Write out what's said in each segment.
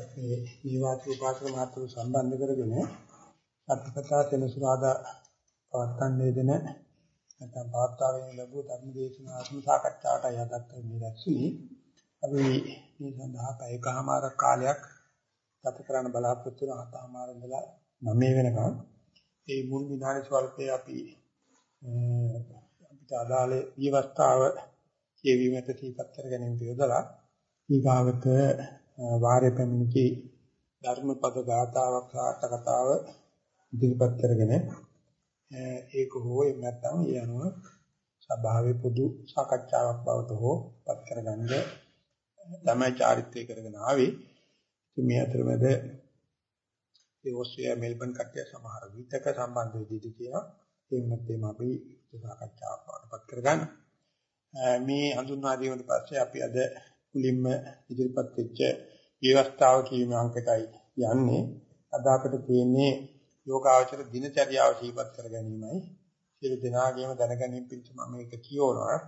පස්සේ ඊවාචී උපාසක මාතෘ සම්බන්ධ කරගෙන අත්කතා තෙනසුරාදා පවත්න්නේ දෙන නැත්නම් පවත්වාගෙන ලැබුව ධර්ම දේශනා ආත්ම සාකච්ඡාවට යදක් කරන්නේ. රැස්ුනේ අපි මේ සඳහා පැයකමාරක් කාලයක් ගත කරන්න බලාපොරොත්තු වෙන හතමාර ඉඳලා 9 වෙනකම් ඒ මුල් විනාඩි ස්වල්පේ අපි අපිට අදාළ විවස්ථාව කියවීමට සීපත් කර ගැනීම යොදලා ඊගාවට වාරේ පැමිණිචි ධර්මපද ගාථාවක් සාර්ථක කතාව ඉදිරිපත් කරගෙන ඒක හෝ එහෙම නැත්නම් ඒ අනුව සභාවේ පොදු සාකච්ඡාවක් බවට හෝ පත් කරගන්න තමයි චාරිත්‍රය කරගෙන ආවේ. ඉතින් මේ අතරමැද ඒ ඕස්ට්‍රේලියා මෙල්බන් කට්ටිය සමහර විතක සම්බන්ධ වෙදී කියනවා. ඒ මොකද අපි සාකච්ඡාවක් පත් කරගන්න. මේ හඳුන්වා දීමට පස්සේ අපි අද මුලින්ම ඉදිරිපත් වෙච්ච විවස්ථාව කීම අංකයටයි යන්නේ. අද අපිට තියෙන්නේ යෝගාචර දිනචර්යාව සිහිපත් කර ගැනීමයි. සියලු දෙනාගේම දැනගැනීම පිණිස මම මේක කියවනවා.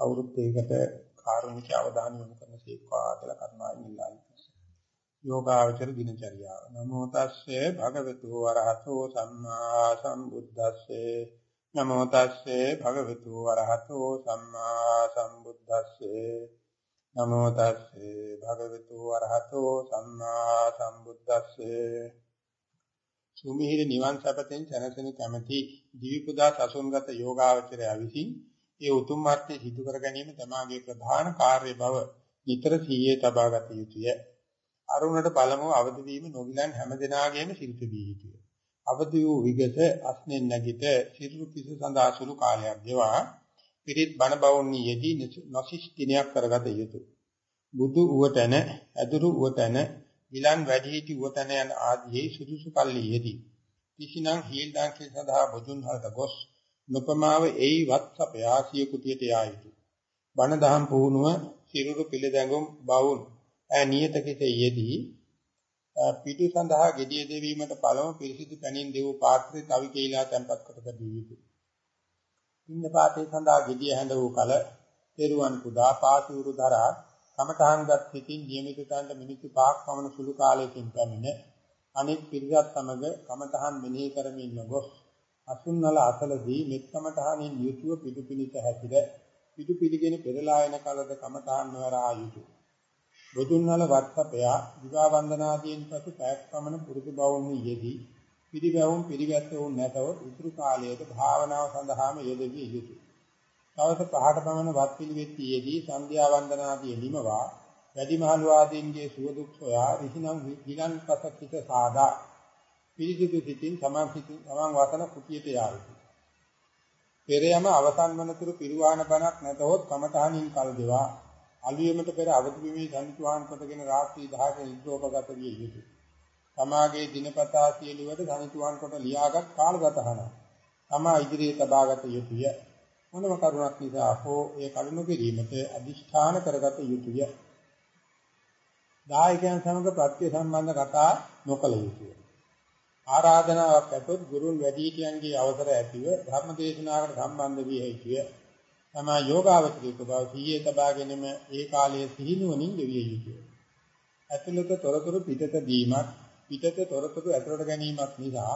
කවුරුත් ඒකට කාරුණික අවධානය යොමු කරන සීක්වා කියලා කර්මාවෙන් ඉල්ලා යෝගාචර දිනචර්යාව. නමෝ තස්සේ භගවතු වරහතෝ සම්මා සම්බුද්දස්සේ නමෝ තස්සේ භගවතු වරහතෝ සම්මා සම්බුද්දස්සේ නමෝ තස්සේ භගවතු වරහතෝ සම්මා සම්බුද්දස්සේ සුමිහිර නිවන් සපතෙන් සැනසෙන කැමැති දිවි පුදා සසුන්ගත යෝගාවචරය විසින් ඒ උතුම් මාර්ගය සිදු කර ගැනීම තමාගේ ප්‍රධාන කාර්ය බව නිතර සීයේ තබා ගත යුතුය. අරුණට පළමුව අවදි වීම නොගිලන් හැම දිනාගේම සිරිත දී යුතුය. අවදි වූ විගත අස්නෙන් නැගිට සිරු කිස සඳහා සුළු කාලයක් ගෙවා පිරිත් බණ බවුන්නී යෙදී නොසිස් දිනයක් කරගත යුතුය. බුදු උවතන, ඇදුරු උවතන, විලන් වැඩිහිටි උවතන යන ආදී සුදුසු කල්ලි යෙදී. කිසිනම් හීල් දාංකේ සඳහා බුදුන් හලට ගොස් නොපමාව එයි වත්සප යාසිය කුටියට යා යුතුය. බණ දහම් පුහුණුව සිරුරු පිළිදැඟුම් බවුන් ඈ නියත කෙසේ යෙදී පිටු සඳහා gediye දෙවීමට පළම පිරිසිදු පැනින් දෙවූ පාත්‍රයේ තවි කේලා තැන්පත් කොට තැබිය යුතුය. ඉන්න පාතේ සඳහා gediye හැඳ වූ කල පෙරුවන් කුඩා පාතිවුරු දරා කමඨාන්ගත් සිටින් නියමිත තන්ට මිනිත්තු 5ක් පමණ සුළු කාලයකින් පැමිණ අනෙක් පිරිසත් සමග කමඨහන් මෙනෙහි කරමින් නොගොස් අසුන්නල අසලදී මෙත් කමඨහනින් යුතුව පිටු පිනිත හැතිර පිටු පිළිගෙන පෙරලා එන කලද කමඨහන් නොවරා යුතුය. බුදුන්වල වත්සපයා විවාහ වන්දනාදීන් පසු පැයක් පමණ පුරුදු බවුන් යෙදී පිළිවැවුම් පිළිගැත් වූ නැතව උතුරු කාලයේද භාවනාව සඳහාම යෙදවිය යුතුය. දවස් 5කට පමණ වත් පිළිවෙත් යෙදී සන්ධ්‍යා වන්දනාදී එලිමවා වැඩිමහල් වාදීන්ගේ සුව දුක් සොයා විසිනම් ගිලන් පසකිත සාදා පිළිසිදු සිටින් තමන් සිටින් තමන් වසන කුටියට යා යුතුය. පෙර යම අවසන් වනතුරු පිරුවාන බණක් නැතහොත් කමඨානින් කල් දෙවා අලුයමට පෙර අවදි වීමේ සම්තුහාන් කොටගෙන රාත්‍රී 10ක නිද්‍රෝපගත විය යුතුය. තමාගේ දිනපතා සියලුවට සම්තුහාන් කොට ලියාගත් කාලගතහන තමා ඉදිරියේ තබාගත යුතුය. මොනම කරුණක් නිසා හෝ ඒ කරුණු කිරීමට අදිෂ්ඨාන කරගත යුතුය. දායකයන් සමග ප්‍රත්‍ය සම්බන්ධ කතා නොකළ යුතුය. ආරාධනාවක් ඇතොත් ගුරුන් වැඩිහිටියන්ගේ අවසර ඇතිව ධර්ම දේශනාවකට සම්බන්ධ විය යුතුය. තමා යෝගාවචරික බව සිහියේ තබාගෙනම ඒ කාලයේ සිහිනුවණින් ගෙවිය යුතුය. ඇතුළත තොරතුරු පිටත දීමක් පිටත තොරතුරු ඇතුළට ගැනීමක් නිසා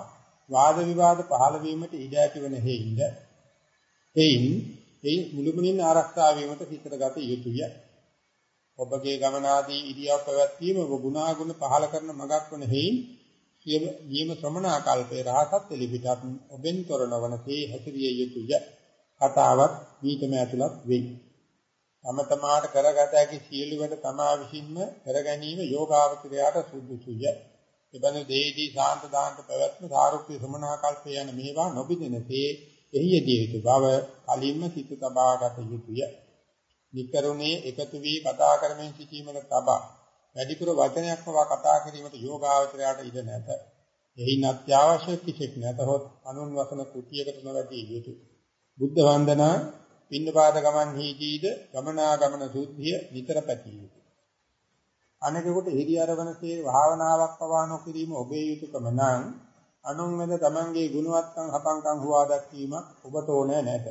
වාද විවාද පහළ වීමට ඉඩ ඇතිවන හේින්ද එයින් ඒ මුළුමනින් ආරක්ෂා වීමට සිතට ගත යුතුය. ඔබගේ ගමනාදී ඉරියව් පැවැත්වීම ඔබ ගුණාගුණ පහළ කරන මගක් වන හේයින් නියම ශ්‍රමණා කල්පේ රහසත් එලිපිටත් ඔබෙන් තොරනවනසේ හැසිරිය යුතුය. කතාවක් ඊටම ඇතුළත් වෙයි. තම තමාට කරගත හැකි සියලු වැඩ තමා විසින්ම කර ගැනීම යෝගාවචරයට සුදුසුය. එබඳු දේදී සාන්ත දාන්ත පැවැත්ම සාරුප්‍ය ශ්‍රමණා කල්පේ යන මේවා නොබිදිනසේ එහි යෙදිය යුතු බව කලින්ම සිත තබාගත යුතුය. නිකරුණේ එකතු වී කතා කරමින් සිටීමට තබා වැඩිපුර වචනයක් පවා කතා කිරීමට යෝගාවචරයට ඉඩ නැත. එහි අත්‍යවශ්‍ය කිසික් නැතහොත් අනුන් වසන කුටියකට නොවැදී යුතුය. බුද්ධ වන්දනා පින්නපාත ගමන් හීදීද ගමනාගමන සුද්ධිය නිතර පැතිය යුතුය. අනෙකුට හිරියරවනසේ භාවනාවක් පවා නොකිරීම ඔබේ යුතුයකම නම් අනුන් වෙන තමන්ගේ ගුණවත්කම් හපංකම් හුවා දැක්වීමක් ඔබට ඕනෑ නැත.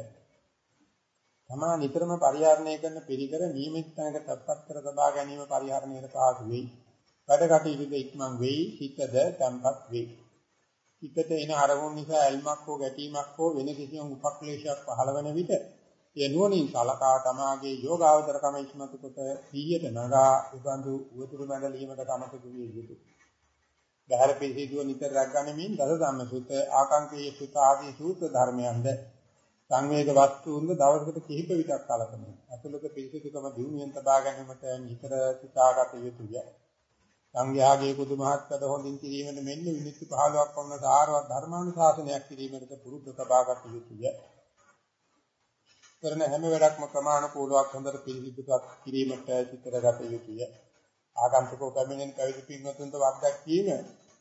තමා නිතරම පරිහරණය කරන පිළිකර නියමිත තැනක තත්පත් කර තබා ගැනීම පරිහරණයට පාසු වෙයි. වැඩ කටයුතු ඉක්මන් වෙයි හිතද තැම්පත් වෙයි හිතට එන අරමුණු නිසා ඇල්මක් හෝ ගැටීමක් හෝ වෙන කිසියම් උපක්ලේශයක් පහළ වෙන විට ඒ නුවණින් සලකා තමාගේ යෝගාවතරකම ඉස්මතු කොට සීයට නගා උගඳු උවතුරු මැදලීමට තමක විය යුතුය. බහැර පිළිසිදුව නිතර රැග්ගැනීමෙන් දස ධම්ම සුත ආකාංකයේ සුත ආදී සූත්‍ර ධර්මයන්ද සංවේග වස්තුන්ද දවසකට කිහිප විටක් කලකනවා. අතුලක පිළිසිදුකම දිනුවෙන් තබා ගැනීමට නිතර සිතාගත යුතුය. සංඝයාගේ කුදුමහත්කද හොඳින් කිරීමෙන් මෙන්න විනිත්ති 15ක් වුණ සාරවත් ධර්මානුශාසනයක් කිරීමකට පුරුද්ද තබාගත යුතුය. කරන හැම වැඩක්ම ප්‍රමාණිකූලවක් හොඳට පිළිසිදුපත් කිරීමට සිතරගත යුතුය. ආගන්තුකෝ පැමිණෙන පැවිදි පින්වතුන්ට වර්ධක් කීම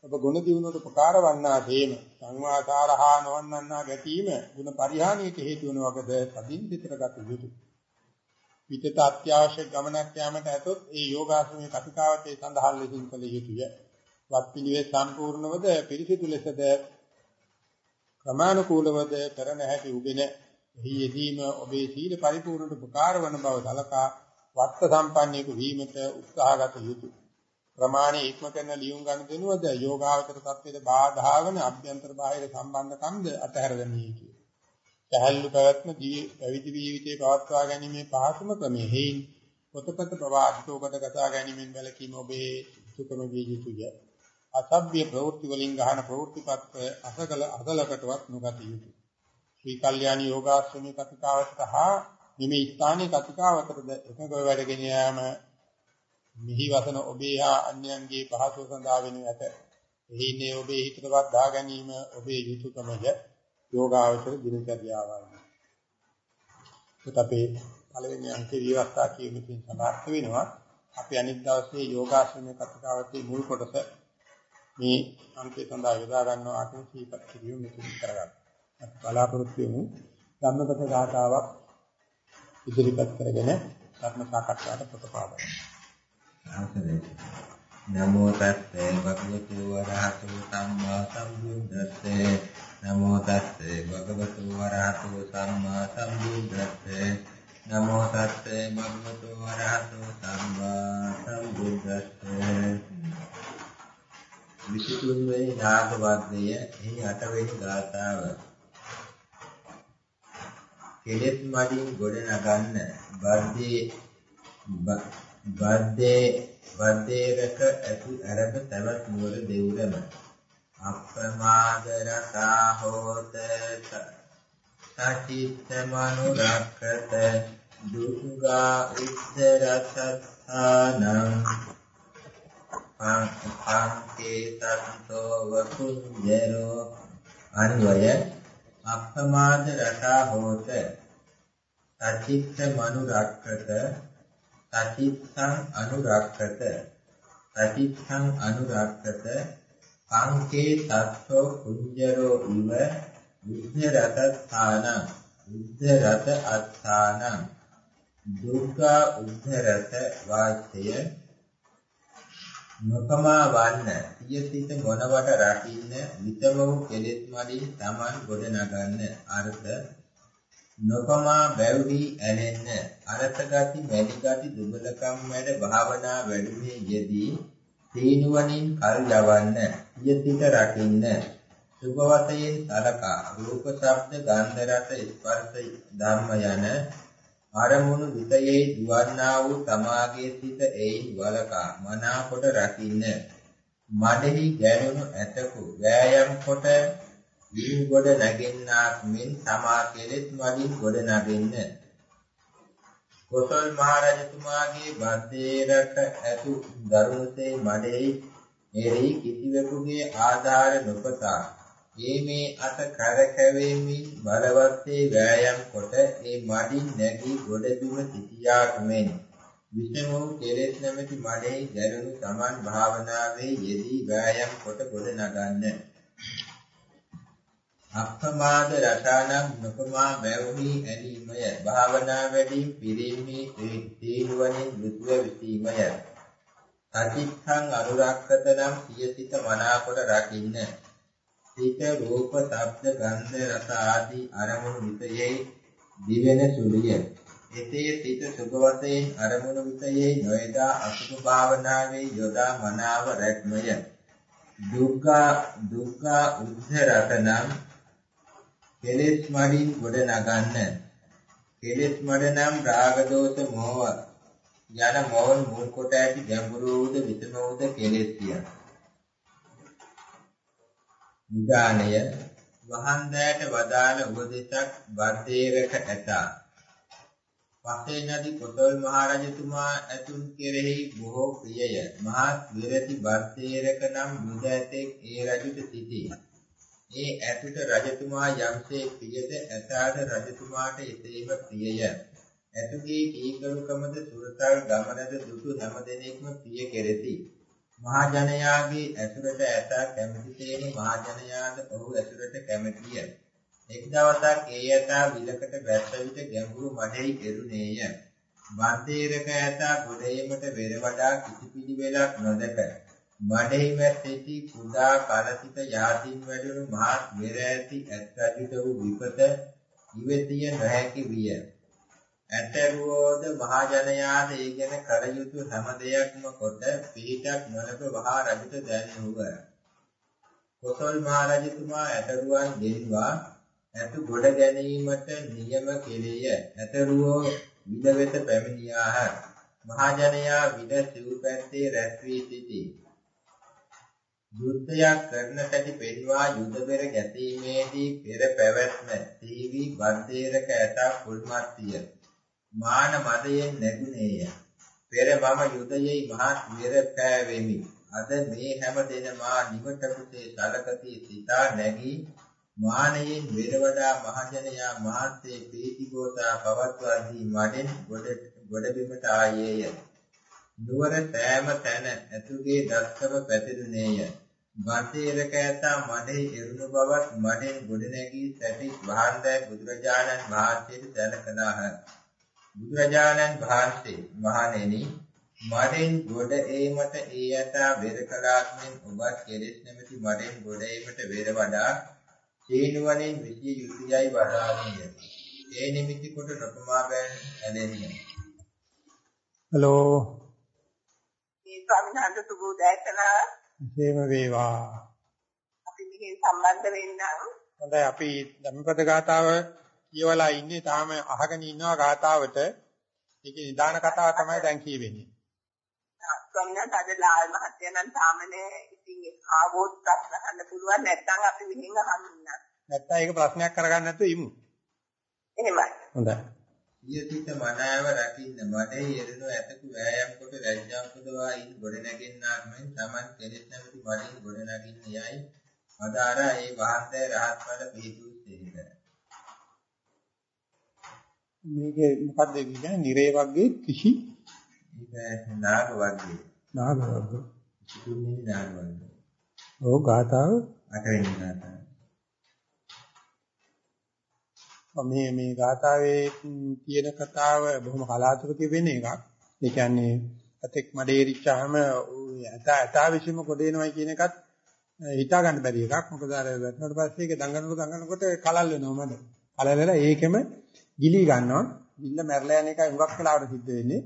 ඔබ ගුණ දිනුවට උපකාර වන්නා තේම සංවාසාරහා නොවන්නන්නා ගැටීම ගුණ පරිහානියට හේතු වන වගද තදින් සිතරගත යුතුය. පිටත අත්‍යවශ්‍ය ගමනක් යාමට ඇතොත් ඒ යෝගාසනයේ කතිකාවතේ සඳහන් ලෙසින් කළ යුතුය. වත් පිළිවෙත් සම්පූර්ණවද පිරිසිදු ලෙසද ප්‍රමාණිකූලවද කරන හැටි උගෙන එහි යෙදීම ඔබේ සීල පරිපූර්ණට උපකාර වන බව සලකා වත්ත සම්පන්නයෙකු වීමට උත්සාහගත යුතුය. ප්‍රමාණී ඉක්ම කරන ලියුම් ගන්න දෙනුවද යෝගාවතර තත්ත්වයට බාධා වන අභ්‍යන්තර බාහිර සම්බන්ධකම්ද අතහැර ගැනීම කිය. සහල්ලු පැවැත්ම පැවිදි ජීවිතේ පවත්වා ගැනීමේ පහසුම ක්‍රමය හේයින් පොතපත ප්‍රවාහ අධිකෝකට ගසා ගැනීමෙන් වැළකීම ඔබේ සුකම විය යුතුය. අසභ්‍ය ප්‍රවෘත්ති වලින් ගහන ප්‍රවෘත්තිපත් අසකල අසලකටවත් නොගත යුතුය. ශ්‍රී කල්යාණී යෝගාශ්‍රමී කතිකාවතට හා නිමේ ස්ථානයේ කතිකාවතටද එකඟව වැඩගෙන යාම මිහි වසන ඔබේ හා අන්‍යයන්ගේ පහසුව සඳහා වෙනු ඇත. එහිනේ ඔබේ හිතටවත් දා ගැනීම ඔබේ යුතුයකමද යෝගාවචර දිනචර්යාවයි. ඒත් අපේ පළවෙනි අංකේ විවස්ථා කියමින් සමාප්ත වෙනවා. අපි අනිත් දවසේ යෝගාශ්‍රමයේ කතිකාවතේ මුල් කොටස මේ අංකේ සඳහා යොදා ගන්නවා අකින් සීපත් කිරීම මෙතන කරගන්න. බලාපොරොත්තු වෙමු. ධම්මපද ගාථාවක් ඉදිරිපත් කරගෙන ධර්ම සාකච්ඡාවට ප්‍රතිපාදයි. අවසරයි. නමෝ තස්සේ භගවතු වරහතු සම්මා සම්බුද්දස්සේ. නමෝ තස්සේ භගවතු වරහතු සම්මා සම්බුද්දස්සේ. නමෝ තස්සේ භගවතු වරහතු සම්මා සම්බුද්දස්සේ. විසිතුන් වෙනි නාග වර්ගය එහි අටවෙනි ගාථාව. කෙලෙස් මඩින් ගොඩ නගන්න බද්දේ බද්දේ බද්දේරක ඇතු අරබ තවත් නුවර දෙවුරම. අප්‍රමාද රතා හෝත සචිත්ත මනුරක්කත දුගා උද්දරසත්තානං පංකේ තත්තෝ වකුඤ්ජරෝ අන්වය අප්‍රමාද රතා හෝත. සචිත්ත මනුරක්කත. සචිත්තං අනුරක්කත. සචිත්තං අනුරක්කත. පංකේ තත්තෝ කුඤ්ජරෝ ඉව. බුද්ධ රත ස්ථානං බුද්ධ රත අස්ථානං දුර්ගා උද්ධ රත වාචය. නොකමා වන්න සියසිත මොනවට රකින්න විතම වූ කෙලෙස් මඩින් Taman ගොඩ නගන්න අර්ථ නොකමා බැව්හි ඇලෙන්න අරත ගති වැඩි ගති දුබලකම් වැඩ භාවනා වැඩිමේ යෙදී තීනුවණින් කල් යවන්න. සියසිත රකින්න. සුභ වශයෙන් සලකා. රූප ශබ්ද ගන්ධ රස ස්පර්ශ ධම්ම යන අරමුණු විතයේ දුවන්නා වූ තමාගේ සිත එයින් වලකා මනාකොට රකින්න. මඩෙහි ගැලුණු ඇතකු වෑයම් කොට වින් ගොඩ නැගෙන්නාක් මෙන් තමා කෙලෙත් මඩින් ගොඩ නැගෙන්න. කොසල් මහරජතුමාගේ බද්දේරට ඇතු දරුණුසේ මඩෙහි එරි කිසිවෙකුගේ ආධාර නොපතා ඒ මේ අත කරකැවෙමින් බලවත්ේ වෑයම් කොට ඒ මඩින් නැගී ගොඩ බිම සිටියාක් මෙන්. විෂම වූ කෙලෙස් නැමැති මඩේ ගැලුණු Taman භාවනාවේ යෙදී වෑයම් කොට ගොඩ නගන්න. අප්‍රමාද රසානම් නොපමා බැවුනි ඇලීමය භාවනා වැඩිම පිරිමි තීනුවනින් යුතුව විසීමය. සචිත්තං අනුරක්කත නම් සියසිත මනාකොට රකින්න. සිත රූප, ශබ්ද, ගන්ධ, රස ආදී අරමුණු විතයේ දිවෙන සුළිය. එතේ සිත සුභ වශයෙන් අරමුණු විතයේ නොයදා අසුභ භාවනාවේ යොදා මනාව රැක්මය. දුක්ඛ දුක්ඛ උද්ධරතනම් කෙලෙස් මඩින් ගොඩ නගන්න. කෙලෙස් මඩ නම් රාග දෝෂ මොහ යන මොහොන් මුල් කොට ඇති ගැඹුරු උද විතම උද කෙලෙස් කියන. නිදානය වහන්දෑට වදාළ උපදේශක් බද්දේරක ඇතා. පසේ නදි කොටල් මහරජතුමා ඇතුන් කෙරෙහි බොහෝ ප්‍රියය. මහත් විරති බද්දේරක නම් මුද ඇතෙක් ඒ රජුට සිටී. ඒ ඇතුට රජතුමා යම්සේ ප්‍රියද ඇතාට රජතුමාට එසේම ප්‍රියය. ඇතුගේ කීකරුකමද සුරතල් ගමනද දුටු හැම දෙනෙක්ම ප්‍රිය කෙරෙති. මහජනයාගේ ඇසුරට ඇතා කැමතිතේම මහජනයාද ඔහු ඇසුරට කැමතිය. එක් දවසක් ඒ ඇතා විලකට වැස්ස විට ගැඹුරු මඩෙහි එරුණේය. බන්දේරක ඇතා ගොඩේමට වෙර වඩා කිසි පිළිවෙලක් නොදක මඩෙහිම සිටි කුඩා කලසිත යාතින් වැඩුණු මහත් මෙර ඇති ඇත්රජිත වූ විපත ඉවතිය නොහැකි විය. ඇතරුවෝද මහජනයාද ඒ ගැන කල යුතු හැම දෙයක්ම කොට පිහිටක් නොලබ වහා රජුට දැන්වුව. කොසල් මහරජතුමා ඇතරුවන් ගෙන්වා ඇතු ගොඩ ගැනීමට නියම කෙලෙය. ඇතරුවෝ විද වෙත පැමිණියාහ. මහජනයා විද සිව් පැත්තේ රැස් වී සිටී. යුද්ධයක් කරන සැටි පෙන්වා යුද පෙර ගැසීමේදී පෙර පැවැත්ම සීවි බද්දේරක ඇතා කුල්මත්තිය මාන මදයෙන් නැගුණේය. පෙර මම යුදයේ මහත් විර පෑවෙමි අද මේ හැම දින මා නිවටකුසේ සලකති සිතා නැගී මානයෙන් වෙර වඩා මහජනයා මහත්සේ ප්‍රීතිගෝසා පවත්වාදී මඩෙන් ගොඩ ගොඩ බිමට ආයේය. නුවර සෑම තැන ඇතුගේ දස්කම පැතිරුණේය. බන්තේරක ඇතා මඩේ එරුණු බවත් මඩෙන් ගොඩ නැගී සැටි වහන්දෑ බුදුරජාණන් වහන්සේට දැනකලාහ. බුදුරජාණන් වහන්සේ මහණෙනි මඩෙන් ගොඩ ඒමට ඒ ඇතා වෙර කලාත්මෙන් ඔබත් කෙලෙස් නැමැති මඩෙන් ගොඩ ඒමට වෙර වඩා සීනුවණින් විසිය යුතුයයි වදාළේය. ඒ නිමිති කොට නොපමා බැන් ඇලෙන්නේ. හලෝ. මේ ස්වාමීන් වහන්සේ සුබෝදයතනා එහෙම වේවා. අපි මෙහි සම්බන්ධ වෙන්නම්. හොඳයි අපි ධම්මපද ගාතාව කියවලා ඉන්නේ තාම අහගෙන ඉන්නවා ගාතාවට. ඒකේ නිදාන කතාව තමයි දැන් කියවෙන්නේ. ස්වාමීන් අද ලාල් මහත්තයා නම් තාමනේ ඉතින් ආවොත් අහන්න පුළුවන් නැත්නම් අපි මෙහෙන් අහන්න. නැත්නම් ඒක ප්‍රශ්නයක් කරගන්න නැතුව ඉමු. එහෙමයි. හොඳයි. සියතිත මනාව රකින්න මඩේ යෙරෙනු ඇතකු වෑයම් කොට රැජ්ජා පුදවා ඉන් ගොඩ නැගෙන්නාක් මෙන් Taman කෙලෙස් නැමැති මඩින් ගොඩ නගින්න යයි අදාරා ඒ වහන්සේ රහත් ඵල පිහිටු දෙහිද මේකේ මොකද්ද කියන්නේ නිරේ වර්ගයේ කිසි නාග වර්ගයේ නාග වර්ග සිතුන්නේ නාග වර්ගය ඕ ගාතාව අටවෙනි ගාතාව මේ මේ ගාථාවේ තියෙන කතාව බොහොම කලාතුරකින් වෙන එකක්. ඒ කියන්නේ අතෙක් මඩේරිච්චාම ඇත ඇතා විසීම කොට එනවයි කියන එකත් හිතා ගන්න බැරි එකක්. මොකද අර වැටුණාට පස්සේ ඒක දඟනකොට දඟනකොට කලල් වෙනවා මඩ. කලල් වෙලා ඒකෙම ගිලි ගන්නවා. ගිල්ල මැරලා යන එකයි හුඟක් වෙලාවට සිද්ධ වෙන්නේ.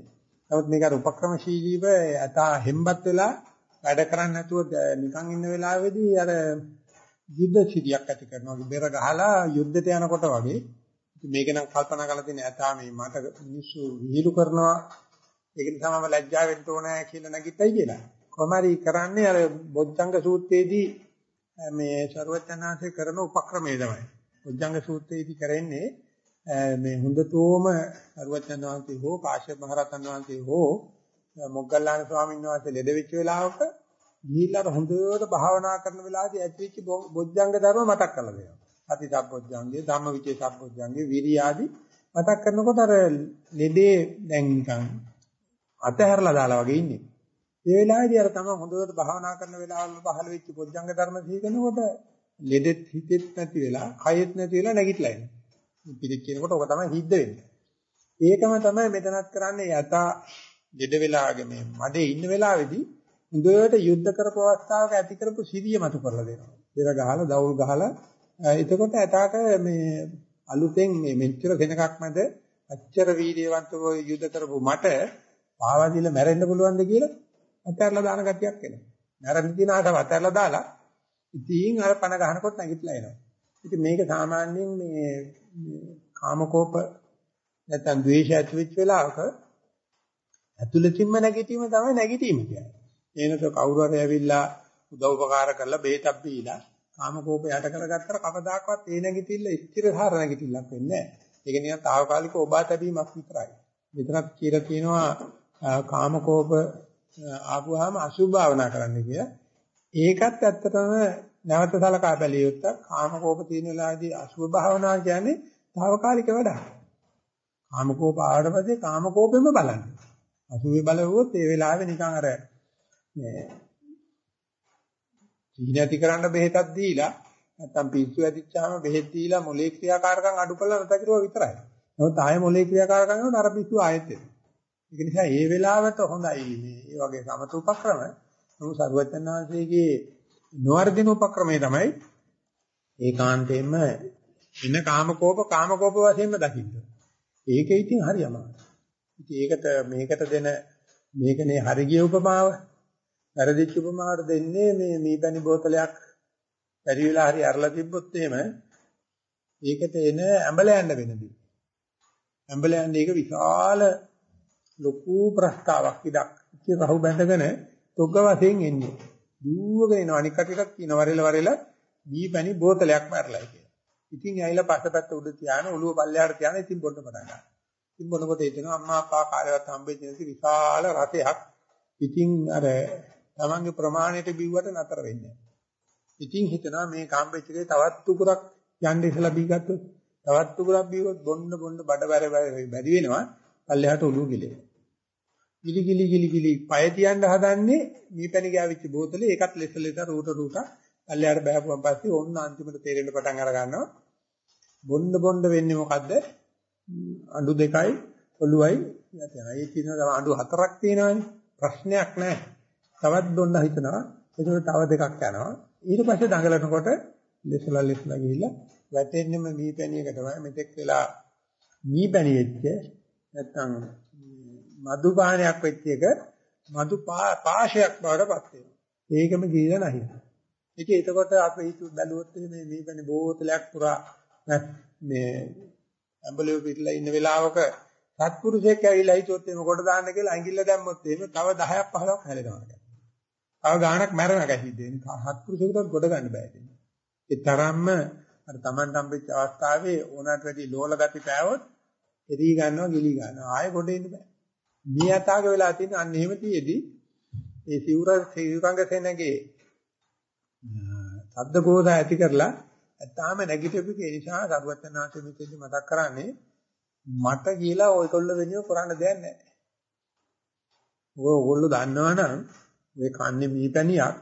නමුත් මේක අර උපක්‍රමශීලීව ඇතා හෙම්බත් වෙලා වැඩ කරන්නේ නැතුව නිකන් ඉන්න වෙලාවේදී අර යුද්ධ සිටියක් ඇති කරනවා. බෙර ගහලා යුද්ධයට යනකොට වගේ මේක නම් කල්පනා කරලා තියෙන ඇතා මේ මට මිනිස්සු විහිළු කරනවා ඒක නිසා මම ලැජ්ජා වෙන්න ඕනෑ කියලා නැගිට්ටයි කියලා. කොහොමරි කරන්නේ අර බොද්ධංග සූත්‍රයේදී මේ ਸਰවඥාන්සේ කරන උපක්‍රමය තමයි. බොද්ධංග සූත්‍රයේදී කරන්නේ මේ හොඳතෝම ਸਰවඥාන්සේ හෝ කාශ්‍යප මහ රහතන් වහන්සේ හෝ මොග්ගල්ලාන ස්වාමීන් වහන්සේ ලෙඩ වෙච්ච වෙලාවක ගිහිල්ලා හොඳට භාවනා කරන වෙලාවදී ඇතිවෙච්ච බොද්ධංග ධර්ම මතක් කරලා දෙනවා. අති සම්පොඥංගේ ධම්මවිචේ සම්පොඥංගේ විරිය ආදී මතක් කරනකොට අර ලෙඩේ දැන් නිකන් අතහැරලා දාලා වගේ ඉන්නේ. ඒ වෙලාවේදී අර තමයි හොඳට භාවනා කරන වෙලාවවල පහළ වෙච්ච පොඥංග ධර්ම සීකනකොට ලෙඩෙත් හිතෙත් නැති වෙලා, කයෙත් නැති වෙලා නැගිටලා එන්නේ. පිළික් කියනකොට ඔක තමයි හිද්ද වෙන්නේ. ඒකම තමයි මෙතනත් කරන්නේ යතා ලෙඩ වෙලාගේ මේ මඩේ ඉන්න වෙලාවේදී හොඳට යුද්ධ කරපු අවස්ථාවක ඇති කරපු සිරිය මතු කරලා දෙනවා. පෙර ගහලා, දවුල් ගහලා එතකොට ඇතාට මේ අලුතෙන් මේ මෙච්චර දෙනකක් මැද අච්චර වීර්යවන්තව යුද කරපු මට පාවා දීලා මැරෙන්න පුළුවන්ද කියලා අතහැරලා දාන ගතියක් එනවා. මැරෙන්න තියෙන ආසාව අතහැරලා දාලා ඉතින් අර පණ ගහනකොට නැගිටලා එනවා. ඉතින් මේක සාමාන්‍යයෙන් මේ කාමකෝප නැත්නම් ද්වේෂ ඇති වෙච්ච වෙලාවක ඇතුළතින්ම නැගිටීම තමයි නැගිටීම කියන්නේ. එනස කවුරු හරි ඇවිල්ලා උදව් උපකාර කරලා බේතක් බීලා කාමකෝප යට කරගත්තට කවදාකවත් ඒ නැගිටිල්ල ස්ථිරධාර නැගිටිල්ලක් වෙන්නේ නැහැ. ඒක නිකන් తాවකාලික ඔබා තැබීමක් විතරයි. විතරක් කියලා කියනවා කාමකෝප ආපුවාම අසුභ භාවනා කරන්න කියලා. ඒකත් ඇත්තටම නැවත සලකා බැලිය යුත්තක්. කාමකෝප තියෙන වෙලාවේදී අසුභ භාවනා කියන්නේ తాවකාලික වැඩක්. කාමකෝප ආවට පස්සේ කාමකෝපෙම බලන්න. අසුභේ බලවුවොත් ඒ වෙලාවේ නිකන් අර මේ සීන ඇති කරන්න බෙහෙතක් දීලා නැත්තම් පිස්සු ඇතිච්චාම බෙහෙත් දීලා මොලේ ක්‍රියාකාරකම් අඩු කරලා නැත කිරුවා විතරයි. නමුත් ආයේ මොලේ ක්‍රියාකාරකම් කරනකොට අර පිස්සු ආයෙත් එනවා. ඒක නිසා මේ වෙලාවට හොඳයි මේ මේ වගේ සමත උපක්‍රම. නමුත් සරුවචනාංශයේ නොවර්ධින උපක්‍රමය තමයි ඒකාන්තයෙන්ම ඉන කාමකෝප කාමකෝප වශයෙන්ම දකින්න. ඒක ඉතින් හරි අමාරුයි. ඉතින් ඒකට මේකට දෙන මේකනේ හරි ගිය උපමාව වැරදිච්ච උපමාවට දෙන්නේ මේ මීපැණි බෝතලයක් පරි වෙලා හරි අරලා තිබ්බොත් එහෙම ඒකට එන ඇඹල යන්න වෙනදී. ඇඹල යන්නේ ඒක විශාල ලොකු ප්‍රස්තාවක් ඉදක්. ඉතින් රහු බැඳගෙන තොග්ග වශයෙන් එන්නේ. දුවගෙන එනවා අනික් කටට කියන වරෙල වරෙල මීපැණි බෝතලයක් මරලා කියලා. ඉතින් ඇයිලා පස්සපැත්ත උඩ තියාන ඔළුව පල්ලෙහාට තියාන ඉතින් බොන්න පටන් ගන්නවා. ඉතින් බොනකොට හිතෙනවා අම්මා අප්පා කාලයවත් හම්බෙච්ච නැති විශාල රතයක්. ඉතින් අර තමන්ගේ ප්‍රමාණයට බිව්වට නතර වෙන්නේ ඉතින් හිතනවා මේ කම්බෙච්ච එකේ තවත් උකුරක් යන්න ඉස්සලා බීගත්තොත් තවත් උකුරක් බීවොත් බොන්න බොන්න බඩ බැර බැරි වෙනවා පල්ලෙහාට ඔළුව ගිලෙනවා. ගිලි ගිලි ගිලි ගිලි පය තියන්න හදන්නේ මීපැණි ගාවිච්ච බෝතලේ ඒකත් ලෙස ලෙස රූට රූට පල්ලෙහාට බෑපුවන් පස්සේ ඔන්න අන්තිමට තේරෙන්න පටන් අර ගන්නවා. බොන්න බොන්න වෙන්නේ මොකද්ද? අඬු දෙකයි ඔළුවයි යතියි. ඒ තියෙන අඬු හතරක් තියෙනවානේ. ප්‍රශ්නයක් නැහැ. තවත් බොන්න හිතනවා. ඒක තව දෙකක් යනවා. ඊට පස්සේ දඟලනකොට ලෙසලා ලෙසලා ගිහිල්ලා වැටෙන්නෙම මීපැණියක තමයි මෙතෙක් වෙලා මීපැණි වෙච්ච නැත්තම් මදුපානයක් වෙච්ච එක මදු පාශයක් බවට පත් වෙනවා. ඒකම ගිහිලා නැහැ. ඒක එතකොට අපි හිතු බැලුවොත් මේ මීපැණි බෝතලයක් පුරා මේ ඇඹලිය පිටලා ඉන්න වෙලාවක සත්පුරුෂයෙක් ඇවිල්ලා හිතුවොත් එහෙම කොට දාන්න කියලා ඇඟිල්ල දැම්මොත් එහෙම තව 10ක් 15ක් හැලෙනවා. තව ගාණක් මැරෙනවා කැහිද්ද එන්නේ. සත්පුරුෂයෙකුට කොට ගන්න බෑ ඉතින්. ඒ තරම්ම අර Taman හම්බෙච්ච අවස්ථාවේ ඕනකට වැඩි ලෝල ගති පෑවොත් එදී ගන්නවා ගිලි ගන්නවා. ආයෙ කොට එන්න බෑ. මේ යතාගේ වෙලා තියෙන අන්න එහෙම තියේදී ඒ සිවුර සිවුරංග සෙනගේ සද්ද කෝධ ඇති කරලා තාම නැගිටිපු ඒ නිසා සරුවචනාංශ මෙතෙන්දි මතක් කරන්නේ මට කියලා ඔයකොල්ල වෙනුව කරන්න දෙයක් නැහැ. ඔය ඔයගොල්ලෝ දන්නවනම් ඔය කන්නේ මීපැණියක්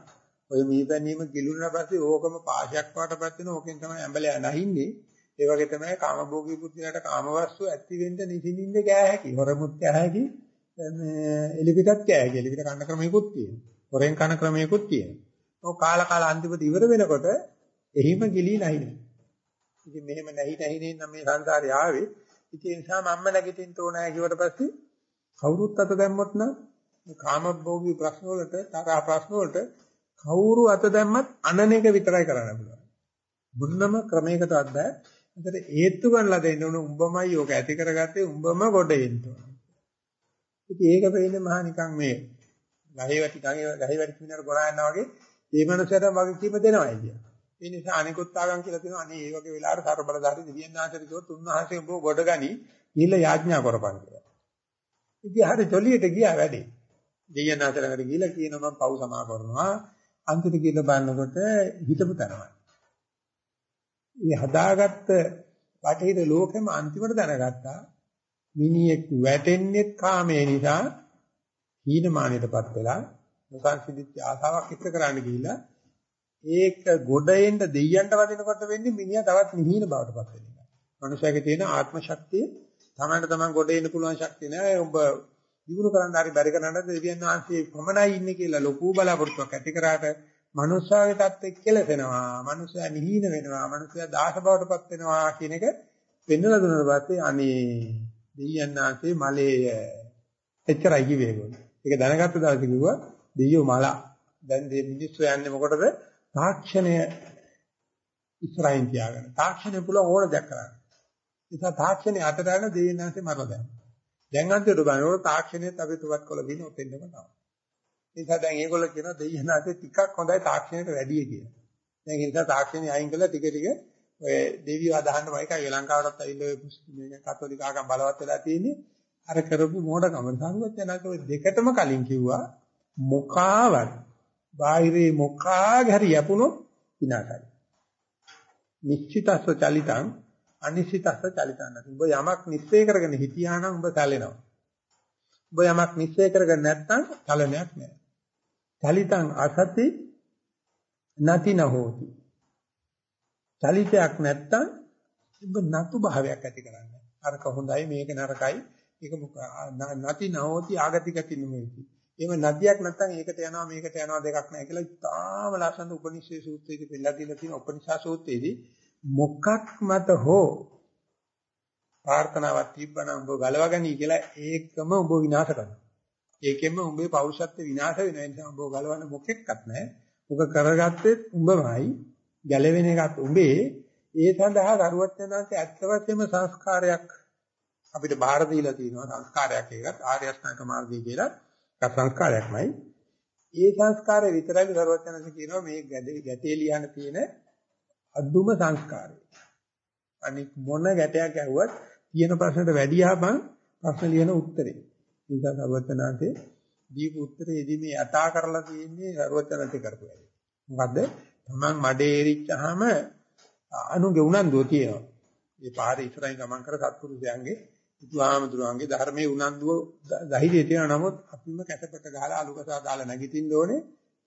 ඔය මීපැණීම ගිලුණා පස්සේ ඕකම පාශයක් වටපත් වෙන ඕකෙන් තමයි ඇඹලයා නැහින්නේ. ඒ වගේ තමයි කාමභෝගී පුත්‍රයාට කාමවස්තු ඇති වෙන්න නිසින්ින්ද කෑ හැකි. හොරමුත් කෑ හැකි. මේ එලිපිටත් කෑ හැකි. එලිපිට කන්න ක්‍රමයකුත් තියෙනවා. හොරෙන් කන ක්‍රමයකුත් තියෙනවා. ඔය කාලා කාලා අන්තිමට ඉවර වෙනකොට එහිම ගිලී නැහිනේ. ඉතින් මෙහෙම නැහි නැහිනේ නම් මේ සංසාරේ ආවේ. ඉතින් ඒ නිසා මම්ම නැගිටින්න ඕනෑ කිව්වට පස්සේ කවුරුත් අත දැම්මොත් නම් මේ කාමභෝගී ප්‍රශ්න වලට තරහ ප්‍රශ්න වලට කවුරු අත දැම්මත් අනන එක විතරයි කරන්න පුළුවන්. මුන්නම ක්‍රමයකටවත් බෑ. ඒතර හේතු ගන්නලා දෙන්න ඕන උඹමයි ඕක ඇති කරගත්තේ උඹම කොට එන්න ඕන. ඉතින් ඒක වෙන්නේ මහා නිකන් මේ ගහේ වැටි ගහේ ගහේ වැටි මිනර ගොනා යනවා වගේ ඒ මනුස්සයට වගේ කීම දෙනවයි කියන. ඒ නිසා අනිකුත් ආගම් කියලා තියෙනවා අනේ මේ වගේ වෙලාවට සර්බලධාරී දෙවියන් ආශ්‍රිත කිව්වොත් උන්වහන්සේ උඹ ගොඩ ගනි ගිහිල්ලා යාඥා කරපන් කියලා. ඉතින් හරි ජොලියට ගියා වැඩේ. දෙවියන් ආශ්‍රිතකට ගිහිල්ලා කියනවා මම පව් සමා කරනවා. අන්තිමට කියලා බලනකොට හිතපු තරමයි. මේ හදාගත්ත බටහිර ලෝකෙම අන්තිමට දැනගත්තා මිනිහෙක් වැටෙන්නේ කාමයේ නිසා හීනමානයටපත් වෙලා මුසන්සිදිච්ච ආසාවක් ඉස්ස කරන්න ගිහිල්ලා ඒක ගොඩෙන්ද දෙයයන්ට වදිනකොට වෙන්නේ මිනිහා තවත් නිහින බවටපත් වෙන එක. මනුෂයාගේ තියෙන ආත්ම ශක්තිය තමන්ට තමන් ගොඩ එන්න පුළුවන් ශක්තිය නෑ. ඔබ දිනු කරන්න හරි බැරි කරන්න දෙවියන් වහන්සේ කොමනයි ඉන්නේ කියලා ලොකු බලාපොරොත්තුවක් ඇති කරාට මනුෂයාගේ தත්ත්වෙ කෙලසෙනවා. මනුෂයා නිහින වෙනවා. මනුෂයා දාස බවටපත් වෙනවා කියන එක පෙන්වලා දුන්නාට පස්සේ අනේ දෙයයන්ාසේ මලේ එච්චරයි කිව්වේ ඒගොල්ලෝ. ඒක දැනගත්ත දවසේ කිව්වා දෙයියෝ මලා. දැන් මේ මිනිස්සු යන්නේ මොකටද? තාක්ෂණය ඉස්සරහින් තියාගෙන. තාක්ෂණය පුළුවන් ඕන දෙයක් කරන්න. ඒ නිසා තාක්ෂණය අතට යන දෙයයන්ාසේ මරලා දැම්මා. දැන් අන්තිමට බලනකොට තාක්ෂණයත් අපි තුවත් කළ දින ඔතෙන්ම තමයි. ඒ නිසා දැන් ඒගොල්ලෝ කියනවා දෙයයන්ාසේ ටිකක් හොඳයි තාක්ෂණයට වැඩිය කියලා. දැන් ඒ නිසා තාක්ෂණي අයින් කළා ටික ටික ඔය දෙවියෝ අදහන්න වයිකයි ලංකාවටත් ඇවිල්ලා ඔය මේක කතෝලික ආගම් බලවත් වෙලා තියෙන්නේ. අර කරපු මොඩකම සංගත යනක ඔය දෙකටම කලින් කිව්වා මොකාවත් බාහිරේ මොකාගේ හරි යපුණොත් විනාශයි. නිශ්චිතස්ස චලිතං අනිශ්චිතස්ස චලිතං නැති. උඹ යමක් නිශ්චය කරගෙන හිටියා නම් උඹ සැලෙනවා. උඹ යමක් නිශ්චය කරගෙන නැත්නම් චලනයක් නැහැ චලිතං අසති නැති නහෝති. චලිතයක් නැත්තම් ඔබ නතු භාවයක් ඇති කරන්නේ. අරක හොඳයි මේක නරකයි. ඒක නැති නවෝති ආගතිගති නෙමෙයි. එහෙම නදියක් නැත්තම් ඒකට යනවා මේකට යනවා දෙකක් නැහැ කියලා ඉතාම ලස්සන උපනිෂේ සූත්‍රයේදී පෙන්නලා දීලා තියෙන උපනිෂා සූත්‍රයේදී මොකක් මත හෝ ප්‍රාර්ථනාවක් තිබ්බනම් ඔබ ගලවගනි කියලා ඒකම ඔබ විනාශ කරනවා. ඒකෙන්ම උඹේ පෞරුෂත්ව විනාශ වෙන නිසා ඔබ ගලවන්න මොකෙක්වත් නැහැ. ඔබ කරගත්තේ උඹමයි ගැලවෙන එකත් උඹේ. ඒ සඳහා දරුවචනාංශ ඇත්ත වශයෙන්ම සංස්කාරයක් අපිට බාර දීලා තියෙනවා. සංස්කාරයක් එකත් ආර්ය අෂ්ටාංග මාර්ගය කියලා ඒක සංස්කාරයක්මයි. ඒ සංස්කාරය විතරයි දරුවචනාංශ කියනවා මේ ගැටේ ලියන්න තියෙන අදුම සංස්කාරය. අනික මොන ගැටයක් ඇහුවත් තියෙන ප්‍රශ්නට වැඩි ආපන් ප්‍රශ්න ලියන උත්තරේ. නිසා දරුවචනාංශේ දීපු උත්තරේදී මේ යථා කරලා තියෙන්නේ දරුවචනාංශේ කරපු වැඩේ. මොකද්ද? Taman මඩේ එරිච්චාම අනුගේ උනන්දුව තියෙනවා. මේ පාරේ ඉස්සරහින් ගමන් කර සත්පුරුෂයන්ගේ බුදුහාමුදුරන්ගේ ධර්මයේ උනන්දුව ධෛර්යය තියෙනවා. නමුත් අපිම කැටපට ගහලා අලුකසා දාලා නැගිටින්න ඕනේ.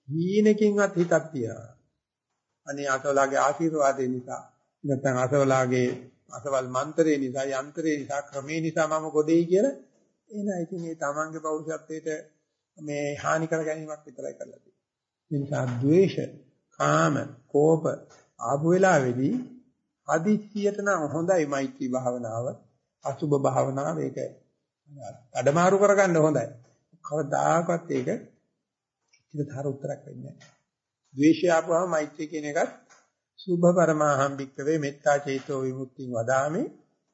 හීනකින්වත් හිතක් තියනවා. අනේ අසවලාගේ ආශිර්වාදේ නිසා නැත්නම් අසවලාගේ අසවල් මන්ත්‍රේ නිසා යන්ත්‍රේ නිසා ක්‍රමේ නිසා මම ගොඩේයි කියලා එන ඉතින් මේ තමන්ගේ පෞරුෂත්වයට මේ හානි කර ගැනීමක් විතරයි කරලා තියෙන්නේ. ඒ නිසා ද්වේෂ කාම, කෝප ආපු වෙලාවේදී අදිස්සියට නම් හොඳයි මෛත්‍රී භාවනාව, අසුබ භාවනාව ඒක අඩමාරු කරගන්න හොඳයි. කවදාකවත් ඒක ඉතිතර උත්තරයක් වෙන්නේ නැහැ. ද්වේෂය ආපුවම මෛත්‍රී කියන එකත් සුභ පරමාහම් භික්කවේ මෙත්තා චේතෝ විමුක්තිං වදාමේ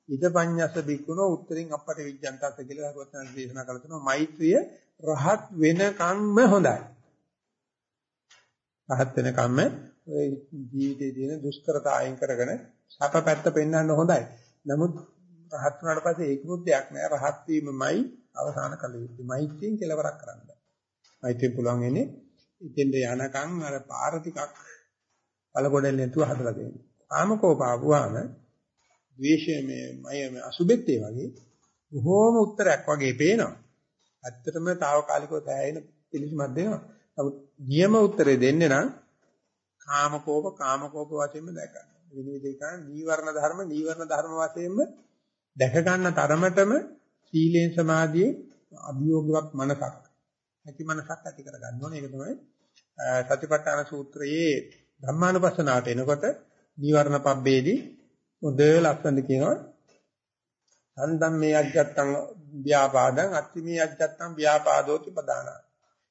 ඉදපඤ්ඤස බිකුණෝ උත්තරින් අපට විඥාන්තස කියලා හරුවත්න දේශනා කළ තුන මෛත්‍රිය රහත් වෙනකන්ම හොඳයි. රහත් වෙනකම්ම ඔය ජීවිතයේ තියෙන දුෂ්කරතා අයින් කරගෙන සපපැත්ත පෙන්වන්න හොඳයි. නමුත් රහත් වුණාට පස්සේ ඒකමුත් දෙයක් නෑ. රහත් වීමමයි අවසාන කල යුත්තේ. මෛත්‍රියෙන් කෙලවරක් කරන්න බෑ. මෛත්‍රියෙන් පුළුවන් වෙන්නේ ඉතින්ද යනකම් අර පාර ටිකක් පළකොඩෙන් නැතුව හදලා දෙන්නේ. කාමකෝපාවුවාම ද්වේෂයේ මේ මය අසුබෙත් ඒ වගේ බොහෝම උත්තරයක් වගේ පේනවා. ඇත්තටම తాවකාලිකව තැයෙන පිළිසමක් දෙනවා. නමුත් නියම උත්තරේ දෙන්නේ නම් කාමකෝප කාමකෝප වශයෙන්ම දැක ගන්න. වෙන විදිහකින් නීවරණ ධර්ම නීවරණ ධර්ම වශයෙන්ම දැක ගන්න තරමටම සීලෙන් සමාධියේ අභියෝගවත් මනසක් ඇති මනසක් ඇති කර ගන්න ඕනේ. ඒක තමයි සතිපට්ඨාන සූත්‍රයේ ධම්මානුපස්සනාවට එනකොට නීවරණ පබ්බේදී හොඳ ලස්සන කියනවා සම්දම් මේ අජ්ජත්තං ව්‍යාපාදං අත්ති මේ අජ්ජත්තං ව්‍යාපාදෝති පදානා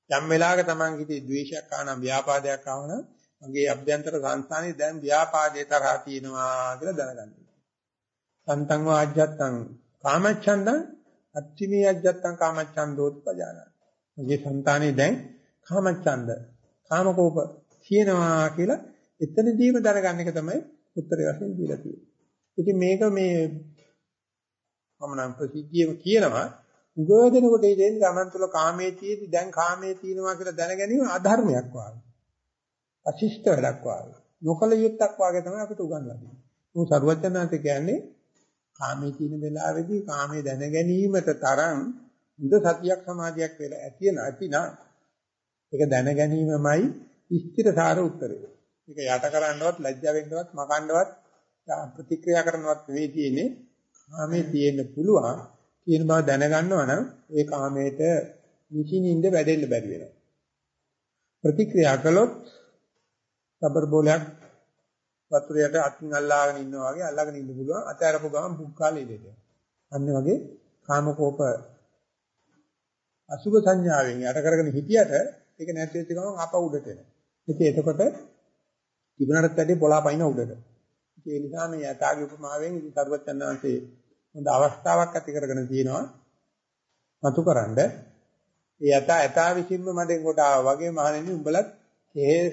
යම් වෙලාවක Taman හිතේ ද්වේෂයක් ආවනම් ව්‍යාපාදයක් ආවනම් මගේ අභ්‍යන්තර සංස්ථානේ දැන් ව්‍යාපාදේ තරහා තියෙනවා කියලා දැනගන්න. සන්තං වාජ්ජත්තං කාමච්ඡන්දං අත්තිමී අජ්ජත්තං කාමච්ඡන්දෝත් පජානන. මගේ సంతානේ දැන් කාමච්ඡන්ද කාමකෝප තියෙනවා කියලා එතනදීම දැනගන්න එක තමයි උත්තරය වශයෙන් දීලා තියෙන්නේ. ඉතින් මේක මේ මම නම් ප්‍රසිද්ධියම කියනවා උගෝදෙනකොට ඒ දෙන්නේ Taman තුල කාමයේ තියෙදි දැන් කාමයේ තියෙනවා කියලා දැන ගැනීම අධර්මයක් වාගේ. අශිෂ්ට වැඩක් වාගේ. නොකල යුත්තක් වාගේ තමයි අපිට උගන්වලා දෙන්නේ. මොකද සරුවචනාන්ත කියන්නේ කාමයේ තියෙන වෙලාවේදී කාමයේ දැන ගැනීමට තරම් හොඳ සතියක් සමාධියක් වෙලා ඇති නැතිනම් ඒක දැන ගැනීමමයි ස්ථිරසාර උත්තරය. ඒක යට කරන්නවත් ලැජ්ජා වෙන්නවත් මකන්නවත් ප්‍රතික්‍රියා කරනවත් නෙවෙයි තියෙන්නේ. කාමයේ තියෙන්න පුළුවන් කියන බව දැනගන්නවා නම් ඒ කාමයට නිසින්ින්ද වැඩෙන්න බැරි වෙනවා. ප්‍රතික්‍රියා කළොත් රබර් බෝලයක් වතුරයට අතින් අල්ලාගෙන ඉන්නවා වගේ අල්ලාගෙන ඉන්න පුළුවන් අතෑරපු ගමන් පුක්කාලේ ඉඳලා. අන්න වගේ කාමකෝප අසුභ සංඥාවෙන් යට කරගෙන හිටියට ඒක නැති වෙච්ච ගමන් ආපහු උඩට එනවා. ඉතින් එතකොට තිබුණාට වැඩි පොළාපයින් උඩට. ඒ නිසා මේ යථාගේ උපමාවෙන් ඉතින් සර්වචන්නාංශේ හොඳ අවස්ථාවක් ඇති කරගෙන තියෙනවා. මතුකරනද ඒ යත යතා විසින්ම මඩෙන් කොට ආවා වගේ මහණෙනි උඹලත්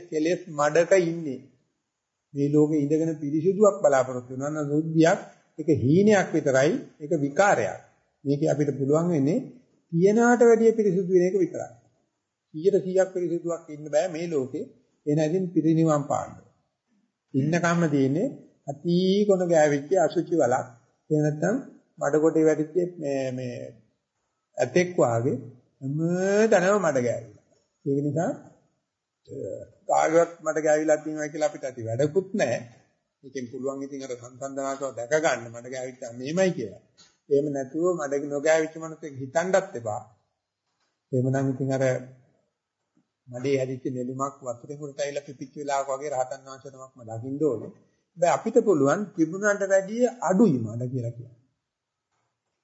කෙලෙස් මඩක ඉන්නේ. මේ ලෝකේ ඉඳගෙන පිරිසිදුවක් බලාපොරොත්තු වෙනවා නම් සුද්ධියක් ඒක හීනයක් විතරයි ඒක විකාරයක්. මේකේ අපිට පුළුවන් වෙන්නේ තියනාට වැඩිය පිරිසිදු වෙන එක විතරයි. 100%ක් පිරිසිදුවක් ඉන්න බෑ මේ ලෝකේ. ඒ නැදින් පිරිනිවන් පාන්න. ඉන්න කම්ම තියෙන්නේ අති කොන ගෑවිච්ච අසුචි වලක්. ඒ නැත්තම් මඩ කොටේ වැටිච්ච මේ මේ ඇතෙක් වාගේ හැමතැනම මඩ ගෑවිලා. ඒක නිසා කාගවත් මඩ ගෑවිලා තියෙනවා කියලා අපිට ඇති වැඩකුත් නැහැ. ඒකෙන් පුළුවන් ඉතින් අර සංසන්දනාතව දැක ගන්න මඩ ගෑවිච්ච මේමයි කියලා. එහෙම නැතුව මඩ නොගෑවිච්ච මනුස්සෙක් හිතන්නත් එපා. එහෙමනම් ඉතින් අර මඩේ හැදිච්ච නෙළුමක් වතුරේ හොරට ඇවිල්ලා පිපිච්ච වෙලාවක වගේ රහතන් වහන්සේ නමක්ම දකින්න ඕනේ. හැබැයි අපිට පුළුවන් තිබුණාට වැඩිය අඩුයි මඩ කියලා කියන්නේ.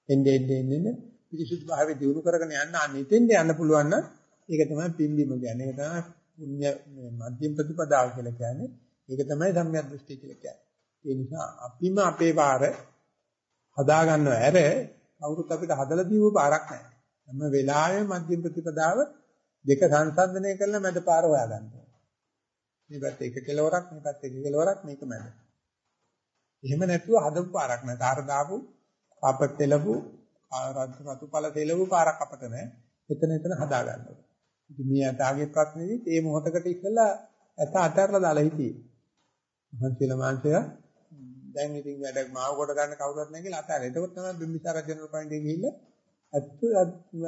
එන්නේ එන්නේ එන්නේ පිරිසුදු භාවය දිනු කරගෙන යන්න අනිතෙන්ද යන්න පුළුවන් නම් ඒක තමයි පිම්බීම කියන්නේ. ඒක තමයි පුණ්‍ය මධ්‍යම ප්‍රතිපදාව කියලා කියන්නේ. ඒක තමයි සම්‍යක් දෘෂ්ටි කියලා කියන්නේ. ඒ නිසා අපිම අපේ පාර හදා ගන්නව ඇර කවුරුත් අපිට හදලා දීව පාරක් නැහැ. හැම වෙලාවෙම මධ්‍යම ප්‍රතිපදාව දෙක සංසන්දනය කරලා මැද පාර හොයා ගන්නවා. මේ පැත්ත එක කෙලවරක් මේ පැත්ත එක කෙලවරක් මේක මැද. එහෙම නැතුව හදපු පාරක් නෑ. තාර දාපු කාපත් තෙලපු රතු රතු පළ තෙලපු පාරක් අපට නෑ. එතන එතන හදා ගන්නවා. ඉතින් මේ අතගේ ප්‍රශ්නේදී මේ මොහොතකට ඉස්සෙල්ලා ඇත අතහැරලා දාලා හිටියේ. මහන්සියල මාංශය දැන් ඉතින් වැඩ මාව කොට ගන්න කවුරුත් නැහැ කියලා අතහැර. එතකොට තමයි බිම්බිසාර ජනරල් පොයින්ට් ගිහිල්ලා ඇත්ත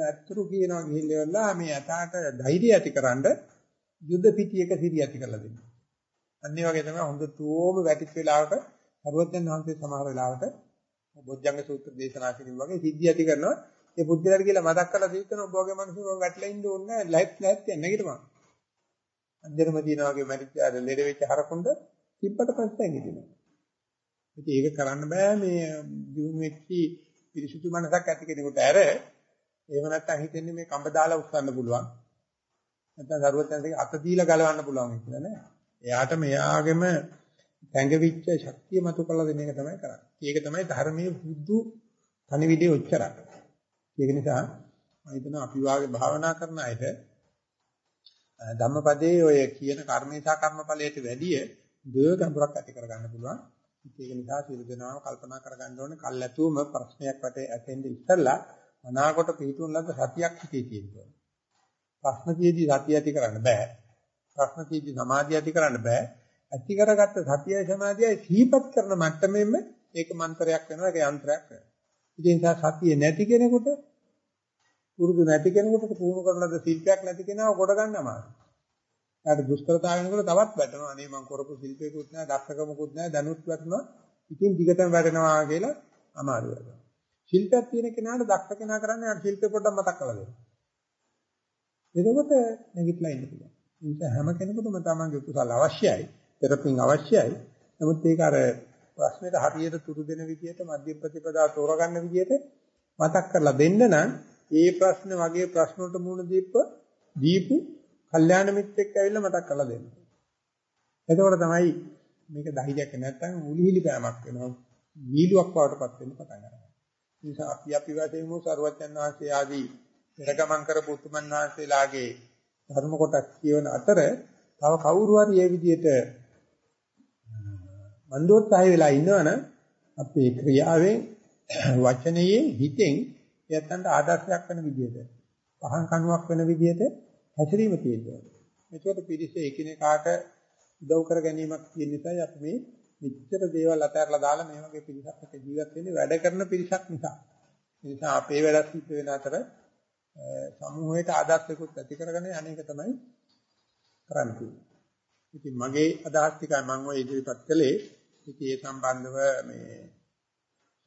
ඇත්තරු කියනවා ගිහිල්ලා මේ අතට ධෛර්යය ඇතිකරනද යුද්ධ පිටියක සිරිය ඇති කරලා දෙනවා. අනිත් වගේ තමයි හොඳටම වැටිච්ච වෙලාවක සර්වඥන් වහන්සේ සමහර වෙලාවට බොජ්ජංග සූත්‍ර දේශනා කිරීම වගේ සිද්ධිය ඇති කරනවා. ඒ බුද්ධිලාට කියලා මතක් කරලා දීතන ඔබ වගේ මිනිස්සු වැටලා ඉන්න ඕනේ නැහැ. ලයිට් ලයිට් යන්න නැගිටපන්. අන්දරම දිනා වගේ මැරිච්ච අර ලෙඩ වෙච්ච හරකුණ්ඩ තිබ්බට පස්සේ ඇඟිදිනවා. ඉතින් ඒක කරන්න බෑ මේ දිනු වෙච්චි පිරිසුදු මනසක් ඇති කෙනෙකුට ඇර එහෙම නැත්නම් හිතෙන්නේ මේ කඹ දාලා උස්සන්න පුළුවන්. නැත්නම් සරුවත්යන්ගේ අත දීලා ගලවන්න පුළුවන් කියලා නෑ. එයාට මෙයාගෙම තැඟවිච්ච ශක්තිය මතු කරලා දෙන එක තමයි කරන්නේ. ඒක තමයි ධර්මයේ බුදු තනිවිඩේ උච්චරක්. ඒක නිසා මම හිතනවා අපි වාගේ භාවනා කරන අයට ධම්මපදයේ ඔය කියන කර්මේසා කර්මඵලයට වැඩිය දෙය ගැඹුරක් ඇති කරගන්න පුළුවන්. ඒක නිසා සියලු දෙනාම කල්පනා කරගන්න ඕනේ කල්ැතුම ප්‍රශ්නයක් වටේ ඇතෙන්ද ඉස්සලා මනාකොට පිටුන් ලද්ද සතියක් හිතේ තියෙනවා. ප්‍රශ්න තියේදී සතිය ඇති කරන්න බෑ. ප්‍රශ්න තියේදී සමාධිය ඇති කරන්න බෑ. ඇති කරගත්ත සතියයි සමාධියයි සිහිපත් කරන මට්ටමෙම ඒක මන්ත්‍රයක් වෙනවා ඒක යන්ත්‍රයක් වෙනවා. ඉතින් ඒ නිසා සතිය නැති කෙනෙකුට පුරුදු නැති කෙනෙකුට පුහුණු කරලද ශිල්පයක් නැති කෙනාව කොට ගන්න අමාරුයි. එයාට දුෂ්කරතාව වෙනකොට තවත් වැටෙනවා. අනේ මං කරපු ශිල්පේකුත් නැහැ, දක්ෂකමකුත් නැහැ, දැනුත් වැටෙනවා. ඉතින් දිගටම වැටෙනවා කියලා අමාරු වෙනවා. ශිල්පයක් තියෙන කෙනාට දක්ෂ කෙනා කරන්නේ අර ශිල්පේ පොඩ්ඩක් මතක් කරලා දෙන්න. එතකොට නැගිටලා ඉන්න පුළුවන්. ඒක හැම කෙනෙකුටම තමන්ගේ කුසල අවශ්‍යයි, තෙරපින් අවශ්‍යයි. නමුත් ඒක අර ප්‍රශ්නෙට හරියට තුරු දෙන විදිහට මධ්‍ය ප්‍රතිපදාව තෝරගන්න විදිහට මතක් කරලා දෙන්න නම් ඒ ප්‍රශ්න වගේ ප්‍රශ්න වලට මුහුණ දීප දීපු කල්යාණ මිත්‍රෙක් ඇවිල්ලා මතක් කරලා දෙන්න. එතකොට තමයි මේක ධෛර්යයක් නැත්නම් උලිහිලි පෑමක් වෙනවා. වීලුවක් වඩටපත් වෙන්න පටන් ගන්නවා. ඒ නිසා අපි අපි වශයෙන් වූ සරුවචන් වහන්සේ ආදී පෙරගමන් කරපු උතුමන් වහන්සේලාගේ ධර්ම කොටස් කියවන අතර තව කවුරු හරි මේ විදිහට මන්දෝත්සාහය වෙලා ඉන්නවනම් අපේ ක්‍රියාවෙන් වචනයෙන් හිතෙන් එයත්න්ට ආදර්ශයක් වෙන විදිහට පහන් කණුවක් වෙන විදිහට හැසිරීම තියෙනවා. එතකොට පිරිස එකිනෙකාට උදව් කර ගැනීමක් තියෙන නිසා අපි මේ මෙච්චර දේවල් අතහැරලා දාලා මේ වගේ පිරිසක් එක්ක ජීවත් වෙන්නේ වැඩ කරන පිරිසක් නිසා. ඒ නිසා අපේ වැඩ සිද්ධ වෙන අතර සමූහයට ආදර්ශයකුත් ඇති කරගෙන අනේක තමයි කරන්නේ. ඉතින් මගේ අදහස් ටිකයි මම ඔය ඉදිරිපත් කළේ. ඉතින් ඒ සම්බන්ධව මේ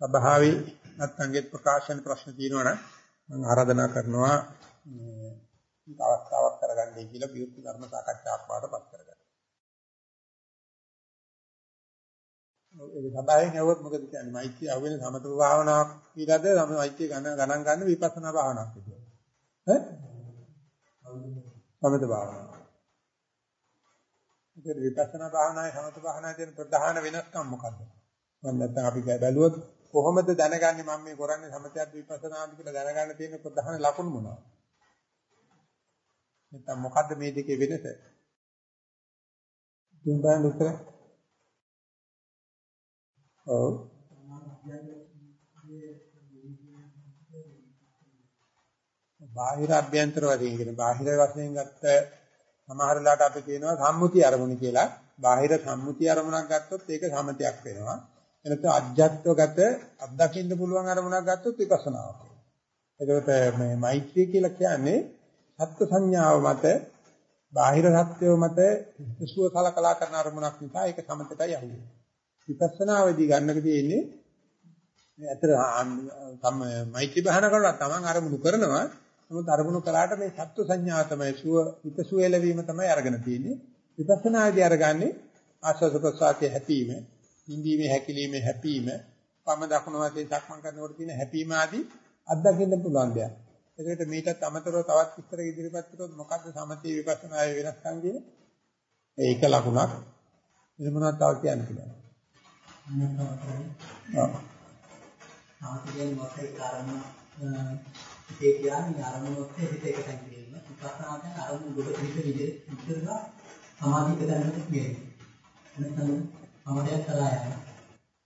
සභාවේ නැත්නම් ප්‍රකාශන ප්‍රශ්න තියෙනවා නම් මම ආරාධනා කරනවා මේක අවස්ථාවක් කරගන්නයි කියලා විවෘත ධර්ම සාකච්ඡාවක් වඩපත් කරගන්න. ඒක සබාවෙන් ඇහුවොත් මොකද කියන්නේ? මෛත්‍රිය අහුවෙන සමත භාවනාවක් කියලාද? සම මෛත්‍රිය ගණන් ගණන් ගන්න විපස්සනා භාවනාවක් කියලා. ඈ? සමත භාවනාව. ඒක විපස්සනා භාවනාවේ සමත භාවනාවේ තියෙන ප්‍රධාන වෙනස්කම් මොකද්ද? මම නැත්නම් අපි බැලුවොත් කොහොමද දැනගන්නේ මම මේ කරන්නේ සමතයත් විපස්සනාද කියලා දැනගන්න තියෙන ප්‍රධාන ලකුණු මොනවද? නැත්නම් මොකද්ද මේ දෙකේ වෙනස? දුන්නා උත්තර. ඔව්. බාහිර අභ්‍යන්තර වශයෙන් කියන බාහිර වශයෙන් ගත්ත සමහර ලාට අපි කියනවා සම්මුති අරමුණ කියලා. බාහිර සම්මුති අරමුණක් ගත්තොත් ඒක සමතයක් වෙනවා. එනත අජ්ජත්වගත අත්දකින්න පුළුවන් අරමුණක් ගත්තොත් විපස්සනාවක් වෙනවා. එතකොට මේ මෛත්‍රිය කියලා කියන්නේ සත්‍ය සංඥාව මත බාහිර සත්‍යව මත සුව කලකලා කරන අරමුණක් නිසා ඒක සමතටයි යන්නේ. විපස්සනාවේදී ගන්නක තියෙන්නේ මේ අතර මෛත්‍රී භාවනා කරලා තමන් අරමුණු කරනවා නමුත් අරමුණු කළාට මේ සත්ව සංඥා තමයි සුව හිතසුව එළවීම තමයි අරගෙන තියෙන්නේ විපස්සනාදී අරගන්නේ ආස්වාද ප්‍රසආතයේ හැපීම ඉන්දීමේ හැකිලීමේ හැපීම පම දකුණු වශයෙන් සක්මන් කරනකොට තියෙන හැපීම ආදී අත්දකින්න පුළුවන් දෙයක්. ඒකට මේකත් අමතරව තවත් විස්තර ඉදිරිපත් කරොත් මොකද්ද සමථී විපස්සනායේ වෙනස්කම් කියන්නේ? ඒක ලකුණක්. එන මොනවද තව කියන්න කියලා. සාමාන්‍යයෙන් මොකක්ද කාරණා ඒ කියන්නේ අරමුණ ඔස්සේ හිත එක තැන කිරීම. විපස්සනා කියන්නේ අරමුණ දුක පිට විදිහට ඉස්සරලා සමාධික දැනගන්න කියන්නේ. නැත්නම් සමාධියක් කළා යනවා.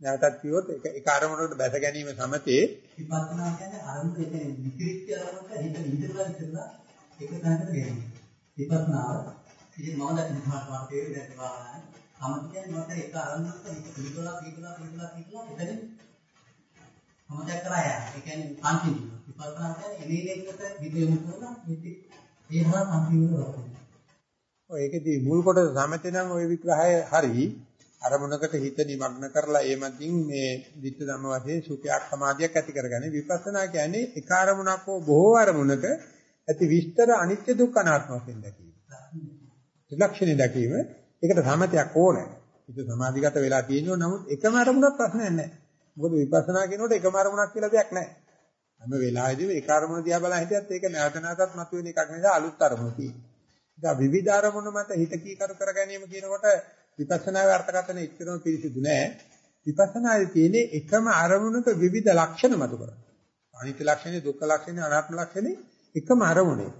නැවතත් කිව්වොත් ඒක ඒක අරමුණකට බැස ගැනීම සමතේ විපස්සනා කියන්නේ අරමුණ කියන්නේ විකෘති අරමුණක හිත ඉඳලා ඉස්සරලා එක තැනකට ගෙනියන. විපස්සනාව ඉතින් මම දැන් මහත් වාර්තේ දැන් වාහන සමථ කියන්නේ මට එක අරමුණක හිත පිළිකලා පිළිකලා පිළිකලා පිළිකලා එතනින් සමථයක් කරා යනවා. ඒ කියන්නේ කන්ටිනියු. විපස්සනා කියන්නේ එනේ එකට හිත යොමු කරලා හිත ඒ හා කන්ටිනියු කරනවා. ඔය ඒකදී මුල් කොටස සමතේ නම් ওই විග්‍රහය හරි අරමුණකට හිත නිමග්න කරලා ඒ මතින් මේ විත්ත ධම්ම වශයෙන් සුඛයක් සමාධියක් ඇති කරගන්නේ විපස්සනා කියන්නේ එක අරමුණක් හෝ බොහෝ අරමුණක ඇති විස්තර අනිත්‍ය දුක්ඛ අනාත්ම වශයෙන් දැකීම. ත්‍රිලක්ෂණය දැකීම ඒකට සමතයක් ඕනේ. හිත සමාධිගත වෙලා තියෙනවා නමුත් එකම අරමුණක් ප්‍රශ්නයක් නැහැ. මොකද විපස්සනා කියනකොට එකම අරමුණක් කියලා දෙයක් නැහැ. හැම වෙලාවෙදීම එක අරමුණ දිහා බලන් හිටියත් ඒක නැවත නැවතත් මතුවෙන එකක් නිසා අලුත් අරමුණ තියෙනවා. ඒක විවිධ අරමුණු මත හිත කීකරු කර ගැනීම කියනකොට විපස්සනාවේ අර්ථකථන එච්චරම පිළිසිදු නෑ. විපස්සනායේ තියෙන්නේ එකම අරමුණක විවිධ ලක්ෂණ මතු කරගන්න. අනිත්‍ය ලක්ෂණේ, දුක්ඛ ලක්ෂණේ, අනාත්ම ලක්ෂණේ එකම අරමුණේ.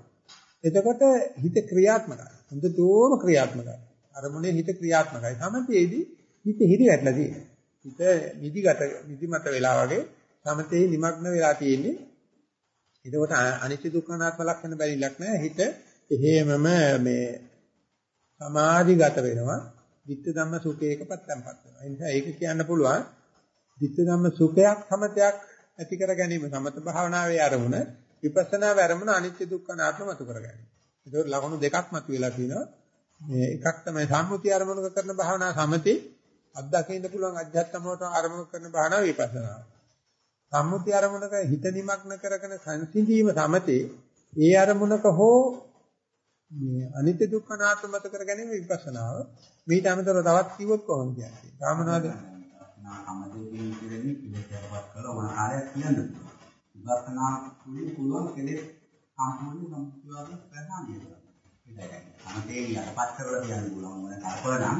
එතකොට හිත ක්‍රියාත්මකයි. හොඳටම ක්‍රියාත්මකයි. අරමුණේ හිත ක්‍රියාත්මකයි. සමතේදී හිත හිරි වැටලා තියෙනවා. හිත නිදිගත නිදිමත වෙලා වගේ සමතේ නිමග්න වෙලා තියෙන්නේ. එතකොට අනිත්‍ය දුක්ඛ අනාත්ම ලක්ෂණ බැරිලක් නෑ. හිත එහෙමම මේ සමාධිගත වෙනවා. ditta ධම්ම සුඛයකපත් tempත් වෙනවා. ඒ නිසා ඒක කියන්න පුළුවන් ditta ධම්ම සුඛයක් සමතයක් ඇති කර ගැනීම සමත භාවනාවේ ආරමුණ විපස්සනා ආරමුණ අනිත්‍ය දුක්ඛ අනාත්ම මතු කර ගැනීම. ඒක ලකුණු දෙකක් මතු වෙලා තියෙනවා. මේ එකක් තමයි සම්මුති ආරමුණක කරන භාවනා සමතේ අත්දකින්න පුළුවන් අධ්‍යාත්මවට ආරමුණක කරන භාවනාව විපස්සනා. සම්මුති ආරමුණක හිත නිමග්න කරගෙන සංසිඳීම සමතේ ඒ ආරමුණක හෝ මේ අනිත්‍ය දුක්ඛ අනාත්ම මත කර ගැනීම විපස්සනාව. මේට අමතරව තවත් කිව්වොත් කොහොමද කියන්නේ? රාමනාද සමදේදී කියන්නේ පිළිතරවත් කරලා ඕන කාර්යයක් කියන්න පුළුවන්. විපස්සනා කුලිය පුළුවන් කෙලෙස් සම්පූර්ණ සම්පූර්ණ ප්‍රහාණය කරනවා. සමතේ යටපත් කරලා කියන්න පුළුවන් මොන කල්පනා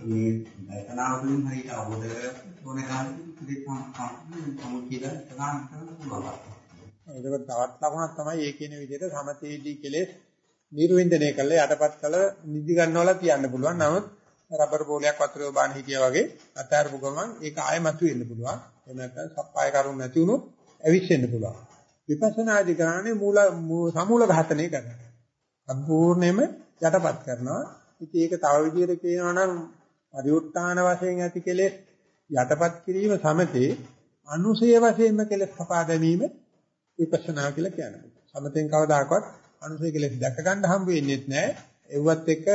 මේ විපස්සනා වලින් හරියට අවබෝධ කරගන්න ඕන කාර්යයක් පිළිපන් සම්පූර්ණ සමුචිත ප්‍රදාන කරන්න පුළුවන්. ඒක තවත් ලකුණක් තමයි ඒ කියන විදිහට සමතේදී කෙලෙස් නිර්වින්දනය කළා යටපත් කළ නිදි ගන්නවලා කියන්න පුළුවන්. නමුත් රබර් බෝලයක් වතුරේ බාන හිටියා වගේ අතාරපු ගමන් ඒක ආයෙ මතුවෙන්න පුළුවන්. එහෙම නැත්නම් සප්පාය කරුණ නැති වුණොත් ඇවිස්සෙන්න පුළුවන්. විපස්සනාදී කරන්නේ මූල සමූල ඝාතනය කරනවා. සම්පූර්ණයෙන්ම යටපත් කරනවා. ඉතින් ඒක තව විදිහට කියනවා නම් පරිඋත්ථාන වශයෙන් ඇති කෙලෙස් යටපත් කිරීම සමතේ අනුසය වශයෙන්ම කෙලෙස් කපා දැමීම විපස්සනා කියලා කියනවා. සමතෙන් කවදාකවත් අනුසය කෙලෙස් දැක ගන්න හම්බ වෙන්නේ නැහැ. ඒවත් එක්ක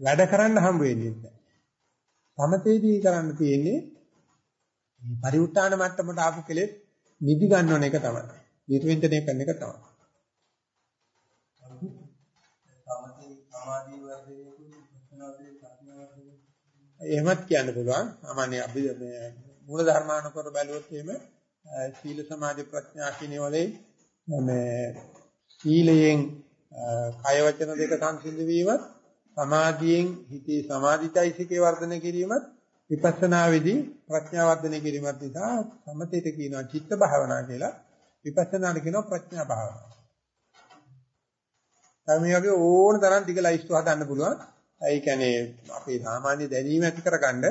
වැඩ කරන්න හම්බ වෙන්නේ නැහැ. සමතේදී කරන්න තියෙන්නේ මේ පරිඋත්ථාන මට්ටමට ආපු කෙලෙස් නිදි ගන්නවන එක තමයි. නිර්වින්දනය කරන එක තමයි. සමතේ සමාධි වර්ධනයකුයි විපස්සනාදී ප්‍රඥා වර්ධනයකුයි එහෙමත් කියන්න පුළුවන්. සාමාන්‍ය අපි මේ මූල ධර්මානුකර බැලුවොත් එහෙම සීල සමාධි ප්‍රඥා කියන වලේ මේ සීලයෙන් කය වචන දෙක සංසිඳ වීමත් සමාධියෙන් හිතේ සමාධිචෛසිකේ වර්ධනය කිරීමත් විපස්සනාවේදී ප්‍රඥා වර්ධනය කිරීමත් නිසා සමතේට කියනවා චිත්ත භාවනා කියලා විපස්සනාට කියනවා ප්‍රඥා භාවනාව. මේ වගේ ඕන තරම් ටික ලයිස්තු හදන්න පුළුවන්. ඒ කියන්නේ අපේ සාමාන්‍ය දැනීම ඇති කරගන්න.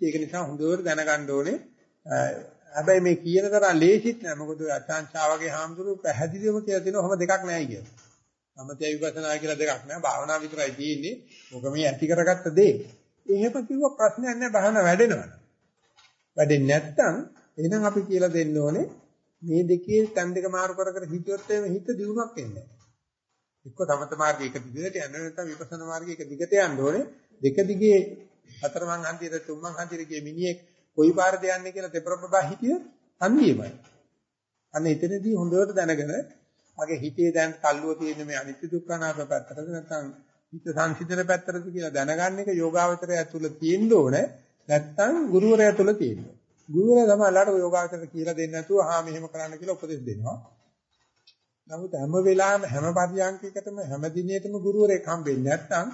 ඒක නිසා හොඳට දැනගන්න ඕනේ. හැබැයි මේ කියන තරම් ලේසිත් නෑ. මොකද ඔය අචාන්චා වගේ හාමුදුරුවෝ පැහැදිලිවම කියලා තියෙනවා ඔහම දෙකක් නෑයි කියලා. සමතය විපස්සනා කියලා දෙකක් නෑ. භාවනා විතරයි තියෙන්නේ. මොක මේ ඇති කරගත්ත දේ. එහෙම කිව්ව ප්‍රශ්නයක් නෑ භාවනා වැඩෙනවා. වැඩෙන්නේ නැත්නම් එහෙනම් අපි කියලා දෙන්න ඕනේ මේ දෙකේ තැන් දෙක මාරු කර කර හිතුවොත් එහෙම හිත දියුණුවක් එන්නේ නෑ. එක්ක සමත මාර්ගය එක දිගට යන්න නැත්නම් විපස්සනා මාර්ගය එක දිගට යන්න ඕනේ. දෙක දිගේ හතරමං හන්දියට තුන්මං හන්දියට ගිය මිනිහෙක් කොයි පාරද යන්නේ කියලා දෙපරපබා හිතිය අන්තිමයි. අන්න එතනදී හොඳට දැනගෙන මගේ හිතේ දැන් තල්ලුව තියෙන මේ අනිත්‍ය දුක්ඛ අනාත්ම පැත්තටද නැත්නම් හිත සංසිඳන පැත්තටද කියලා දැනගන්න එක යෝගාවචරය තුළ තියෙන්න ඕනේ. නැත්නම් ගුරුවරයා තුළ තියෙන්න ඕනේ. ගුරුවරයා තමයි ලාට යෝගාවචරයට කියලා දෙන්නේ නැතුව ආ මෙහෙම කරන්න කියලා උපදෙස් දෙනවා. නමුත් හැම වෙලාවෙම හැම පරියන්කයකටම හැම දිනෙටම ගුරුවරයෙක් හම්බෙන්නේ නැත්නම්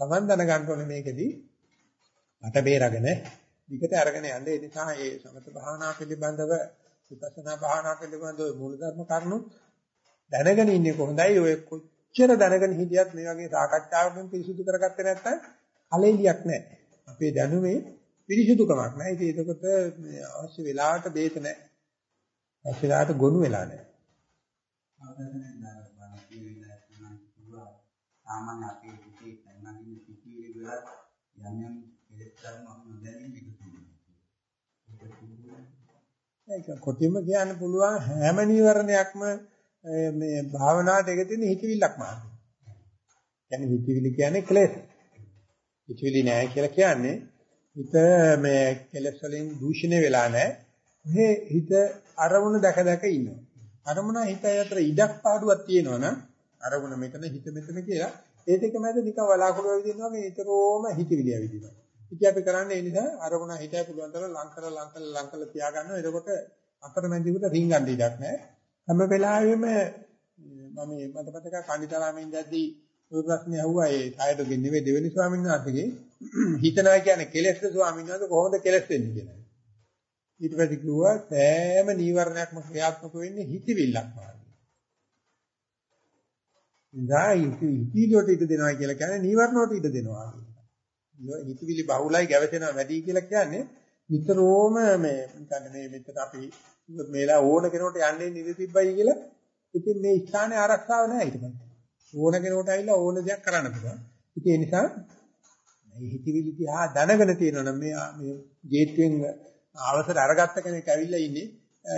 Taman දැනගන්න ඕනේ මේකෙදී මට බේරගෙන විකට අරගෙන යන්න. ඒ නිසා මේ සමත භාවනා පිළිබඳව විපස්සනා භාවනා පිළිබඳව මූලධර්ම කරුණු දැනගෙන ඉන්නේ කොහොඳයි. ඔය කොච්චර දැනගෙන හිටියත් මේ වගේ සාකච්ඡාවකින් පිරිසුදු කරගත්තේ නැත්නම් කලෙලියක් නැහැ අපේ දැනුමේ පිරිසුදුකමක් නැහැ ඉතින් ඒකට අවශ්‍ය වෙලාවට බේත නැහැ අවශ්‍ය වෙලාවට ගොනු වෙලා නැහැ අවබෝධයෙන් දාන කියවිලා නම් කිව්වා සාමාන්‍ය අපේ හිතේ තනගින්න පිටිවිලි වල යම් යම් කෙලෙස් ධර්ම නොදැනීම ඒක කොටිම කියන්න පුළුවන් හැම නීවරණයක්ම මේ භාවනාවට එක තියෙන හිතවිල්ලක් මාර්ගය. කියන්නේ හිතවිලි කියන්නේ ක්ලේශ. හිතවිලි නෑ කියලා කියන්නේ හිත මේ කෙලෙස් වලින් දූෂණය වෙලා නෑ. මේ හිත අරමුණ දැක දැක ඉන්නවා. අරමුණ හිතයි අතර ඉඩක් පාඩුවක් තියෙනවනම් අරමුණ මෙතන හිත මෙතන කියලා ඒ දෙක මැද නිකන් වලාකුළු වෙදිනවා මේ නිතරම හිතවිලිය වෙදිනවා. ඉතින් අපි කරන්නේ ඒ නිසා අරමුණ හිතයි පුළුවන් තරම් ලං කරලා ලං කරලා ලං කරලා තියාගන්නවා. එතකොට අතරමැදිවට රින්ගන්න ඉඩක් නැහැ. හැම වෙලාවෙම මම මට මතක කණිතරාමෙන් දැද්දී ඔය ප්‍රශ්නේ අහුවා ඒ සායදගෙන් නෙවෙයි දෙවෙනි ස්වාමීන් වහන්සේගේ හිතනවා කියන්නේ කෙලෙස්ද ස්වාමීන් වහන්සේ කොහොමද කෙලස් වෙන්නේ කියලා. ඊට පස්සේ කිව්වා සෑම නීවරණයක්ම ක්‍රියාත්මක වෙන්නේ හිතවිල්ලක් මාර්ගය. ඉඳායි හිතවිලියට ඉඩ දෙනවා කියලා කියන්නේ නීවරණ වලට ඉඩ දෙනවා කියලා. හිතවිලි බහුලයි ගැවසෙනවා වැඩි කියලා කියන්නේ නිතරම මේ නිකන් මේ මෙතන අපි මේලා ඕන කෙනෙකුට යන්නේ නිදි තිබ්බයි කියලා ඉතින් මේ ස්ථානේ ආරක්ෂාව නැහැ ඊට පස්සේ. ඕන කෙනෙකුට ඇවිල්ලා ඕන දෙයක් කරන්න පුළුවන්. ඉතින් ඒ නිසා මේ හිතවිලි දිහා දැනගෙන තියෙනවනම් මේ මේ ගේට්ටුවෙන් අවසර අරගත්ත කෙනෙක් ඇවිල්ලා ඉන්නේ.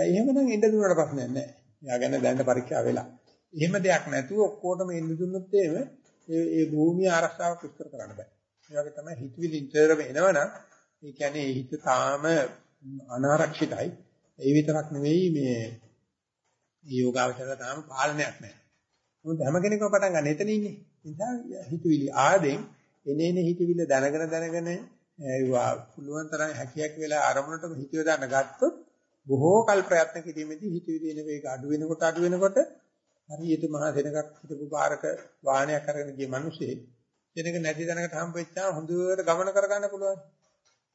එහෙමනම් ඉන්න දුන්නට ප්‍රශ්නයක් නැහැ. එයා ගැන දැනට පරීක්ෂා වෙලා. එහෙම දෙයක් නැතුව ඔක්කොටම එන්න දුන්නොත් එහෙම ඒ ඒ භූමිය ආරක්ෂාවක් විස්තර කරන්න බෑ. ඒ වගේ තමයි හිතවිලි ඉතරම එනවනම් ඒ කියන්නේ හිත තාම අනාරක්ෂිතයි. ඒ විතරක් නෙවෙයි මේ යෝගාවචරය තාම පාලනයක් නැහැ. මොකද හැම කෙනෙක්ම පටන් ගන්න එතන ඉන්නේ. ඒ නිසා හිතවිලි ආදෙන් එනේන හිතවිල්ල දැනගෙන දැනගෙන ඒවා පුළුවන් තරම් හැකියාවක් වෙලා අරමුණට හිතිය දාන්න ගත්තොත් බොහෝ කල් ප්‍රයත්න කිරීමේදී හිතවිලි එන වේග අඩු වෙනකොට අඩු වෙනකොට හරියට මහා සෙනඟක් හිටපු පාරක වාහනයක් අරගෙන ගිය මිනිස්සේ සෙනඟ නැති තැනකට හම්බෙච්චා හොඳට ගමන කරගන්න පුළුවන්.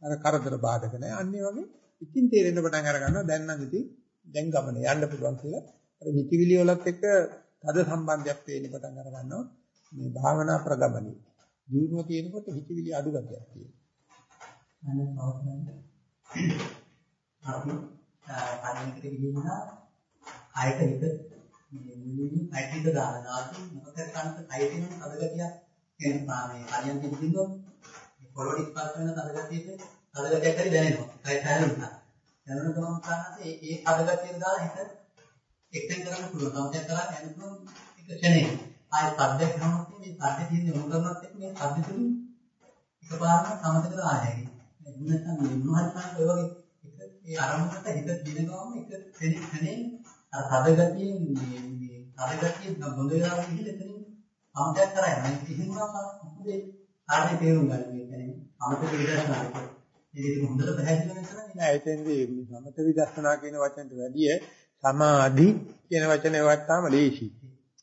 අර කරදර බාධක නැහැ. අන්න වගේ ඉතින් තේරෙන්න පටන් අර ගන්නවා දැන් නම් ඉතින් දැන් ගමන යන්න පුළුවන් කියලා. අර හිතවිලි වලත් එක්ක තද සම්බන්ධයක් පේන්න පටන් අර ගන්නවා. මේ භාවනා ප්‍රගමනී. ජීවුව තියෙනකොට හිතවිලි අඩු ගතියක් තියෙනවා. අනේ පවත්න්නේ. අපි කලින්කට ගිහිනා ආයත හිත මේ මුලින්ම ආයත හිත දාලා ආපු මොකද කන්ත ආයත වෙන තදගතියක් එනවා මේ කලින් කිව්වොත් පොළොවට ඉස්පස් වෙන තදගතියක තදගතියක් හරි දැනෙනවා. කය දැනෙනවා. දැනෙන ගමන් කාණේ ඒ ඒ තදගතිය දාලා හිත එක්තෙන් කරන්න පුළුවන්. සමතයක් කරලා යනකොට එක ක්ෂණේ ආයෙ පද්දයක් කරනකොට මේ පද්ද තියෙන යොමු කරනත් එක්ක මේ පද්ද තුලින් එකපාරම සමතක ආයයි. නැත්නම් මේ මොනවද තමයි ඔය වගේ ඒ අරමුණට හිත දින ගමන් එක ක්ෂණේ අර තදගතියෙන් මේ මේ තදගතිය බොඳ වෙනවා කියන එතනින් සමතයක් කරා යනවා. එහෙනම් මොකද ආරේ තේරුම් ගන්න මේ කියන්නේ සමථ විදර්ශනා ඒක හොඳට පැහැදිලි වෙනවා නෑ එතෙන්දී සමත විදර්ශනා කියන වචනට වැඩිය සමාධි කියන වචනේ වත්තාම ලේසි.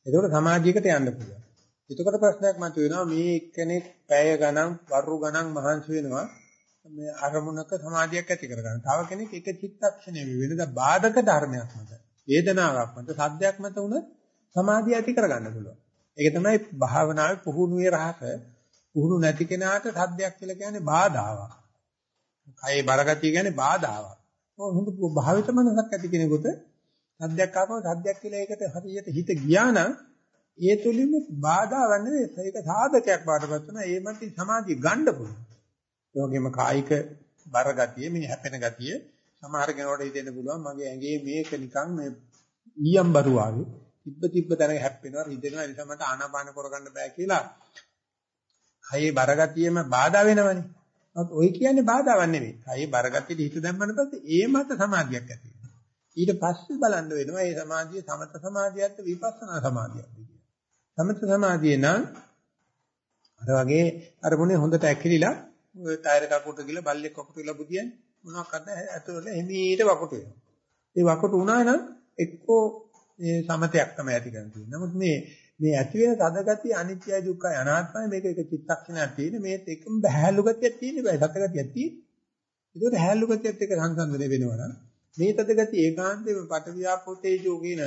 ඒකෝට සමාධියකට යන්න පුළුවන්. එතකොට ප්‍රශ්නයක් මතුවෙනවා මේ එක්කෙනෙක් පැය ගණන් වරු ගණන් මහන්සි වෙනවා මේ අරමුණක සමාධියක් ඇති කරගන්න. තව කෙනෙක් එක චිත්තක්ෂණයේ වෙනද බාධක ධර්මයක් මත වේදනාවක් මත සද්දයක් මත උනත් සමාධිය ඇති කරගන්න පුළුවන්. ඒක තමයි භාවනාවේ පුහුණුවේ රහස. පුහුණු නැති කෙනාට සද්දයක් කියලා කියන්නේ බාධාවක්. කයේ බරගතිය කියන්නේ බාධාවක්. හොඳ භාවිත මනසක් ඇති කෙනෙකුට සද්දයක් ආපම සද්දයක් කියලා ඒකට හරියට හිත ගියා නම් ඒ තුලින්ම බාධාවක් නෙවෙයි ඒක සාධකයක් බාටපත් වෙනවා. ඒ මතින් සමාධිය ගන්න පුළුවන්. ඒ වගේම කායික බරගතිය මේ හැපෙන ගතිය සමහර කෙනෙකුට හිතෙන්න පුළුවන් මගේ ඇඟේ මේක නිකන් මේ ඊයම් බරුවාගේ තිබ්බ තිබ්බ තැනක හැප්පෙනවා රිදෙනවා ඒ නිසා මට ආනාපාන කරගන්න බෑ කියලා. කයේ බරගතියෙම බාධා වෙනවනේ. ඔය කියන්නේ බාධාවක් නෙවෙයි. කයේ බරගතියට හිත දැම්මම පස්සේ ඒ මත සමාධියක් ඇති වෙනවා. ඊට පස්සේ බලන්න වෙනවා මේ සමාධිය සමත සමාධියක්ද විපස්සනා සමාධියක්ද කියලා. සමත සමාධිය නම් අර වගේ අර මොනේ හොඳට ඇකිලිලා ඔය ටයර් කකුට ගිහලා බල්ලෙක් කකුට ගිහලා බුදියන්නේ මොනවාක්ද ඇතුළේ එමීට වකුට වෙනවා. ඒ වකුට උනා නම් එක්කෝ මේ සමතයක් තමයි ඇති කරන් තියෙන්නේ. නමුත් මේ මේ ඇති වෙන තද ගතිය අනිත්‍යයි දුක්ඛයි අනාත්මයි මේක එක චිත්තක්ෂණයක් තියෙන මේත් එකම බහැලු ගතියක් තියෙන බෑ සත්‍ය ගතියක් තියෙන. ඒකට හැලු ගතියත් එක්ක සංසන්දනය වෙනවා නම් මේ තද ගතිය ඒකාන්තයෙන්ම පටවියාපෝතේජෝ කියන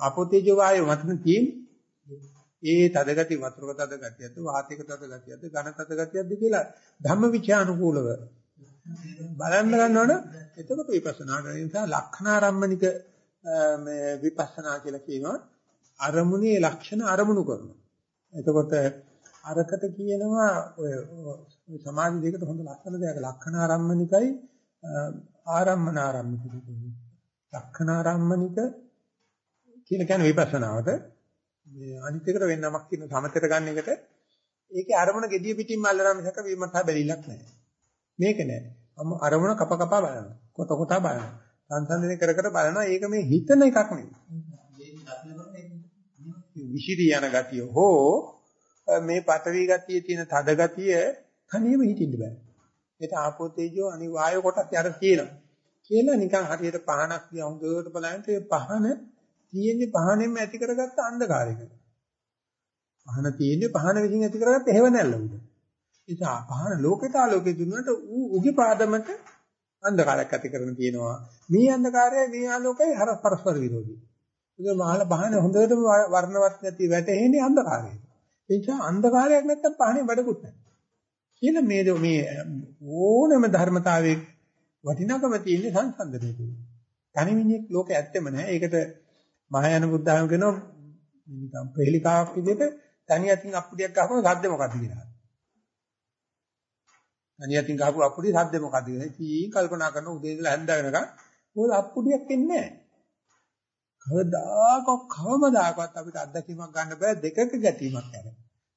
අපෝතේජෝ වායෝ මතන තියෙන්නේ. ඒ තද ගතිය වතුරක තද ගතියද වාතයක තද ගතියද ඝන තද ගතියද කියලා ධම්මවිචානුකූලව බලන්න ගන්නවනේ එතකොට විපස්සනා කරන නිසා ලක්ෂණාරම්මනික මේ විපස්සනා කියලා කියනවා. අරමුණේ ලක්ෂණ අරමුණු කරනවා. එතකොට අරකට කියනවා ඔය සමාධි දෙකට හොඳ ලක්ෂණ දෙයක්. ලක්ෂණ ආරම්මනිකයි ආරම්මන ආරම්මික ලක්ෂණ ආරම්මනික කියලා කියන්නේ විපස්සනාවට. මේ අනිත් එකට වෙන්නමක් කියන සමතේට ගන්න එකට ඒකේ අරමුණ gediya පිටින්ම අල්ලලා මිසක විමතා බැලිලක් නැහැ. මේක නෑ. අරමුණ කප කපා බලනවා. කොට කොට බලනවා. සංසන්දනය කර කර බලනවා. ඒක මේ හිතන එකක් නෙවෙයි. විසිරී යන ගතිය හෝ මේ පටවි ගතියේ තියෙන තද ගතිය තනියම හිටින්න බෑ. ඒක ආපෝ තේජෝ අනිවාර්ය කොටස් යට තියෙනවා. කියලා නිකන් හරියට පහනක් දිහා හොඳට බලනකොට ඒ පහන තියෙන්නේ පහනෙන්ම ඇති කරගත්ත අන්ධකාරයක. පහන තියෙන්නේ පහන විසින් ඇති කරගත්ත හේව නැල්ල උඩ. නිසා පහන ලෝකයට ආලෝකේ දුන්නාට ඌ උගේ පාදමට අන්ධකාරයක් ඇති කරන තියෙනවා. මේ අන්ධකාරයයි මේ ආලෝකයයි හර පරස්පර විරෝධී. ඒක මහල පහන හොඳටම වර්ණවත් නැති වැටෙන්නේ අන්ධකාරයයි. ඒ නිසා අන්ධකාරයක් නැත්තම් පහනේ වැඩකුත් නැහැ. කියලා මේ මේ ඕනම ධර්මතාවයේ වටිනාකම තියෙන සංසන්දනය තුල. තනිමිනියක් ලෝකේ ඇත්තෙම නැහැ. ඒකට මහායාන බුද්ධාගම කියනවා නිකම් ප්‍රේලිකාවක් විදිහට තනි අතින් අප්පුඩියක් ගහපුවම සද්ද මොකක්ද කියලා. තනි අතින් ගහපු අප්පුඩිය සද්ද මොකක්ද කියලා. ඉතින් කල්පනා කරන උදේ ඉඳලා හැන්ද වෙනකන් මොකද අප්පුඩියක් එන්නේ නැහැ. කවදාකවත් කවමදාකවත් අපිට අත්දැකීමක් ගන්න බෑ දෙකක ගැටීමක් ගැන.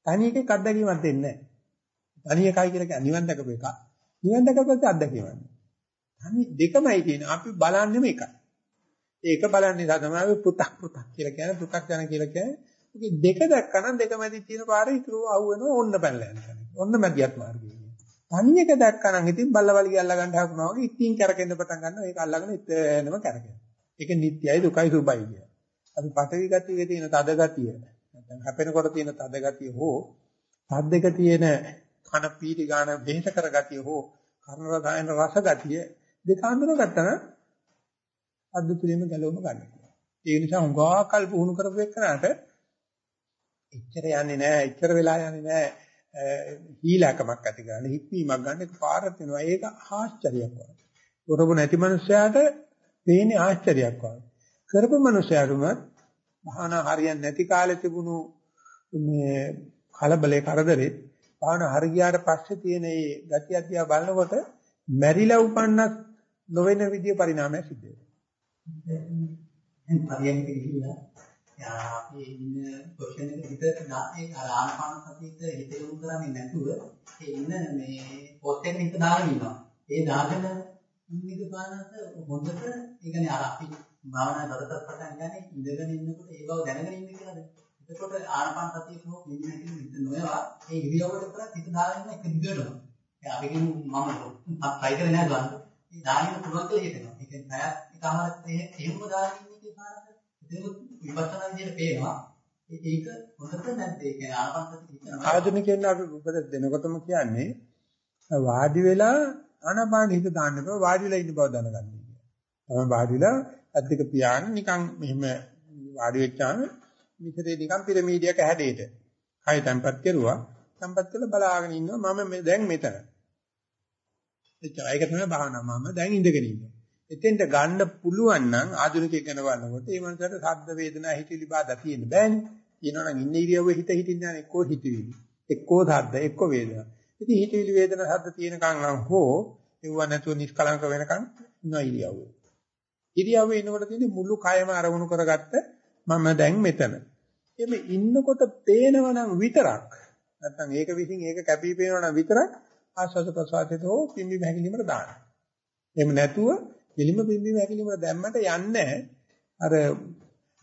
තනි එකක් අත්දැකීමක් දෙන්නේ නැහැ. තනි එකයි කියලා කියන්නේ නිවන් දැකපු එක. නිවන් දැකපුවත් අත්දැකීමක්. තනි දෙකමයි තියෙන්නේ. අපි බලන්නේම එකයි. ඒක බලන්නේ තමයි පු탁 පු탁 කියලා කියන්නේ පු탁 ජන කියලා කියන්නේ. ඔකේ දෙක දැක්කනම් දෙක මැදි තියෙන පාර ඉතුරු අහු වෙනවා ඕන්න පැනලා යනවා. ඕන්න මැදියත් මාර්ගය. තනි එක දැක්කනම් ඉතින් බල්ලවලිය අල්ල ගන්න හකුනවා වගේ ඉතින් කරකෙන්න පටන් ගන්නවා. ඒක අල්ලගෙන ඉතනම කරකෙනවා. ඒක නිට්ටයයි දුකයි සුබයි කිය. අපි පඨවි ගතියේ තියෙන තද ගතිය නැත්නම් හැපෙනකොට තියෙන තද ගතිය හෝ තද්දක තියෙන කන පීටි ගන්න වෙහෙස කර ගතිය හෝ කර්ණ රසායන රස ගතිය දෙක හඳුනගත්තා නම් අද්ද තුලින්ම ගැලවෙම ගන්න. ඒ නිසා හුඟා කල් පුහුණු කරපු එක්කනට එච්චර යන්නේ නැහැ, එච්චර වෙලා යන්නේ නැහැ. හීලකමක් ඇති ගන්න, හික්මීමක් ගන්න එක පාරක් වෙනවා. ඒක ආශ්චර්යයක් වගේ. කරපො නැති මනුස්සයාට පේන්නේ ආශ්චර්යයක් වගේ. කරපු මනුස්සයාටම භාවනා හරියන්නේ නැති කාලේ තිබුණු මේ කලබලේ කරදරේ භාවනා හරි ගියාට පස්සේ තියෙන මේ ගතිය අධ්‍යා බලනකොට මැරිලා උපන්නක් නොවන විදිය පරිණාමයක් සිද්ධ වෙනවා. දැන් පරියන්ක ගිහිල්ලා යා අපි ඉන්න පොෂන් එක හිත නාේ ආනාපාන සතියට හිත යොමු කරන්නේ නැතුව ඒ ඉන්න මේ පොත් එක හිත දාගෙන ඉන්නවා. ඒ දාගෙන ඉන්නක පානත් හොඳට ඒ කියන්නේ අර අපි භාවනා කරතත් පටන් ගන්නේ ඉඳගෙන ඉන්නකොට ඒ බව දැනගෙන ඉන්න කියලාද? එතකොට ආනාපාන සතිය කොහොම නිදින හිත නොයවා ඒ ඉරියව්වට කරත් හිත දාගෙන එක දිගටම අපි කියමු මම try කරේ නැහැ ගන්න. මේ දාන්න පුළුවන් කියලා හිතෙනවා. ඒ කියන්නේ පැයක් එකමාරක් එහෙම දාගෙන ඉන්න එකේ පාරක්. ඒක විපස්සනා විදියට පේනවා. ඒක හොඳද නැද්ද? ඒ කියන්නේ ආනාපානසති හිතනවා. ආධුනිකයන් අපි උපදෙස් දෙනකොටම කියන්නේ වාඩි වෙලා ආනාපාන හිත දාන්න බෑ වාඩි වෙලා ඉන්න බව දැනගන්න කියන්නේ. තමයි වාඩි වෙලා අද්දික පියාන නිකන් මෙහෙම වාඩි වෙච්චාම මිතරේ නිකන් පිරමීඩියක හැඩේට. කය තැම්පත් කරුවා. තැම්පත් කරලා බලාගෙන ඉන්නවා මම දැන් මෙතන. එච්චරයි ඒක තමයි භාවනාව. මම දැන් ඉඳගෙන ඉන්නවා. එතෙන්ට ගන්න පුළුවන් නම් ආධුනිකයෙක් ගැන බලනකොට ඒ මනසට ශබ්ද වේදනා හිතිලි බාධා තියෙන්න බෑනේ. කියනවනම් ඉන්න ඉරියව්වේ හිත හිටින්න යන එක්කෝ හිතවිලි. එක්කෝ ශබ්ද එක්කෝ වේදනා. ඉතින් හිතවිලි වේදනා ශබ්ද තියෙනකන් නම් හෝ ඒව නැතුව නිෂ්කලංක වෙනකන් ඉන්න ඉරියව්වේ. ඉරියව්වේ ඉන්නකොට තියෙන්නේ මුළු කයම අරමුණු කරගත්ත මම දැන් මෙතන. එමෙ ඉන්නකොට පේනවනම් විතරක් නැත්නම් ඒක විසින් ඒක කැපී පේනවනම් විතරක් ආස්වාද ප්‍රසආතයට හෝ පිම්බි මහැකිලිමට දාන්න. එහෙම නැතුව පිළිම පිම්බි මහැකිලිමට දැම්මට යන්නේ අර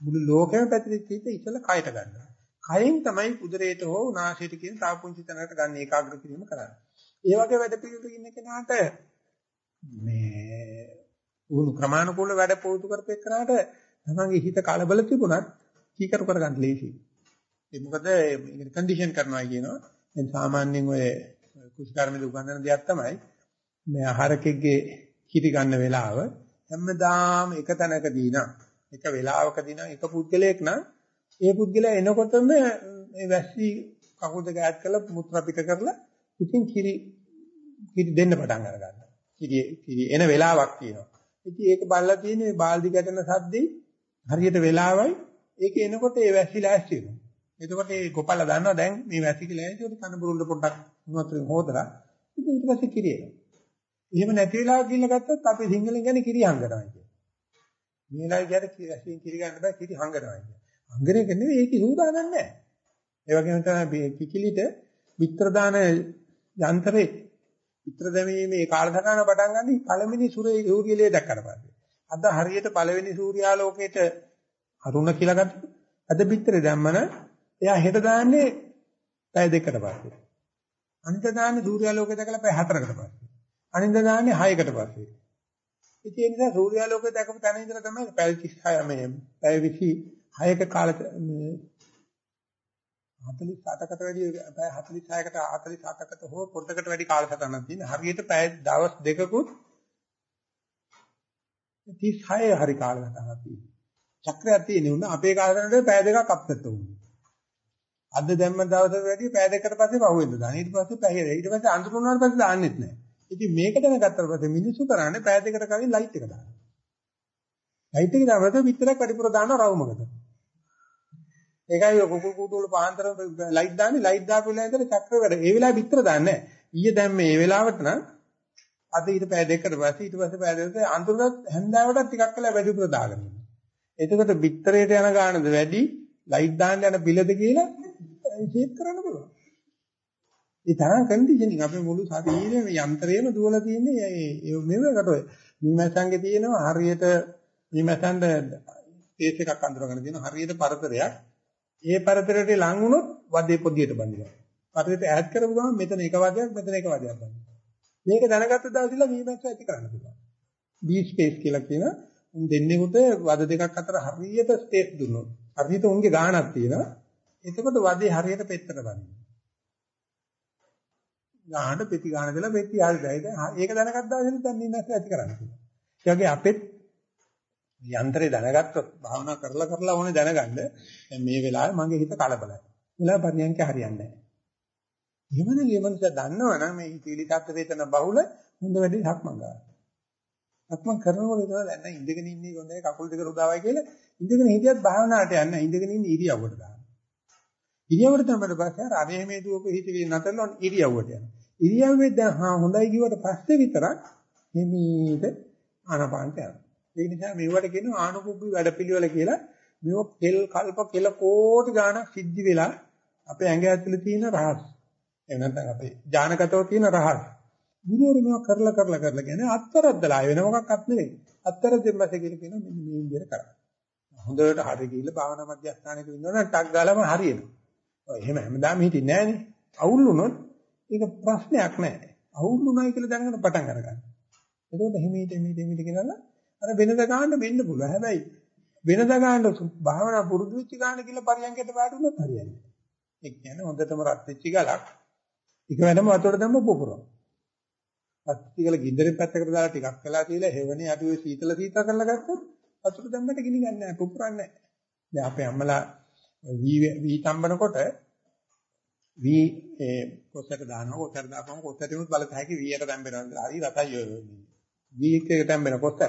මුළු ලෝකෙම පැතිරිච්ච හිත ඉතල කයට ගන්නවා. කයෙන් තමයි උදරයට හෝ නාසයට කියන තාපුංචි තැනකට ගන්න ඒකාග්‍ර කිරීම කරන්නේ. ඒ වගේ වැඩ පිළිවෙලක ඉන්න කෙනාට මේ උණු ක්‍රමානුකූල වැඩ පුරුදු කරපෙක් කරාට තමන්ගේ හිත කලබල තිබුණත් කීකරු කරගන්න ලේසියි. ඒ මොකද මේක කන්ඩිෂන් කරනවා කියනවා. දැන් සාමාන්‍යයෙන් ඔය කුෂ්කර්මයේ උගන්වන දෙයක් තමයි මේ ආහාරකෙක්ගේ කිරි ගන්න වෙලාව හැමදාම එක තැනකදී නම් එක වෙලාවකදී නම් එක පුද්ගලයෙක් නම් ඒ පුද්ගලයා එනකොටම මේ වැස්සි කකුල් දෙක ඈත් කරලා මුත්‍රා පිට කරලා ඉතින් කිරි කිරි දෙන්න පටන් අර ගන්නවා. කිරි කිරි එන වෙලාවක් තියෙනවා. ඉතින් ඒක බලලා තියෙන්නේ මේ බාල්දි ගැටෙන සද්දේ හරියට වෙලාවයි ඒක එනකොට ඒ වැස්සි ලෑස්ති වෙනවා. එතකොට ඒ ගොපල්ලා දන්නවා දැන් මේ වැසි කියලා එනකොට කන බුරුල්ල පොඩ්ඩක් නුවතරින් හොදලා ඉතින් ඊට පස්සේ කිරියනවා. එහෙම නැති වෙලාවක ඉන්න ගත්තොත් අපි සිංහලෙන් කියන්නේ කිරි හංගනවා කියන්නේ. මේ වෙලාවේ කියන්නේ වැසියෙන් කිරි ගන්න බෑ කිරි හංගනවා කියන්නේ. හංගන එක නෙවෙයි ඒක සූදානම් නැහැ. ඒ වගේම තමයි කිකිලිට විතර දාන යන්ත්‍රේ විතර දැමීමේ කාලසටහන පටන් ගන්න පළවෙනි සූර්යලේ දැක්කට පස්සේ. අද හරියට පළවෙනි සූර්යාලෝකයට අරුණ කියලා ගත්තා. අද පිටරේ දැම්මන එයා හෙට දාන්නේ පැය දෙකකට පස්සේ. අනිත් දාන්නේ සූර්යාලෝකය දැකලා පැය හතරකට පස්සේ. අනිත් දාන්නේ 6කට පස්සේ. ඉතින් ඒ නිසා සූර්යාලෝකය දැකපු තැන ඉඳලා තමයි පැය 36 මේ පැය 26ක කාල මේ 47කට වැඩි පැය 46කට 47කට හෝ පොඩකට වැඩි කාලසටහනක් තියෙන. හරියට පැය දවස් දෙකකුත් 36 හරි කාලසටහනක් තියෙනවා. චක්‍රයක් තියෙන උන අපේ කාලසටහනට පැය දෙකක් අප්සෙට් වුණා. අද දැම්ම දවසට වැඩි පැය දෙකකට පස්සේ පහුවෙන්ද දාන. ඊට පස්සේ පැය ඊට පස්සේ අඳුරුනාට පස්සේ දාන්නෙත් නැහැ. ඉතින් මේක දැනගත්තට පස්සේ මිනිස්සු කරන්නේ පැය දෙකකට කලින් ලයිට් එක දානවා. ලයිට් එක දානකොට පිටරක් වැඩිපුර දානවා රවුමකට. ඒකයි කුකුල් කූඩු වල පාන්තර ලයිට් දාන්නේ ලයිට් දාපු වෙලාව ඉඳලා චක්‍ර වැඩ. ඒ වෙලාවේ පිටර දාන්නේ නැහැ. ඊයේ දැන් මේ වෙලාවට නම් අද ඊට පැය දෙකකට පස්සේ ඊට පස්සේ පැය දෙකකට අඳුරට හැන්දාවට ටිකක් කළා වැඩිපුර දාගන්න. එතකොට පිටරේට යන ගානද වැඩි ලයිට් දාන්න යන බිලද කියලා ෂේප් කරන්න පුළුවන්. ඒ තරම් කන්ඩිෂනින් අපේ මුළු ශරීරයේම යන්ත්‍රයේම දුවලා තියෙන්නේ ඒ මෙවකට ඔය මීමැසන්ගේ තියෙනවා හරියට මීමැසන්ද ස්පේස් එකක් අඳුරගෙන තියෙනවා හරියට පරතරයක්. ඒ පරතරයට ලං වුණොත් වදේ පොදියට බඳිනවා. පරතරයට ඈඩ් කරපු ගමන් මෙතන එක වදයක් මෙතන එක වදයක් බඳිනවා. මේක දැනගත්ත දවසේලා මීමැස්ස ඇති කරන්න පුළුවන්. බී ස්පේස් කියලා කියන උන් දෙන්නෙකුට වද දෙකක් අතර හරියට ස්පේස් දුන්නොත් හරියට උන්ගේ ගාණක් තියෙනවා. එතකොට වදේ හරියට පෙත්තට බඳිනවා. ගාහට පෙති ගාන දෙලා පෙති ආල්දයිද ඒක දැනගත්තා දැන් දැන් නිමැස්ස ඇති කරන්න පුළුවන්. ඒ වගේ අපෙත් යන්ත්‍රය දැනගත්තොත් භාවනා කරලා කරලා ඕනේ දැනගන්න මේ වෙලාවේ මගේ හිත කලබලයි. වෙලාව පරියන්ක හරියන්නේ නැහැ. එහෙමනම් මේ මනුස්සයා දන්නවනම් මේ හිතවිලි සත්‍ය වේතන බහුල හොඳ වැඩි හක්මන් ගන්නවා. හක්මන් කරනකොට ඒක දැන් ඉඳගෙන ඉන්නේ හොඳයි කකුල් දෙක රුදාවයි කියලා ඉඳගෙන හිටියත් භාවනාවට යන්න ඉඳගෙන ඉන්න ඉරියව්වට දාන්න. ඉරියව්වට තමයි පස්සේ අර අනේ මේ දුවක හිතවිලි නැතරලොන් ඉරියව්වට යනවා. ඉරියව්වේ දැන් හා හොඳයි කිව්වට පස්සේ විතරක් හිමීට ආනපානට යනවා. ඒ නිසා මේවට කියනවා ආනුකුබ්බි වැඩපිළිවෙල කියලා. මේව කෙල් කල්ප කෙල කෝටි ගාණක් සිද්ධි වෙලා අපේ ඇඟ ඇතුලේ තියෙන රහස්. එහෙම නැත්නම් අපේ ඥානගතව තියෙන රහස්. ගුරුවරු මේව කරලා කරලා කරලා කියන්නේ අත්තරද්දලා වෙන මොකක්වත් නෙවෙයි. අත්තරද්දෙන් පස්සේ කියලා කියනවා මෙන්න මේ විදිහට කරා. හොඳට හරි ගිහිල්ලා භාවනා මධ්‍යස්ථානයක ඉන්නවනම් ටක් ගාලම හරියනවා. ඔය එහෙම හැමදාම හිටින්නේ නැහනේ. අවුල් වුණොත් ඒක ප්‍රශ්නයක් නෑ. අවුල්ුණයි කියලා දැනගෙන පටන් අරගන්න. එතකොට හිමීට හිමීට හිමීට කියනවා අර වෙනද ගන්න වෙන්න පුළුවන්. හැබැයි වෙනද ගන්න භාවනා පුරුදු වෙච්ච ගන්න කියලා පරියන්කයට වාඩුනොත් හරියන්නේ. ඒ කියන්නේ හොඳටම රත් වෙච්ච ගලක් එක වෙනම වතුර දැම්ම පුපුරනවා. පස්තිකල ගින්දරේ පැත්තකට දාලා ටිකක් කළා කියලා හෙවණේ අඩුවේ සීතල සීතල කරලා ගත්තොත් වතුර දැම්මට ගිනි ගන්න නැහැ පුපුරන්නේ නැහැ. දැන් අපේ අම්මලා වී වී තම්බනකොට වී ඒ කොසට දානවා කොසට දාපම කොසටෙමුත් බලත හැකි වීයට තම්බෙනවා. හරි රසයි ඔය වී එක තම්බෙන කොසට.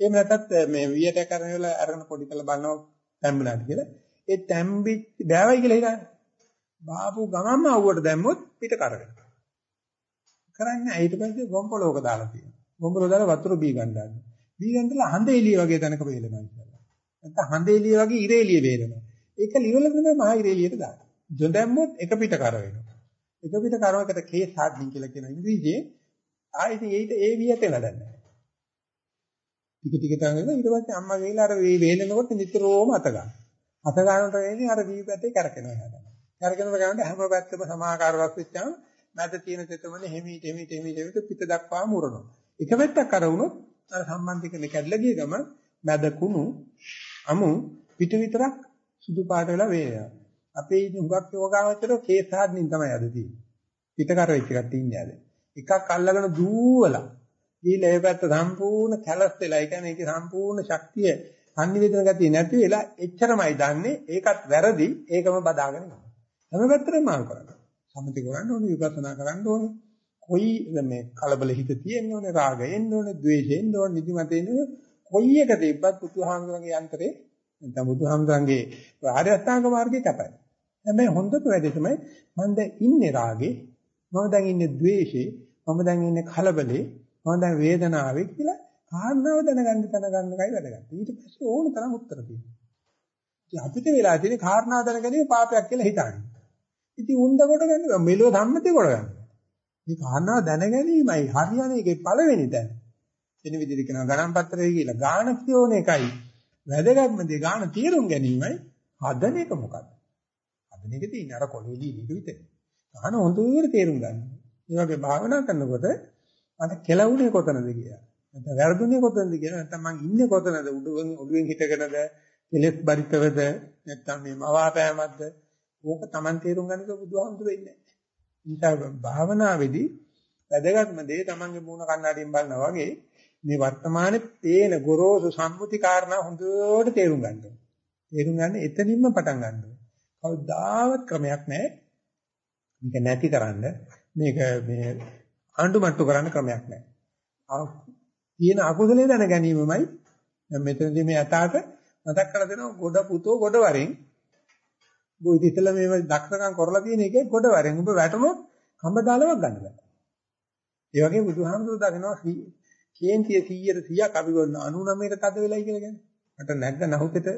එහෙම නැත්නම් මේ වීයට කරන වෙලාව අරගෙන පොඩි කරලා බලනවා තම්බුණාද කියලා. ඒ තම්බි බෑවයි කියලා හිතන්නේ. බාපු ගමන්ම අවුවට දැම්මොත් පිට කරගෙන. කරන්නේ ඊට පස්සේ ගොම්පලෝක දාලා තියෙනවා. ගොම්පලෝ දාලා වතුර බී ගන්න ගන්නවා. බී ගන්නලා හඳ එළිය වගේ තැනක වේලනවා ඉස්සලා. නැත්නම් හඳ එළිය වගේ ඉර එළිය වේලනවා. ඒක liවල තමයි මහා ඉර එළියට දාන්නේ. ජොඳැම්මොත් එක පිට කර වෙනවා. එක පිට කරවකට කේස් හાર્ඩ්නින් කියලා කියන ඉංග්‍රීසියේ ආයෙත් ඒිට ඒ වියට වැඩක් නැහැ. ටික ටික තංගන ඊට පස්සේ අම්මා ගිහලා අර වේ වේලනකොට නිතරම අත ගන්න. අත ගන්නට වෙන්නේ අර වී පැත්තේ කරකිනවා හැදෙනවා. කරකිනකොට ගන්නට හැම පැත්තම සමාකාර රස් වෙච්චාම මැද තියෙන තෙතමනේ හිමීට හිමීට හිමීට හිමීට පිට දක්වා මුරනවා. එක පැත්තක් අර වුණොත් අර සම්බන්ධිකනේ කැඩලා ගිය ගමන් මැද කුණු අමු පිට විතරක් සුදු පාට වෙලා වේනවා. අපේ හුඟක් යෝගාවචරෝ කේස් හාඩ්නින් තමයි අද තියෙන්නේ. පිට කර වෙච්ච එකක් තියන්නේ අද. එකක් අල්ලගෙන දූවලා ඊළඟ ඒ පැත්ත සම්පූර්ණ කැලස් වෙලා ඒ කියන්නේ ඒකේ සම්පූර්ණ ශක්තිය සංනිවේදන ගතිය නැති වෙලා එච්චරමයි දන්නේ ඒකත් වැරදි ඒකම බදාගෙන යනවා. හැම පැත්තටම මාරු කරනවා. සමති කරන්න ඕනේ විපස්සනා කරන්න ඕනේ. කොයි මේ කලබල හිත තියෙන්න ඕනේ රාගය එන්න ඕනේ ද්වේෂය එන්න ඕනේ නිදිමත එන්න ඕනේ. කොයි එක තිබ්බත් බුදුහාමුදුරන්ගේ යන්ත්‍රේ නැත්නම් බුදුහාමුදුරන්ගේ ආර්ය අෂ්ටාංග මාර්ගයේ කැපයි. හැබැයි හොඳම වැඩේ තමයි මම දැන් ඉන්නේ රාගේ මම දැන් ඉන්නේ ද්වේෂේ මම දැන් ඉන්නේ කලබලේ මම දැන් වේදනාවේ කියලා කාරණාව දැනගන්න දැනගන්න එකයි වැදගත්. ඊට පස්සේ ඕන තරම් උත්තර තියෙනවා. ඉතින් අපිට වෙලා තියෙන්නේ කාරණා දැනගැනීම පාපයක් කියලා හිතන්නේ. ඉතින් උන්ද කොට ගන්න මෙලෝ සම්මතේ කොට ගන්න. මේ කාරණා දැනගැනීමයි හරියන්නේ ඒකේ පළවෙනි තැන. වෙන විදිහට කියනවා ගණන් පත්‍රය කියලා ගාන කියෝන එකයි වැදගත්ම දේ ගාන තීරුම් ගැනීමයි හදන එක මොකක්ද? හදන එක තියෙන අර කොළේලී ලික විතරයි. ගාන හොඳට තේරුම් ගන්න. මේ වගේ භාවනා කරනකොට මට කෙලවුනේ කොතනද කියලා. නැත්නම් වැරදුනේ කොතනද කියලා නැත්නම් මං ඉන්නේ කොතනද උඩුවෙන් ඔළුවෙන් හිටගෙනද කෙලෙස් බරිතවද නැත්නම් මේ මවාපෑමක්ද ඕක Taman තේරුම් ගන්නක බුදුහාමුදුරු වෙන්නේ නැහැ. නිසා භාවනාවේදී වැදගත්ම දේ Tamanගේ මූණ කණ්ණාඩියෙන් බලනවා වගේ මේ වර්තමානයේ තේන ගොරෝසු සම්මුති කාරණා හොඳට තේරුම් ගන්න ඕනේ. තේරුම් ගන්න එතනින්ම පටන් ගන්න ඕනේ. කවදාවත් ක්‍රමයක් නැහැ. මේක නැති කරන්න මේක මේ ආණ්ඩුමට්ටු කරන්න ක්‍රමයක් නැහැ. තියෙන අකුසලයේ දැන ගැනීමමයි දැන් මෙතනදී මේ යථාර්ථ මතක් කරලා දෙනවා ගොඩ පුතෝ ගොඩ වරෙන් බොයි ඉතලා මේව දක්ෂකම් කරලා තියෙන එකේ ගොඩ වරෙන් ඔබ වැටුනොත් කඹ දාලවක් ගන්න බෑ. ඒ වගේ බුදුහාමුදුරුවෝ දකිනවා කේන්තිය 100ට 100ක් අපි ගොන්න 99ට තද වෙලයි කියලා කියන්නේ. මට නැග්ග නහුතෙට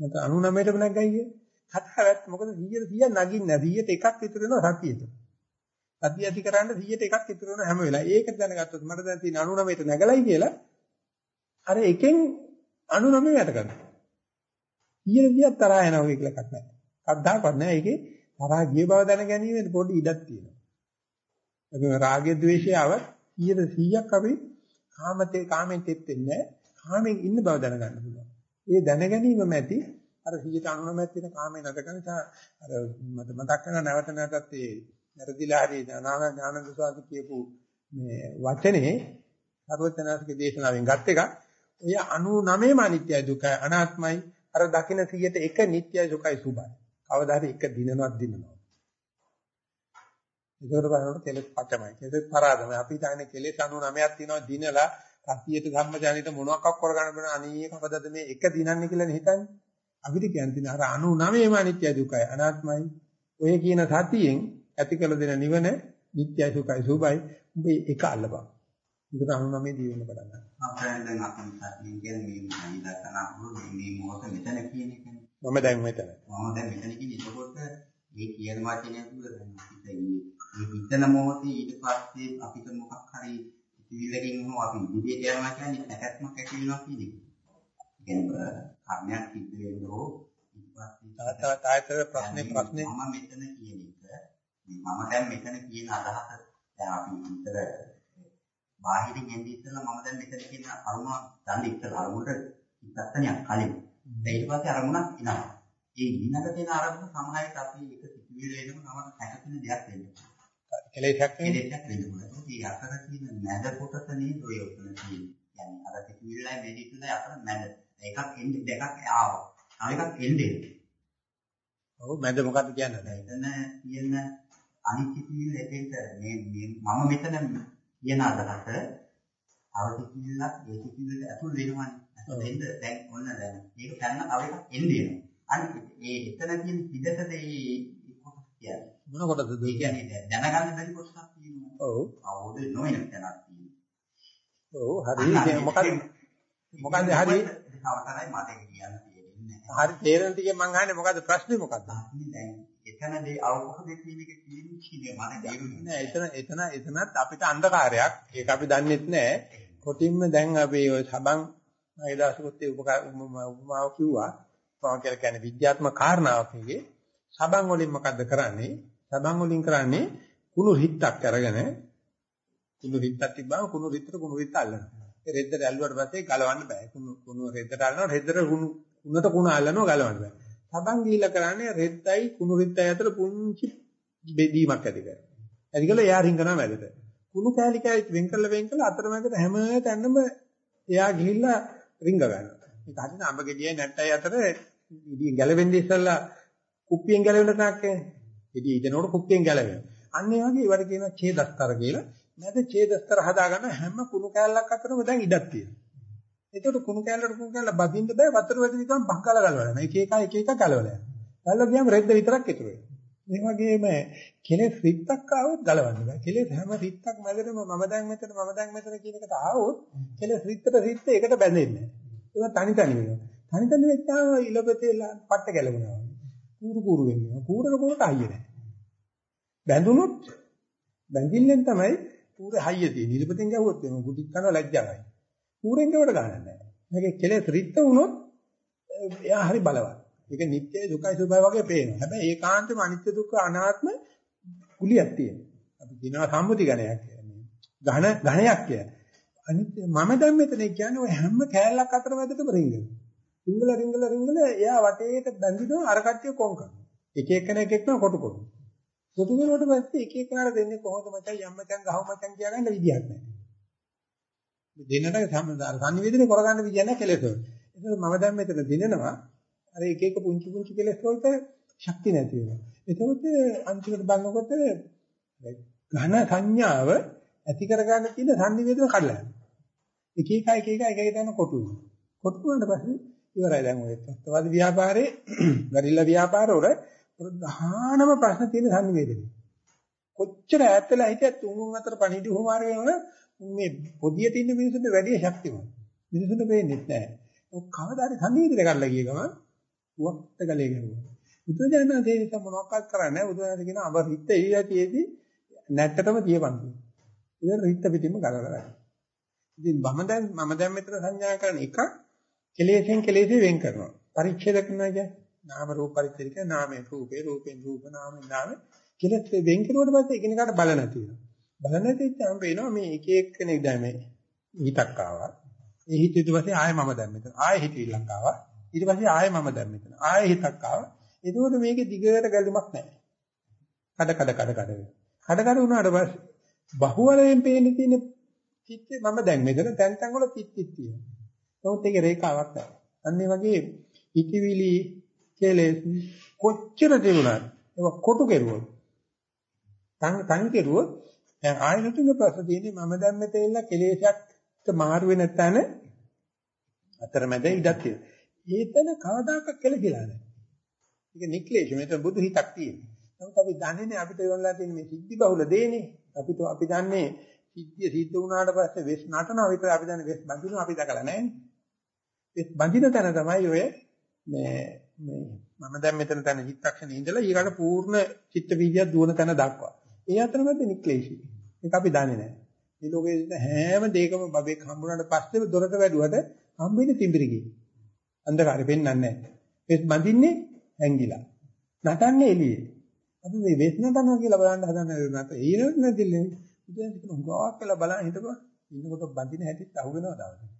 මට 99ටම නැග්ගයි කියන්නේ. කතාවත් මොකද 100ට 100ක් නගින්නේ 100ට එකක් විතර වෙනවා සතියේට. සතිය ඇති කරන්න 100ට එකක් විතර වෙනවා හැම වෙලාවෙම. ඒක දැනගත්තොත් මට දැන් තියෙන 99ට නැගලයි කියලා අර එකෙන් 99 යට කරනවා. 100ට 100ක් තරහ යනවා කියලා එකක් නැහැ. කද්දාකවත් නැහැ. ඒකේ තරහ ගිය බව දැන ගැනීමෙන් පොඩි ඉඩක් තියෙනවා. ඒක රාගය ද්වේෂය ආව 100ට 100ක් අපි කාමතේ කාමෙන් තෙත් වෙන්නේ කාමෙන් ඉන්න බව දැනගන්න පුළුවන්. ඒ දැන ගැනීමම ඇති අර 199ක් තියෙන කාමේ නැතකන අර මට මතක් කරන නැවත නැවතත් ඒ වැරදිලා හරි ඥානන්ද ස්වාමී කියපු මේ වචනේ සර්වඥාසික දේශනාවෙන් ගත් එක ඔය 99ම අනිත්‍යයි දුකයි අනාත්මයි අර දකින්න 100ට එක නිට්ටයයි සුඛයි සුභයි. කවදා හරි එක දිනනවත් දිනනවා. ඒකට බලනකොට කෙලෙස් පචමයි. කෙලෙස් පරාදමයි. අපි හිතන්නේ කෙලෙස් 99ක් තියෙනවා දිනලා සතියට ධම්මජානිත මොනවක් කරගන්න බෑ අනේ කවදද මේ එක දිනන්නේ කියලා හිතන්නේ. අපිට කියන්නේ අර 99ම අනිත්‍ය දුකයි අනාත්මයි. ඔය කියන සතියෙන් ඇති කළ දෙන නිවන නිට්ටයයි සුඛයි සුභයි. උඹ ඒක අල්ලපන්. ඒකට 99 දී වෙන්න පටන් ගන්නවා. අපෙන් දැන් අපි සතියෙන් කියන්නේ මේ කරනකොට මේ මේ මොහොත මෙතන කියන එකනේ. මම දැන් මෙතන. මම දැන් මෙතන කියන්නේ එතකොට මේ කියන වචනය තුල දැන් අපිට මේ හිතන මොහොතේ ඊට පස්සේ අපිට මොකක් හරි පිළිලකින් හෝ අපි ඉදිරියට යනවා කියන්නේ නැකත්මක් ඇති වෙනවා කියන එක. කියන්නේ කර්මයක් සිද්ධ වෙනෝ ඊට පස්සේ තාත්තට ප්‍රශ්නේ ප්‍රශ්නේ මම මෙතන කියන එක මම දැන් මෙතන කියන අදහස දැන් අපි විතර බාහිරින් එන්නේ ඉස්සෙල්ලා මම දැන් මෙතන කියන අරමුණ ගන්න ඉස්සෙල්ලා අරමුණට ඉස්සත්තනියක් කලින්. ඊට පස්සේ අරමුණක් එනවා. ඒ ඊළඟ තියෙන අරමුණ සමහරවිට අපි එක සිතුවිලි එනකොට නමන හැකෙන දෙයක් වෙන්නේ. කෙලෙසක් නෙමෙයි. කෙලෙසක් වෙන්න පුළුවන්. ඒ අතර තියෙන මැද කොටස නේද ඔය ඔතන තියෙන්නේ. يعني අර සිතුවිල්ලයි මෙඩිටුලයි අතර මැද. එකක් එන්නේ දෙකක් ආවා. තව එකක් එන්නේ. ඔව් මැද මොකද්ද කියන්නේ? එතන තියෙන අනිත් සිතුවිල්ල එතෙන්ට මේ මම මෙතන කියන අදහස අවසිතුවිල්ලක් ඒ සිතුවිල්ලට ඇතුල් වෙනවනේ. ඇතුල් වෙන්න දැන් ඔන්න දැන් මේක ගන්න තව එකක් එන්නේ වෙනවා. අනිත් ඒ එතන තියෙන පිටතද ඒ කොටස කියන්නේ. මොන කොටද ඒ කියන්නේ දැනගන්න බැරි කොටසක් තියෙනවා. ඔව්. අවබෝධ නොවන තැනක් තියෙනවා. ඔව් හරි. ඉතින් මොකද මොකද හරි අවතරයි මට කියන්න තේරෙන්නේ නැහැ. හරි තේරෙන ටිකෙන් මං අහන්නේ මොකද්ද ප්‍රශ්නේ මොකද්ද? දැන් එතනදී අවබෝධ කියන එක කියන්නේ මට තේරුනේ නෑ එතන එතන එතනත් අපිට අන්ධකාරයක්. ඒක අපි දන්නෙත් නෑ. කොටින්ම දැන් අපි ඔය සබන් ඒ දවසකත් ඒ උපමාව කිව්වා. මම කියලා කියන්නේ විද්‍යාත්මක කාරණාවක් නෙගේ. සබන් වලින් මොකද්ද කරන්නේ? සබන් වලින් කරන්නේ කුණු හිත්තක් අරගෙන කුණු හිත්තක් තිබ්බම කුණු හිතට කුණු හිත අල්ලනවා. ඒ රෙද්දට ඇල්ලුවට පස්සේ ගලවන්න බෑ. කුණු කුණු රෙද්දට අල්ලනවා රෙද්දට කුණු කුණට කුණ අල්ලනවා ගලවන්න බෑ. සබන් ගිහිල්ලා කරන්නේ රෙද්දයි කුණු රෙද්දයි අතර පුංචි බෙදීමක් ඇති කරනවා. ඇතිකල එයා රිංගනවා මැදට. කුණු කෑලි කෑලි වෙන් කරලා වෙන් කරලා අතර මැදට හැම තැනම එයා ගිහිල්ලා රිංග ගන්නවා. ඒක හරින අඹ ගෙඩියයි නැට්ටයි අතර ඉතින් ගැලවෙන්නේ ඉස්සලා කුප්පියෙන් ගැලවෙන තාක් එන්නේ. ඉතින් ඊටනකොට කුප්පියෙන් ගැලවෙනවා. අන්න ඒ වගේ ඒවට කියනවා ඡේදස්තර කියලා. නැද ඡේදස්තර හදාගන්න හැම කුණු කෑල්ලක් අතරම දැන් ඉඩක් තියෙනවා. එතකොට කුණු කෑල්ලට කුණු කෑල්ල බදින්න බෑ වතුර වැදින ගමන් බංකල ගලවලා. මේක එක එක එක එක ගලවලා යනවා. ගලවලා ගියාම රෙද්ද විතරක් ඉතුරු වෙනවා. මේ වගේම කෙලෙස් රිත්තක් ආවොත් ගලවන්න බෑ. කෙලෙස් හැම රිත්තක් මැදටම මම දැන් මෙතන මම දැන් මෙතන කියන එකට ආවොත් කෙලෙස් රිත්තට රිත්ත එකට බැඳෙන්නේ නැහැ. ඒක තනි තනි වෙනවා. තනි තනි වෙච්චාම ඉලපතේ පට්ට ගැලවෙනවා. කූරු කූරු වෙනවා. කූරන කෝට හයිය නැහැ. බැඳුනොත් බැඳිල්ලෙන් තමයි කූරේ හයිය තියෙන්නේ. ඉලපතෙන් ගැහුවොත් එම ගුටික් කරනවා ලැජ්ජාවයි. කූරෙන් ගැවට ගන්න නැහැ. මේකේ කෙලෙස් රිත්ත වුණොත් එයා හරි බලවත්. ඒක නිත්‍යයි දුකයි සුභයි වගේ පේනවා. හැබැයි ඒකාන්තම අනිත්‍ය දුක්ඛ අනාත්ම කුලියක් තියෙනවා. අපි කියනවා සම්මුති ගණයක් කියන්නේ. ඝන ඝණයක් කියන්නේ. අනිත්‍ය මම දැන් මෙතන කියන්නේ ඔය හැම කෑල්ලක් අතර මැදටම රිංගනවා. රිංගල රිංගල රිංගල එයා වටේට බැඳිනවා අර කට්ටිය කොන් කරනවා. එක එක්කෙනෙක් එක්කම කොටු කොටු. කොටු කරනකොට පස්සේ එක එකනට දෙන්නේ කොහොමද මචං යම් මචං ගහව මචං කියගන්න විදියක් නැහැ. දෙන්නට සංනිවේදනය කරගන්න විදිය නැහැ කෙලෙස් වල. ඒක මම දැන් මෙතන දිනනවා අර එක එක පුංචි පුංචි කෙලෙස් වලට ශක්තිය නැති වෙනවා. එතකොට අන්තිමට බලනකොට ඝන සංඥාව ඇති කරගන්න තියෙන සංනිවේදන කඩලා යනවා. එක එක එක එක එක එක යන කොටු වෙනවා. කොටු වුණාට පස්සේ ඉවරයි දැන් ඔය ත්‍ස්තවාද ව්‍යාපාරේ ගරිල්ලා ව්‍යාපාර වල ප්‍රධානම ප්‍රශ්න තියෙන සංනිවේදනය. කොච්චර ඈත්ලා හිටියත් උණුන් අතර පණිවිඩ හොමාර වෙනවනේ මේ පොදිය තියෙන මිනිස්සුන්ට වැඩි ශක්තිමත්. මිනිස්සුන්ට වෙන්නේ නැහැ. ඔක් කවදාද සංනිවේදනය කරලා ගිය ගමන් වක්ත ගලේ ගන්නවා. බුදුදහම තේරිස මොනවක්වත් කරන්නේ නැහැ. බුදුදහම කියන අබ රිත් එළියතියෙදි නැට්ටටම තියපන්. ඉතින් රිත් පිටින්ම ගලවලා. ඉතින් මම දැන් මම දැන් මෙතන සංඥා කරන එක කෙලෙසෙන් කෙලෙසේ වෙන් කරනවා. පරිච්ඡේද කරනවා කියන්නේ නාම රූප පරිච්ඡේද කියන්නේ නාමයෙන් රූපේ රූපෙන් රූප නාමයෙන් නාම කෙලෙස් වෙන් කරුවට පස්සේ එකිනෙකාට බල නැති වෙනවා. බල නැතිවම පේනවා මේ එක එක්කෙනෙක් දැන් මේ හිතක් ආවා. ඒ හිත ඊට පස්සේ ආයෙ මම දැන් මෙතන. ආයෙ හිතවිල්ලක් ආවා. ඊට පස්සේ ආයෙ මම දැන් මෙතන. ආයෙ හිතක් ආවා. එතකොට මේකේ දිගට ගැලුමක් නැහැ. කඩ කඩ කඩ කඩ වෙනවා. කඩ කඩ වුණාට පස්සේ බහුවරයෙන් පේන තියෙන චිත්තේ මම දැන් මෙතන තැන් තැන් වල චිත්තිත් තියෙනවා. නමුත් ඒකේ රේඛාවක් නැහැ. අන්න ඒ වගේ හිතවිලි කෙලෙස් කොච්චර තිබුණත් ඒක කොටු කෙරුවොත් තන් තන් කෙරුවොත් දැන් ආයතනික ප්‍රශ්න තියෙන්නේ මම දැන් මෙතන ඉන්න කෙලෙසක් මාරු වෙන තැන අතරමැද ඉඩක් තියෙනවා. ඒතන කවදාකවත් කෙලෙහිලා නැහැ. ඒක නික්ලේශ මෙතන බුදු හිතක් තියෙනවා. නමුත් අපි දන්නේ නැහැ අපිට යොන්ලා තියෙන මේ සිද්ධි බහුල දේනේ. අපිට අපි දන්නේ සිද්ධිය සිද්ධ වුණාට පස්සේ වෙස් නටනවා විතර අපි දන්නේ වෙස් බඳිනවා අපි දැකලා නැහැනේ. වෙස් බඳින තැන තමයි ඔය මේ මේ මම දැන් මෙතන තැන චිත්තක්ෂණේ ඉඳලා ඊකට පූර්ණ චිත්ත වීදියක් දුවන තැන දක්වා. ඒ අතරමැද නික්ලේශී. ඒක අපි දන්නේ නැහැ. මේ ලෝකයේ හැම දෙයකම බබෙක් හම්බුනාට පස්සේ දොරට වැදුවට හම්බෙන්නේ තිඹිරිගේ. අන්ධකාරෙ පෙන්වන්නේ නැහැ. වෙස් බඳින්නේ ඇංගිලා. නටන්නේ එළියේ. අපි මේ වෙස් නටනවා කියලා බලන්න හදන නැත. ඊරොත් නැතිලේ ඉතින් ඒක උගාවක් කියලා බලන් හිටපුවා ඉන්නකොට බඳින හැටිත් අහු වෙනවා දවසක්.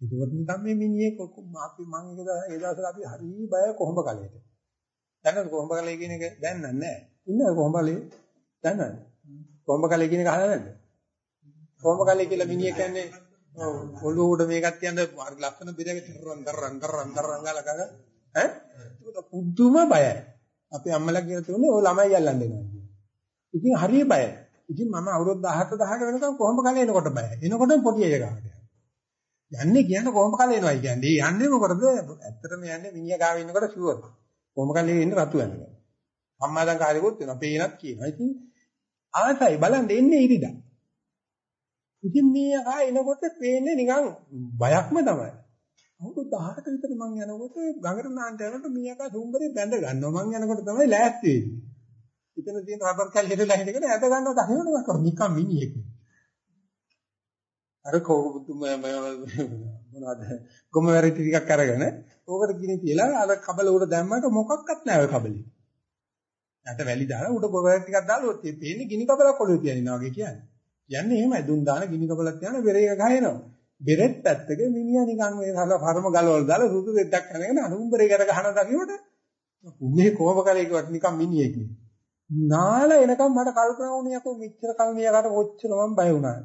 ඒකවත් නිකන් මේ මිනිහේ කොක්ක අපි මං ඒක ඒ දවස්වල අපි හරි බය කොහොඹ කලයට. දැන් කොහොඹ කලේ කියන එක දැන් නැහැ. ඉන්නව කොහොඹ කලේ දන්නවද? කොහොඹ කලේ කියන එක අහලා නැද්ද? කොහොඹ කලේ කියලා මිනිහ කියන්නේ ඔළුව උඩ මේකක් තියන්න ලස්සන බිරේ තරන් තරන් තරන් තරන් ගාලා ගහ ඈ ඒක පුදුම බයයි. අපේ අම්මලා කියලා තුනේ ඔය ළමයි යල්ලන්න එනවා. ඉතින් හරිය බයයි. ඉතින් මම අවුරුදු 17 18 වෙනකම් කොහොඹ කලේ එනකොට බයයි. එනකොට පොඩි අය ගහකට. යන්නේ කියන්නේ කොහොඹ කලේ එනවයි කියන්නේ. යන්නේ මොකටද? ඇත්තටම යන්නේ මිනිහා ගාව ඉන්නකොට ෂුවර්. කොහොඹ කලේ ඉන්න රතු යනවා. අම්මා දැන් කාර්යකුත් වෙනවා. පේනක් කියනවා. ඉතින් ආසයි බලන්න එන්නේ ඉරිදා. ඉතින් මේ ආ එනකොට පේන්නේ නිකන් බයක්ම තමයි. අවුරුදු 18ක විතර මං යනකොට ගඟට නාන්න යනකොට මීයකා සුම්බරේ බැඳ ගන්නවා. මං යනකොට තමයි ලෑස්ති වෙන්නේ. එතන තියෙන රබර් කැල් හෙටලා හිටගෙන ඇද ගන්නවා තහිනවම කර නිකන් මිනිහෙක්. අර කොහොමද මොනවද ගොමවැරි ටිකක් අරගෙන ඕකට ගිනි තියලා අර කබල උඩ දැම්මට මොකක්වත් නැහැ ඔය කබලේ. යට වැලි දාලා උඩ ගොවැරි ටිකක් දාලා ඔතේ පේන්නේ ගිනි කබලක් ඔළුවේ තියනවා වගේ කියන්නේ. යන්නේ එහෙමයි දුන් දාන ගිනි කබලක් තියන බෙරේ එක ගහනවා. බෙරෙත් පැත්තක මිනිහා නිකන් මේ හල පරම ගලවල දාලා සුදු දෙද්දක් කරගෙන අනුඹරේ කර ගහන දකිවට මේ කොහොම කරේ කිව්වත් නිකන් මිනිහෙක් නේ. නාලා එනකම් මට කල්පනා වුණේ යකෝ මෙච්චර කල් මියාකට කොච්චර මම බය වුණා.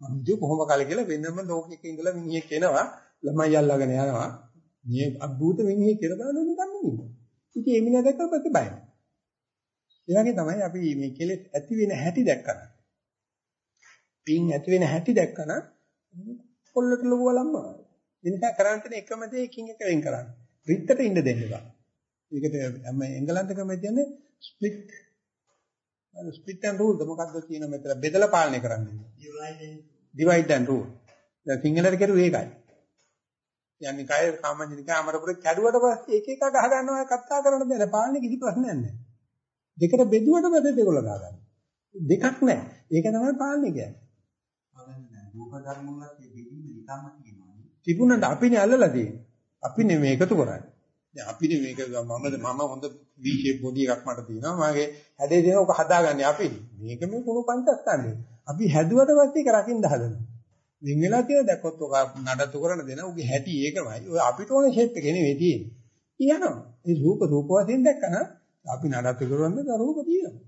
මම ඉතින් කොහොම කල කියලා වෙනම ලෝකෙක ඉඳලා මිනිහෙක් එනවා ළමයි අල්ලගෙන යනවා. මේ අද්භූත මිනිහෙක් කියලා බලන නිකන් මිනිහෙක්. ඉතින් ඒ මිනිහා දැක්කම පස්සේ බයයි. ඒ වගේ තමයි අපි මේ කෙලෙස් ඇති වෙන හැටි දැක්කම. පින් ඇති වෙන හැටි දැක්කම පොල්ලට ලොබවලම්ම. ඒ නිසා කරන්න තියෙන එකම දේ එකින් එක වෙන් කරන්න. රිත්තට ඉන්න දෙන්න බෑ. ඒකට මම එංගලන්ත ක්‍රමය කියන්නේ ස්ප්ලිට් ස්ප්ලිට් ඇන්ඩ් රූල් මොකක්ද කියන මෙතන බෙදලා පාලනය කරන්නේ. divide and rule. දැන් සිංහලට කරුවේ ඒකයි. යන්නේ කය සාමාන්‍යනික අමරපුර කැඩුවට පස්සේ එක එක ගහ ගන්නවා කතා කරන්න දෙන්න පාලනේ කිසි ප්‍රශ්නයක් නැහැ. දෙකට බෙදුවට පස්සේ දෙකොල්ල ගහ ගන්න. දෙකක් නැහැ. ඒක තමයි පාලනේ කියන්නේ. රූප ධර්ම වලත් මේ බෙදීම නිකම්ම තියෙනවා. තිබුණාට අපිනේ අල්ලලා තියෙන්නේ. අපිනේ මේක එකතු කරන්නේ. දැන් අපිනේ මේක මම මම හොඳ V shape body එකක් මට තියෙනවා. මගේ හැඩේ දෙන ඔක හදාගන්නේ අපිනේ. මේක මේ කුණු පංචස්කන්ධය. අපි හැදුවට පස්සේ ඒක රකින්න හදනවා. වෙන වෙලා කියලා දැක්කොත් ඔක නඩත්තු කරන දෙන උගේ හැටි ඒකමයි. ඔය අපිට ඕනේ shape එක නෙවෙයි තියෙන්නේ. කියනවා. ඒ රූප රූප වශයෙන් දැක්කම අපි නඩත්තු කරන්නේ රූප තියෙනවා.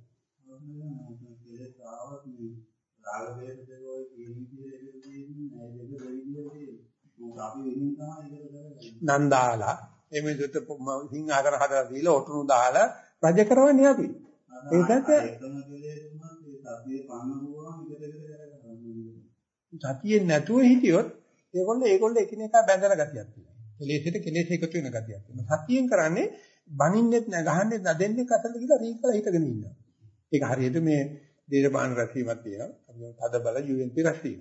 රාග වේද දෙක ඔය කියන නන්දාලා එමෙදෙත සිංහාකර හදලා දීලා ඔටුනු දාලා රජ කරවන්නේ අපි. ඒකත් සතියේ නැතුව හිටියොත් ඒගොල්ලෝ ඒගොල්ලෝ එකිනෙකා බැඳලා ගතියක් තියෙනවා. කෙලෙසෙට කෙලෙස එකතු වෙන ගතියක් තියෙනවා. සතියෙන් කරන්නේ බනින්නෙත් නැ ගහන්නෙත් නැදෙන්නේ කසල කියලා රීකලා හිටගෙන ඉන්නවා. ඒක හරියට මේ දේශපාලන රැස්වීමක් තියෙනවා. අපි තද බල UNP රැස්වීම.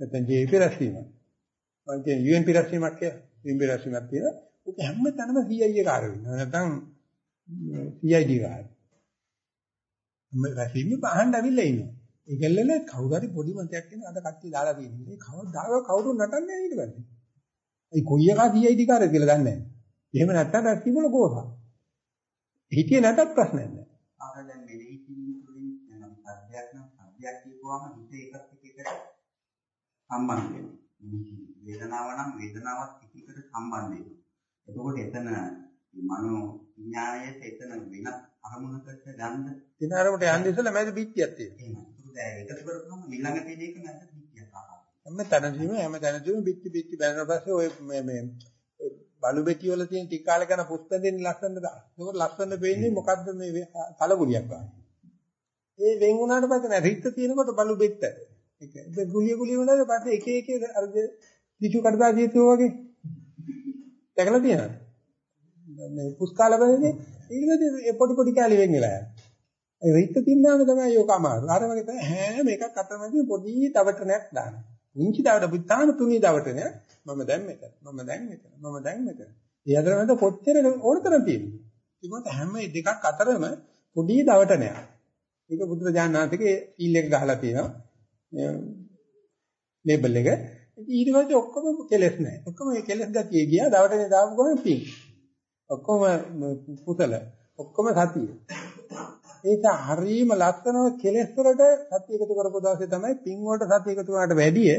නැත්නම් JP රැස්වීම. මම කියන්නේ UNP රැස්වීමක් කියලා. UNP රැස්වීමක් තියෙනවා. ඔක හැම තැනම CIA කාර්ය වෙනවා. නැත්නම් CID කාර්ය. මේ රැස්වීම බහන්න අවිල්ල ඉන්නවා. ඒකල්ලල කවුරු හරි පොඩි මතයක් කියන අද කට්ටිය දාලා තියෙනවා. මේ කවදාව කවුරු නටන්නේ ඊට පස්සේ. ඒ කොයි එකා CID කාර්ය කියලා දන්නේ නැහැ. එහෙම නැත්නම් රැස්වීම වල ගෝසා. හිතියේ නැතත් ප්‍රශ්නයක් නැහැ. අර දැන් මෙලෙහි කිරීම තුළින් යන සත්‍යයක් නම් සත්‍යයක් කියපුවාම හිත එකත් එක්ක එකට සම්බන්ධ වෙනවා. වේදනාව නම් වේදනාවත් එක්ක එකට සම්බන්ධ වෙනවා. එතකොට එතන මනෝ විඥාණයට එතන වෙන අරමුණකට ගන්න දින අරමුණට යන්නේ ඉස්සෙල්ලා මැද පිටියක් තියෙනවා. එහෙම. ඒක දැන් එකතු කරපුවම ඊළඟ තියෙන එක නැද්ද පිටියක් ආවා. හැම තැනදීම හැම තැනදීම පිටි පිටි බැලුවා පස්සේ ඔය මේ මේ බලු බෙටි වල තියෙන ටික කාලේ කරන පුස්තක දෙන්න ලස්සනද දාන. ඒක ලස්සන වෙන්නේ මොකද්ද මේ කලගුලියක් ගන්න. ඒ වෙන් වුණාට පස්සේ නෑ රිත්ත තියෙනකොට බලු බෙට්ට. ඒක ගුලිය ගුලිය වුණාට පස්සේ එක එක අර පිටු කඩදා දීතු වගේ. දැකලා තියෙනවද? මේ පුස්කාල බඳින්නේ ඊට පස්සේ පොඩි පොඩි කැලි වෙන් වෙලා යනවා. ඒ රිත්ත තින්නාම තමයි යෝක අමාරු. අර වගේ තමයි හැම එකක් අතරමැදි පොඩි දවටනයක් දානවා. පුංචි දවට පුතාම තුනි දවටනය මම දැන් මෙතන මම දැන් මෙතන මම දැන් මෙතන. ඒ අතරමැද කොච්චර ඕනතරම් තියෙනවා. ඒකට හැම දෙකක් අතරම පොඩි දවටනයක්. ඒක බුදුරජාණන් වහන්සේගේ සීල් එක ගහලා තියෙනවා. ලේබල් එක. ඊට පස්සේ ඔක්කොම කෙලස් නැහැ. ඔක්කොම මේ කෙලස් ගතිය ගියා දවටනේ දාපු ගමන් පිං. ඔක්කොම කුසල ඔක්කොම සතිය. ඒක හරීම ලස්සනව කෙලෙස් වලට සත්‍ය එකතු කරපු දවසේ තමයි පින් වලට සත්‍ය එකතු වුණාට වැඩිය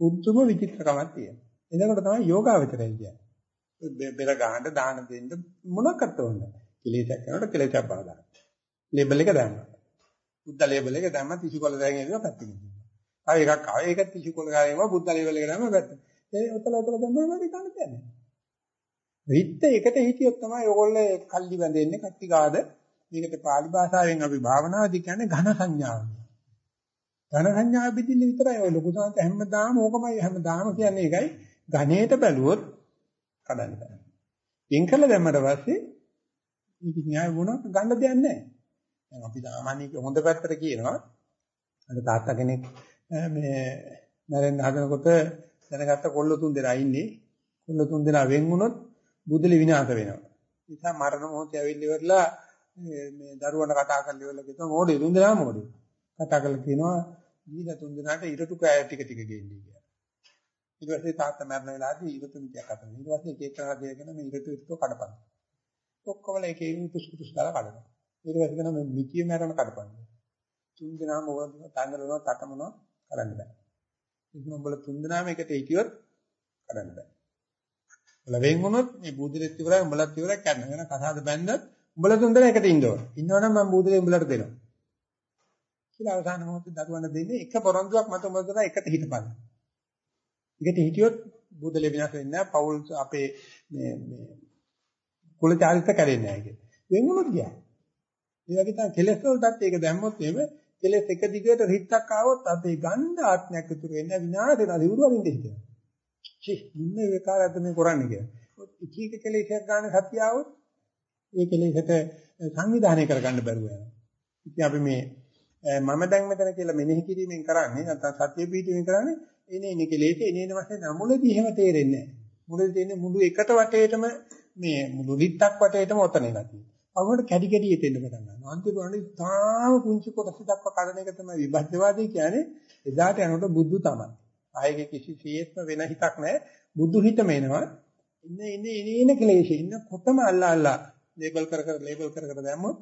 උතුම විචිත්‍රකමක් තියෙනවා. එතකොට තමයි යෝගාවචරය කියන්නේ. බෙර ගහන්න දාන දෙන්න මොනක්වත් ඕනේ නැහැ. කෙලෙසක් කරනකොට කෙලෙසක් බලන්න. ලේබල් එක දැම්මා. බුද්ධ ලේබල් එක දැම්මා ටිෂු කොල දැන් එනවා පැත්තකින්. ආයෙ එකක් ආයෙ එකක් ටිෂු කොල ගාවෙම බුද්ධ ලේබල් එක දැම්මා පැත්තකින්. ඒ ඔතල ඔතල දැම්මම වැඩි කන්න දෙන්නේ. රිත්ත එකට හිටියොත් තමයි ඔයගොල්ලෝ කල්ලි බැඳෙන්නේ කට්ටි ගාද මේකට pāli භාෂාවෙන් අපි භාවනාදී කියන්නේ ඝන සංඥාව. ඝන සංඥාව පිටින් විතරයි ඔය ලොකු සංත හැමදාම ඕකමයි හැමදාම කියන්නේ ඒකයි ඝනේට බැලුවොත් කඩන්න බෑ. පින් කළ දැම්මට පස්සේ මේක න්‍යාය වුණා ගන්න දෙයක් නැහැ. දැන් අපි සාමාන්‍ය හොඳ පැත්තට කියනවා අර තාත්තා කෙනෙක් මේ මැරෙන්න හදනකොට දැනගත්ත කොල්ල තුන් දෙනා ඉන්නේ. කොල්ල තුන් දෙනා වෙන් වුණොත් බුදුලි විනාශ වෙනවා. ඒ නිසා මරණ මොහොතේ ඇවිල්ලා ඉවරලා මේ දරුවන්ට කතා කරලා ඉවරලා කියනවා මොඩේ තුන් දෙනා මොඩේ. කතා කරලා කියනවා දීලා තුන් දෙනාට ඉරටු කෑ ටික ටික ගෙන්නේ කියලා. ඊට පස්සේ තාත්තා මරණ වෙලාවදී ඉරටු මිත්‍යා කතා කරනවා. ඊට පස්සේ එක එක කරලා දෙගෙන මේ ඉරටු ඉරටු කඩපන්. ඔක්කොම එක එක කුස් කුස් කරලා කඩනවා. ඊට පස්සේ කියනවා මේ මිත්‍ය මරණ කඩපන්. තුන් දෙනාම ඕක තංගලනවා තටමනවා කරන්න බෑ. ඉතින් උඹලා තුන් දෙනාම එකට හිටියොත් කරන්න බෑ. උඹලා වෙන් වුණොත් මේ බුදුරෙත් ඉවරයි උඹලත් ඉවරයි කන්න වෙන කසාද බැන්දත් උඹලා තුන් දෙනා එකට ඉන්න ඕන. ඉන්නවනම් මම බුදුරේ උඹලට දෙනවා. කියලා අවසාන මොහොතේ දරුවන්ට දෙන්නේ එක පොරොන්දුවක් මත උඹලා එකට හිටපන්. එකට හිටියොත් බුදුලේ විනාශ වෙන්නේ නැහැ. පෞල් අපේ මේ මේ කුල චාරිත්‍ර කැඩෙන්නේ නැහැ කියන්නේ. වෙන් වුණොත් ගියා. ඒ වගේ තමයි කෙලෙස් වලටත් ඒක දැම්මොත් එහෙම කෙලෙස් එක දිගට රිත්තක් ආවොත් අපේ ගන්ධ ආත්මයක් ඉතුරු වෙන්නේ විනාශ වෙනවා. දිවුරු වලින් දෙහිනවා. චි ඉන්නේ ඒ කාලයත් මේ කරන්නේ කියලා. එක එක කෙලෙසයක් ගන්න සත්‍ය આવොත් ඒ කෙලෙසට සංවිධානය කරගන්න බැරුව යනවා. ඉතින් අපි මේ මම දැන් මෙතන කියලා මෙනෙහි කිරීමෙන් කරන්නේ නැත්නම් සත්‍ය පිටීමෙන් කරන්නේ එනේ එනේ කෙලෙස එනේ එන වශයෙන් නමුලදී එහෙම තේරෙන්නේ නැහැ. මුලදී තියෙන්නේ මුළු එකට වටේටම මේ මුළු රිත්තක් වටේටම ඔතන එකක් තියෙනවා. අවුරුද්ද කැඩි කැඩි එතෙන්න පටන් ගන්නවා. අන්තිමට තාම පුංචි කොටස දක්වා කඩන එක තමයි විභජ්‍යවාදී කියන්නේ. එදාට යනකොට බුද්ධ තමයි. ආයේ කිසිසේත්ම වෙන හිතක් නැහැ. බුදු හිතම එනවා. ඉන්න ඉන්න ඉන්න ක්ලේශ ඉන්න කොතම අල්ලා අල්ලා ලේබල් කර කර ලේබල් කර කර දැම්මොත්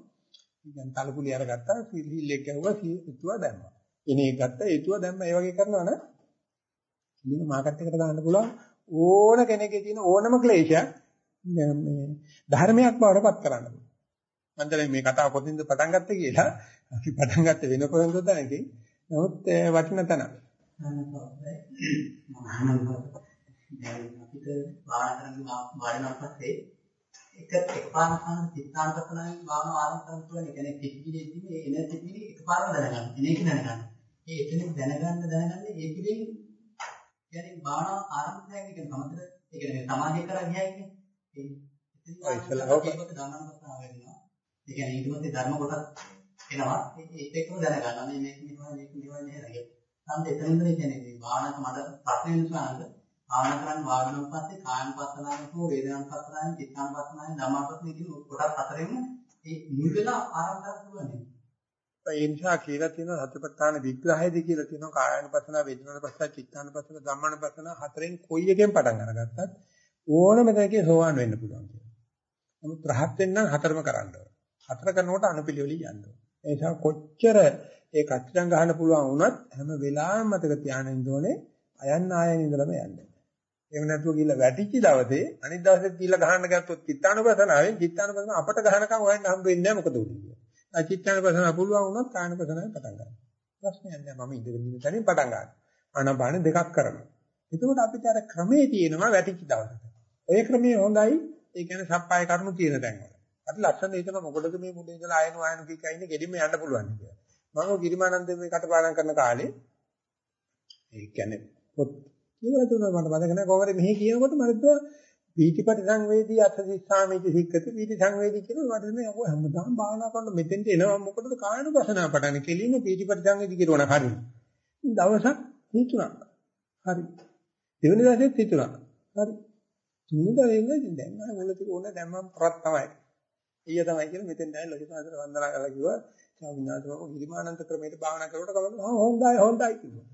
දැන් තලපුලි අරගත්තා සිල්හිල්ලෙක් ගැහුවා ඉතුවා දැම්මා. එනේ ගත්තා ඉතුවා දැම්මා. ඒ වගේ කරනවා නම් ඉතින් මාකට් එකට දාන්න පුළුවන් ඕන කෙනෙක්ගේ තියෙන ඕනම ක්ලේශයක් මේ ධර්මයක් බවට පත් කරන්න පුළුවන්. මම දැන් මේ කතාව කොතින්ද පටන් ගත්තේ කියලා අපි පටන් ගත්තේ වෙන කොහෙන්ද දැනකින්. නමුත් වටින තැන. අපිට භාවනා කරන පස්සේ එක එකපාරම කරන චිත්තාන්තකලයි භාවනා ආරම්භ කරන තුන කියන්නේ පිටිවිලේ තියෙන එන පිටිවිලේ එකපාරම දැනගන්න. එක දැනගන්න. ඒ එතන දැනගන්න දැනගන්න ඒ පිළින් කියන්නේ භාවනා ආරම්භය කියන්නේ සමතර ඒ කියන්නේ සමාධිය කරා ගියන්නේ. ඒ ඔය ඉස්සලා ඒක ධර්මනපස්තාව වෙනවා. ඒ කියන්නේ ඊට පස්සේ ධර්ම කොටස් එනවා. ඒත් එක්කම දැනගන්න මේ මේක නිවන මේක නිවන නේද? නම් එතනද කියන්නේ මේ භාවනාවක මට ප්‍රශ්න වෙනසානද භාවනා කරන් වාඩිවෙන පස්සේ කායන පස්සනාවකෝ වේදනාන පස්සනාවෙන් චිත්තාන පස්සනාවෙන් ධම්මාපස්සන කියන කොටස් හතරෙම ඒ මුල් වෙලා ආරම්භ කරන්න පුළුවන්. ඒ නිසා කියලා තියෙනවා සතිපට්ඨාන විග්‍රහයේදී කියලා තියෙනවා කායන පස්සන වේදනාන පස්සන චිත්තාන පස්සන ධම්මාන පස්සන හතරෙන් කොයි එකෙන් පටන් අරගත්තත් ඕනම දෙයකින් සෝවාන් වෙන්න පුළුවන් කියලා. නමුත් රහත් වෙන්න හතරම කරන්න ඕන. හතර කරනකොට අනුපිළිවෙලින් යන්න ඕන. ඒ නිසා කොච්චර ඒ කච්චම් ගහන්න පුළුවන් වුණත් හැම වෙලාවෙම මතක තියාගෙන ඉන්න ඕනේ අයන් ආයන් ඉඳලම යන්න. එහෙම නැතුව ගිහලා වැටිච්ච දවසේ අනිත් දවසේ ගිහලා ගහන්න ගත්තොත් චිත්තානුපසනාවෙන් චිත්තානුපසන අපට ගහනකම් හොයන්න හම්බ වෙන්නේ නැහැ මොකද උනේ. ආ චිත්තානුපසන පුළුවන් වුණොත් කායනුපසනාවෙන් පටන් ගන්න. ප්‍රශ්නයක් නැහැ මම ඉඳගෙන ඉන්න තැනින් පටන් ගන්න. ආනාපාන දෙකක් කරනවා. එතකොට අපිට අර ක්‍රමේ තියෙනවා වැටිච්ච දවසට. ඔය ක්‍රමයේ හොඳයි ඒ කියන්නේ සප්පාය කරුණු තියෙන තැන්වල. අර ලස්සන හිතන මොකටද මේ මුලින් ඉඳලා ආයන ආයන කීක ඉන්නේ ගෙඩිම යන්න පුළුවන් කියලා. මම ගිරිමානන්ද මේ කටපාඩම් කරන කාලේ ඒ කියන්නේ පොත් කියලා තුන මට මතක නැහැ කොහොමද මෙහි කියනකොට මට පීතිපටි සංවේදී අත්ථිස්සාමීති සික්කති පීති සංවේදී කියනවා මට මේ අකෝ හැමදාම භාවනා කරන මෙතෙන්ට එනවා මොකටද කායන වසනා පටන් කෙලින්ම පීතිපටි සංවේදී කියනවා හරි. දවසක් හිතුණා. හරි. දෙවෙනි දවසෙත් හිතුණා. හරි. තුන්වෙනි දවසේ දැන් ආයෙ මොළතික ඕන දැන් මම පරත් තමයි. ඊය තමයි කියලා මෙතෙන් දැන් ලොකු සාතර වන්දනා කරලා කිව්වා ස්වාමීන් වහන්සේ මම ගිරිමානන්ත ක්‍රමයට භාවනා කරනකොට කවදාද හොඳයි හොඳයි කිව්වා.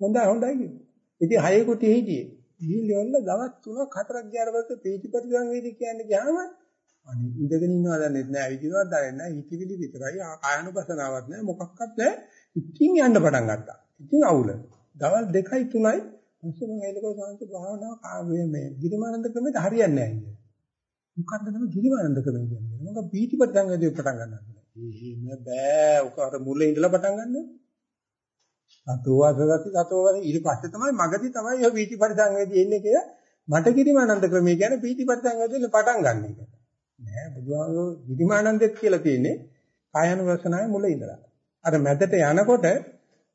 හොඳයි හොඳයි කිව්වා. ඉතින් හයෙකුට හිටියේ. ගිහිල්ලා දවස් 3ක් 4ක් ගියාට පස්සේ පීතිපටි සංවේදී කියන්නේ ගියාම අනේ ඉඳගෙන ඉන්නවා දන්නේ නැහැ, ඇවිදිනවත් දන්නේ නැහැ, හිතවිලි විතරයි, ආයනුපසනාවක් නැහැ, මොකක්වත් නැහැ. ඉතින් යන්න පටන් ගත්තා. ඉතින් අවුල. දවල් 2යි 3යි මුස්ලිම් හේලකෝ සාන්ත භාවනාව කාමයේ මේ ගිරිමානන්ද ක්‍රමයට හරියන්නේ නැහැ. මොකද්ද තමයි ගිරිමානන්ද ක්‍රමය කියන්නේ? මොකක් පීතිපත්ංගදී පටන් ගන්නවා. එහෙම බෑ. උක අර මුලින් ඉඳලා පටන් ගන්නවා. සතෝ වාසගති සතෝ වාස ඊට පස්සේ තමයි මගදී තමයි ඔය පීතිපත්ංගදී එන්නේ කියලා මට ගිරිමානන්ද ක්‍රමය කියන්නේ පීතිපත්ංගදී පටන් ගන්න එක. නෑ බුදුහාමුදුරුවෝ ගිරිමානන්දෙත් කියලා තියෙන්නේ කායනුවසනාවේ මුල ඉඳලා. අර මැදට යනකොට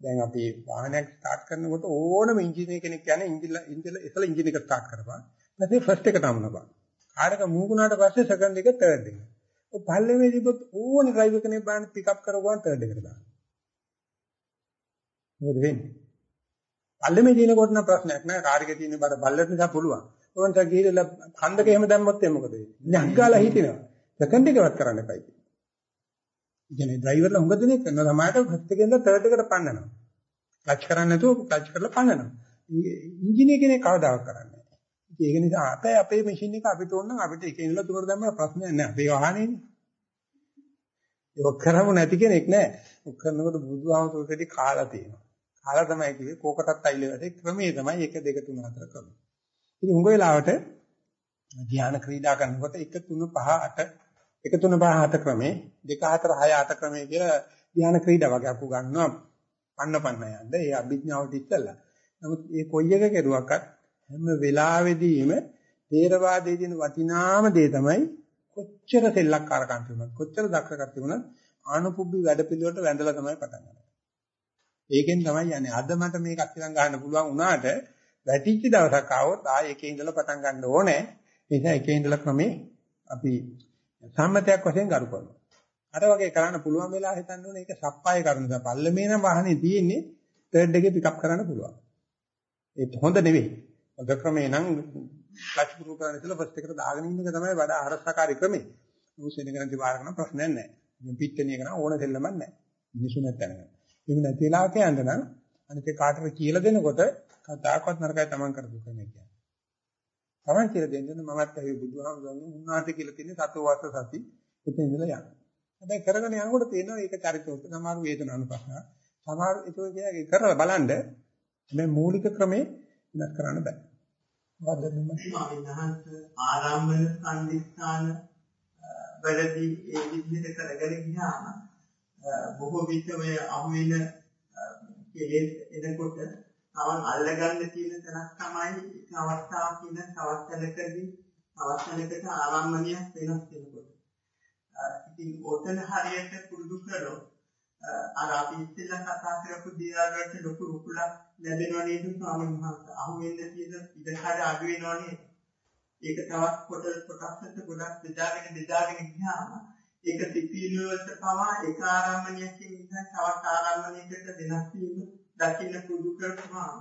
දැන් අපි වාහනයක් ස්ටාර්ට් කරනකොට ඕනම ඉංජිනේර කෙනෙක් කියන්නේ ඉංජින ඉංජින ඉතල ඉංජින එක ස්ටාර්ට් කරපන්. ඊපස්සේ ෆස්ට් එකට අමුණපන්. කාර් එක මූගුණාට පස්සේ සෙකන්ඩ් එක තර්ඩ් එක. ඔය පල්ලෙමේ තිබ්බොත් ඕන ඩ්‍රයිවර් කෙනෙක් බලන්න පිකප් කරගුවන් තර්ඩ් එකට දාන්න. මොකද වෙන්නේ? පල්ලෙමේ දිනකොට නම් ප්‍රශ්නයක් නෑ කාර් එකේ තියෙන බර බල්ලට නිසා පුළුවන්. ඕනට ගිහිල්ලා කන්දක එහෙම දැම්මොත් එහේ මොකද වෙන්නේ? නැග්ගාලා හිටිනවා. සෙකන්ඩ් එකවත් කරන්න එපා. කියන්නේ ඩ්‍රයිවර්ලා හුඟ දෙනෙක් කරනවා සමහරට ෆස්ට් එකෙන්ද තර්ඩ් එකට පන්නනවා. ක්ලච් කරන්නේ නැතුව ක්ලච් කරලා පන්නනවා. ඉංජිනේර කෙනෙක් කවදාවත් කරන්නේ නැහැ. ඒක නිසා අපේ අපේ මැෂින් එක අපිට ඕන නම් අපිට එකේ ඉඳලා තුනට දැම්මම ප්‍රශ්නයක් නැහැ. අපේ වාහනේනේ. ඒක කරමු නැති කෙනෙක් නැහැ. ඔක් කරනකොට බුදුහාමුදුරුවෝ කාලා තියෙනවා. කාලා තමයි කිව්වේ කෝකටත් අයිල වැඩේ ක්‍රමයේ තමයි 1 2 3 4 ක්‍රම. ඉතින් හුඟ වෙලාවට ධ්‍යාන ක්‍රීඩා කරනකොට 1 3 5 8 1 3 5 7 ක්‍රමේ 2 4 6 8 ක්‍රමේ කියලා ධ්‍යාන ක්‍රීඩා වගේ අපු ගන්නවා පන්න පන්න යන්න. ඒ අභිඥාවට ඉස්සලා. නමුත් මේ කොයි එක කෙරුවක්වත් හැම වෙලාවෙදීම තේරවාදයේ තියෙන වටිනාම දේ තමයි කොච්චර සෙල්ලක්කාරකම් තිබුණත් කොච්චර දක්ෂකම් තිබුණත් ආනුපුබ්බි වැඩපිළිවෙලට වැඳලා තමයි පටන් ගන්නේ. ඒකෙන් තමයි යන්නේ. අද මට මේක අත්ලං ගන්න පුළුවන් වුණාට වැටිච්ච දවසක් ආවොත් ආයේ එකේ ඉඳලා පටන් ගන්න ඕනේ. ඒ නිසා එකේ ඉඳලා ක්‍රමේ අපි සම්මතයක් වශයෙන් ගරු කරනවා. අර වගේ කරන්න පුළුවන් වෙලා හිතන්න ඕනේ ඒක සප්පාය කරන නිසා පල්ලමේ නම් වාහනේ තියෙන්නේ තර්ඩ් එකේ පිකප් කරන්න පුළුවන්. ඒක හොඳ නෙවෙයි. හොඳ ක්‍රමේ නම් ක්ලච් පුරු කරන ඉතල ෆස්ට් එකට දාගෙන ඉන්න එක තමයි වඩා අරසකාරී ක්‍රමේ. උසෙන කරන්ති වාර කරන ප්‍රශ්නයක් නැහැ. මේ පිට්ටනිය කරන ඕන දෙල්ලමක් නැහැ. මිනිසු නැත්නම්. එහෙම නැති වෙලාවක යන්න නම් අනිත් කාටද කියලා දෙනකොට කතාවක්වත් නරකයි Taman කරපු ක්‍රමයක් කියන්නේ. Taman කියලා දෙන්න මමත් ඇහි බුදුහාමුදුරනේ උන්වහන්සේ කියලා තියෙන්නේ සතෝ වාස සති එතන ඉඳලා යන්න. හැබැයි කරගෙන යනකොට තේරෙනවා ඒක චරිතෝත් සමහර වේදනානුපස්සන. සමහර ඒක කියන්නේ කරලා බලන්න මේ මූලික ක්‍රමේ වෙනස් කරන්න බෑ. මොකද මේ ආරම්භන සම්දිස්ථාන වලදී ඒ විදිහට කරගෙන ගියාම බොහෝ විට ඔය අහුවෙන කෙලෙස් එනකොට තමන් අල්ලගන්න තියෙන තැනක් තමයි ඒක අවස්ථාවක් කියන අවස්ථලකදී අවස්ථලකට ආරම්භණියක් වෙනස් වෙනකොට. ඉතින් ඔතන හරියට පුරුදු කරොත් අර අපි ඉස්සෙල්ලා කතා කරපු දියාගට ලොකු රුකුලක් ලැබෙනව නේද ස්වාමීන් වහන්සේ. අහු වෙන්න තියෙන ඉඩකඩ අඩු වෙනව නේද? ඒක තවත් කොටස් කොටස්කට ගොඩක් බෙදාගෙන බෙදාගෙන ගියාම ඒක සිපිනුවලට පවා එක ආරම්භණයකින් ඉඳන් තවත් ආරම්භණයකට වෙනස් වීම දකින්න පුරුදු කරපුවාම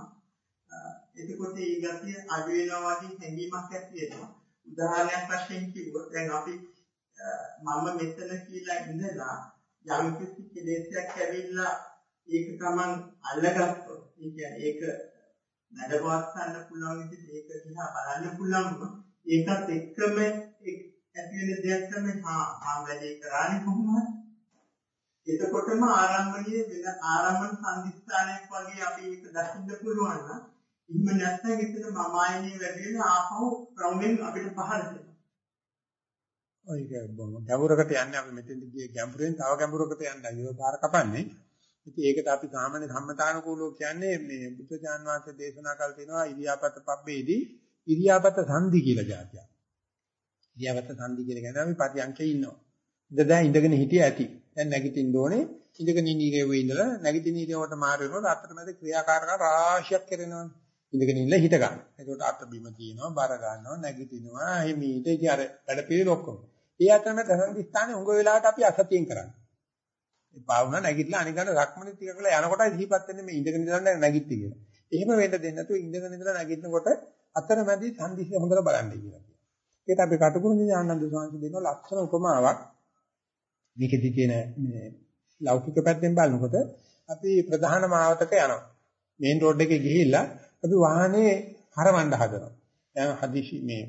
එතකොට මේ ගතිය අඩු වෙනවා වගේ හැඟීමක් ඇති වෙනවා. උදාහරණයක් වශයෙන් කිව්වොත් දැන් අපි මම මෙතන කියලා ඉඳලා යම් කිසි කෙලෙසයක් ඇවිල්ලා ඒක Taman අල්ලගත්තොත් ඒ කියන්නේ ඒක නැඩපවත් ගන්න පුළුවන් විදිහට ඒක දිහා බලන්න පුළුවන්ම ඒකත් එක්කම ඇති වෙන දෙයක් තමයි හා මම වැඩේ කරන්නේ කොහොමද? එතකොටම ආරම්භණීය වෙන ආරම්භන සංදිස්ථානයක් වගේ අපි ඒක දකින්න පුළුවන් නම් එහෙම නැත්නම් එතන මම ආයනේ වැඩි වෙන ආපහු ප්‍රවුමෙන් අපිට පහළ දෙනවා ඔය ගැඹුරකට යන්නේ අපි මෙතෙන්ද ගියේ ගැඹුරෙන් තව ගැඹුරකට යන්න අයියෝ පාර කපන්නේ. ඉතින් ඒකට අපි සාමාන්‍ය සම්මතානුකූලව කියන්නේ මේ බුද්ධජාන් වහන්සේ දේශනා කළ තියෙනවා ඉරියාපත පබ්බේදී ඉරියාපත සංදි කියලා જાතියක්. ඉරියාපත සංදි කියලා කියන්නේ අපි පරියන්කේ ඉන්නවා. ඉඳ දැන් ඉඳගෙන හිටිය ඇති. දැන් නැගිටින්න ඕනේ. ඉඳගෙන ඉඳීගේ ඉඳලා නැගිටින ඉරියවට මාරු වෙනකොට අතරමැද ක්‍රියාකාරකම් රාශියක් කරනවානේ. ඉඳගෙන ඉන්න හිට ගන්න. ඒකට අත බිම තියෙනවා, බර ගන්නවා, නැගිටිනවා, හිමීට ඉතින් අර වැඩ පිළිවෙල ඔක්කොම. ඒ අතරම තසන්දි ස්ථානේ උඟ වෙලාවට අපි අසතියෙන් කරන්නේ. ඒ පාවුණ නැගිටලා අනිගන්න රක්මනේ ටික කළා යනකොට සිහිපත් වෙන්නේ මේ ඉඳගෙන ඉඳලා නැගිට්ටි කියලා. එහෙම වෙන්න දෙන්නේ නැතුව ඉඳගෙන ඉඳලා නැගිටිනකොට අතරමැදි සංදිසිය හොඳට බලන්න කියලා කියනවා. ඒකට අපි කටුකුරුනි ඥානන්ද ස්වාමීන් දෙනවා ලක්ෂණ උපමාවක්. මේකෙදි තියෙන මේ ලෞකික පැත්තෙන් බලනකොට අපි ප්‍රධාන මාවතක යනවා. මේන් රෝඩ් එකේ ගිහිල්ලා අපි වාහනේ හරවන්න හදනවා. දැන් හදිසි මේ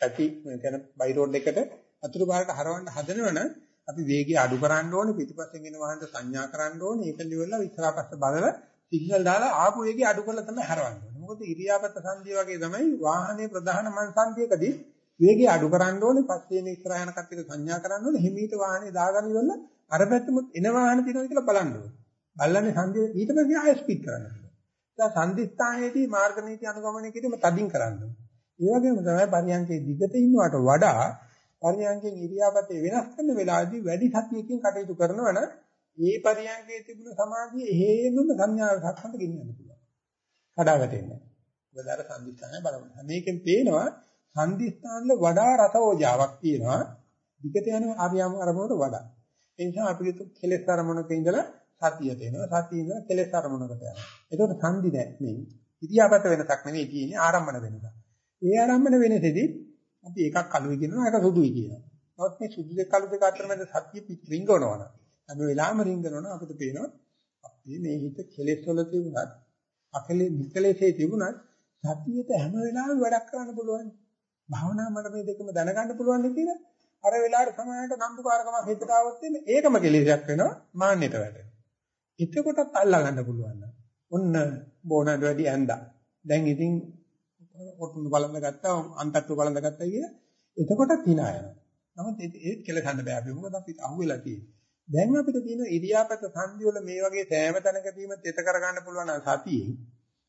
පැති කියන බයි රෝඩ් එකට අතුරු පාරට හරවන්න හදනවනම් අපි වේගය අඩු කරන්න ඕනේ පිටිපස්සෙන් එන වාහනට සංඥා කරන්න ඕනේ ඒක liverලා ඉස්සරහපස්ස බලලා සිග්නල් දාලා ආපු වේගය අඩු කරලා තමයි හරවන්න ඕනේ. මොකද ඉරියාපත සංදිය වගේ තමයි වාහනේ ප්‍රධාන මන් සංදියකදී වේගය අඩු කරන්න ඕනේ පස්සේ මේ ඉස්සරහ යන කට්ටියට සංඥා කරන්න ඕනේ හිමීට වාහනේ දාගන්න ඉවරලා අර පැත්තෙමුත් එන වාහන තියෙනවා කියලා බලන්න ඕනේ. බලන්නේ සංදිය ඊට පස්සේ ආයෙ ස්පීඩ් කරන්න ඕනේ. දැන් සංදිස්ථානයේදී මාර්ග නීති අනුගමනය කිරීම තදින් කරන්න ඕනේ. ඒ වගේම තමයි පරියන්කේ දිගට ඉන්නවට වඩා පරියන්කෙන් ඉරියාපතේ වෙනස් කරන වෙලාවදී වැඩි සතියකින් කටයුතු කරනවා නම් ඒ පරියන්කේ තිබුණ සමාධිය එහෙමම සංඥාව සක්සන්ත ගෙනියන්න පුළුවන්. කඩා වැටෙන්නේ. මොකද අර සංදිස්ථානය බලන්න. මේකෙන් පේනවා සංදිස්ථානවල වඩා රසෝජාවක් තියෙනවා. දිගට යන ආර්යම අරමුණට වඩා. ඒ නිසා අපි කෙලෙස් අරමුණක ඉඳලා සතියට එනවා. සතිය ඉඳලා කෙලෙස් අරමුණකට යනවා. ඒකට සංදි නැහැ මේ. ඉරියාපත වෙනසක් නෙවෙයි තියෙන්නේ ආරම්භන වෙනසක්. ඒ ආරම්භන වෙනසෙදී අපි එකක් කළුයි කියනවා එකක් සුදුයි කියනවා. නමුත් මේ සුදු දෙක කළු දෙක අතර මැද සත්‍ය රිංගවනවා. හැම වෙලාවෙම රිංගනවනම් අපිට පේනවා අපි මේ හිත කෙලෙස් වල තිබුණත් අකලේ නිකලෙසේ තිබුණත් සතියට හැම වෙලාවෙම වැඩක් කරන්න පුළුවන්. භාවනා මට මේ දෙකම දැනගන්න පුළුවන් කියලා අර වෙලාවට සමානයට නම්බුකාරකමක් හිතට આવොත් ඒකම කෙලෙසයක් වෙනවා මාන්නයට වැටෙනවා. එතකොටත් අල්ලා ගන්න පුළුවන්. ඔන්න බෝනඩ වැඩි ඇඳා. දැන් ඉතින් ඔටුනු බලන්න ගත්තා අන්තත්ව බලන්න ගත්තා කියලා එතකොටත් hina යනවා. නමුත් ඒත් කෙලසන්න බෑ අපි මොකද අපි අහුවෙලා තියෙන්නේ. දැන් අපිට තියෙන ඉරියාපත සංදි වල මේ වගේ සෑම තැනකදීම තෙත කරගන්න පුළුවන් සතියේ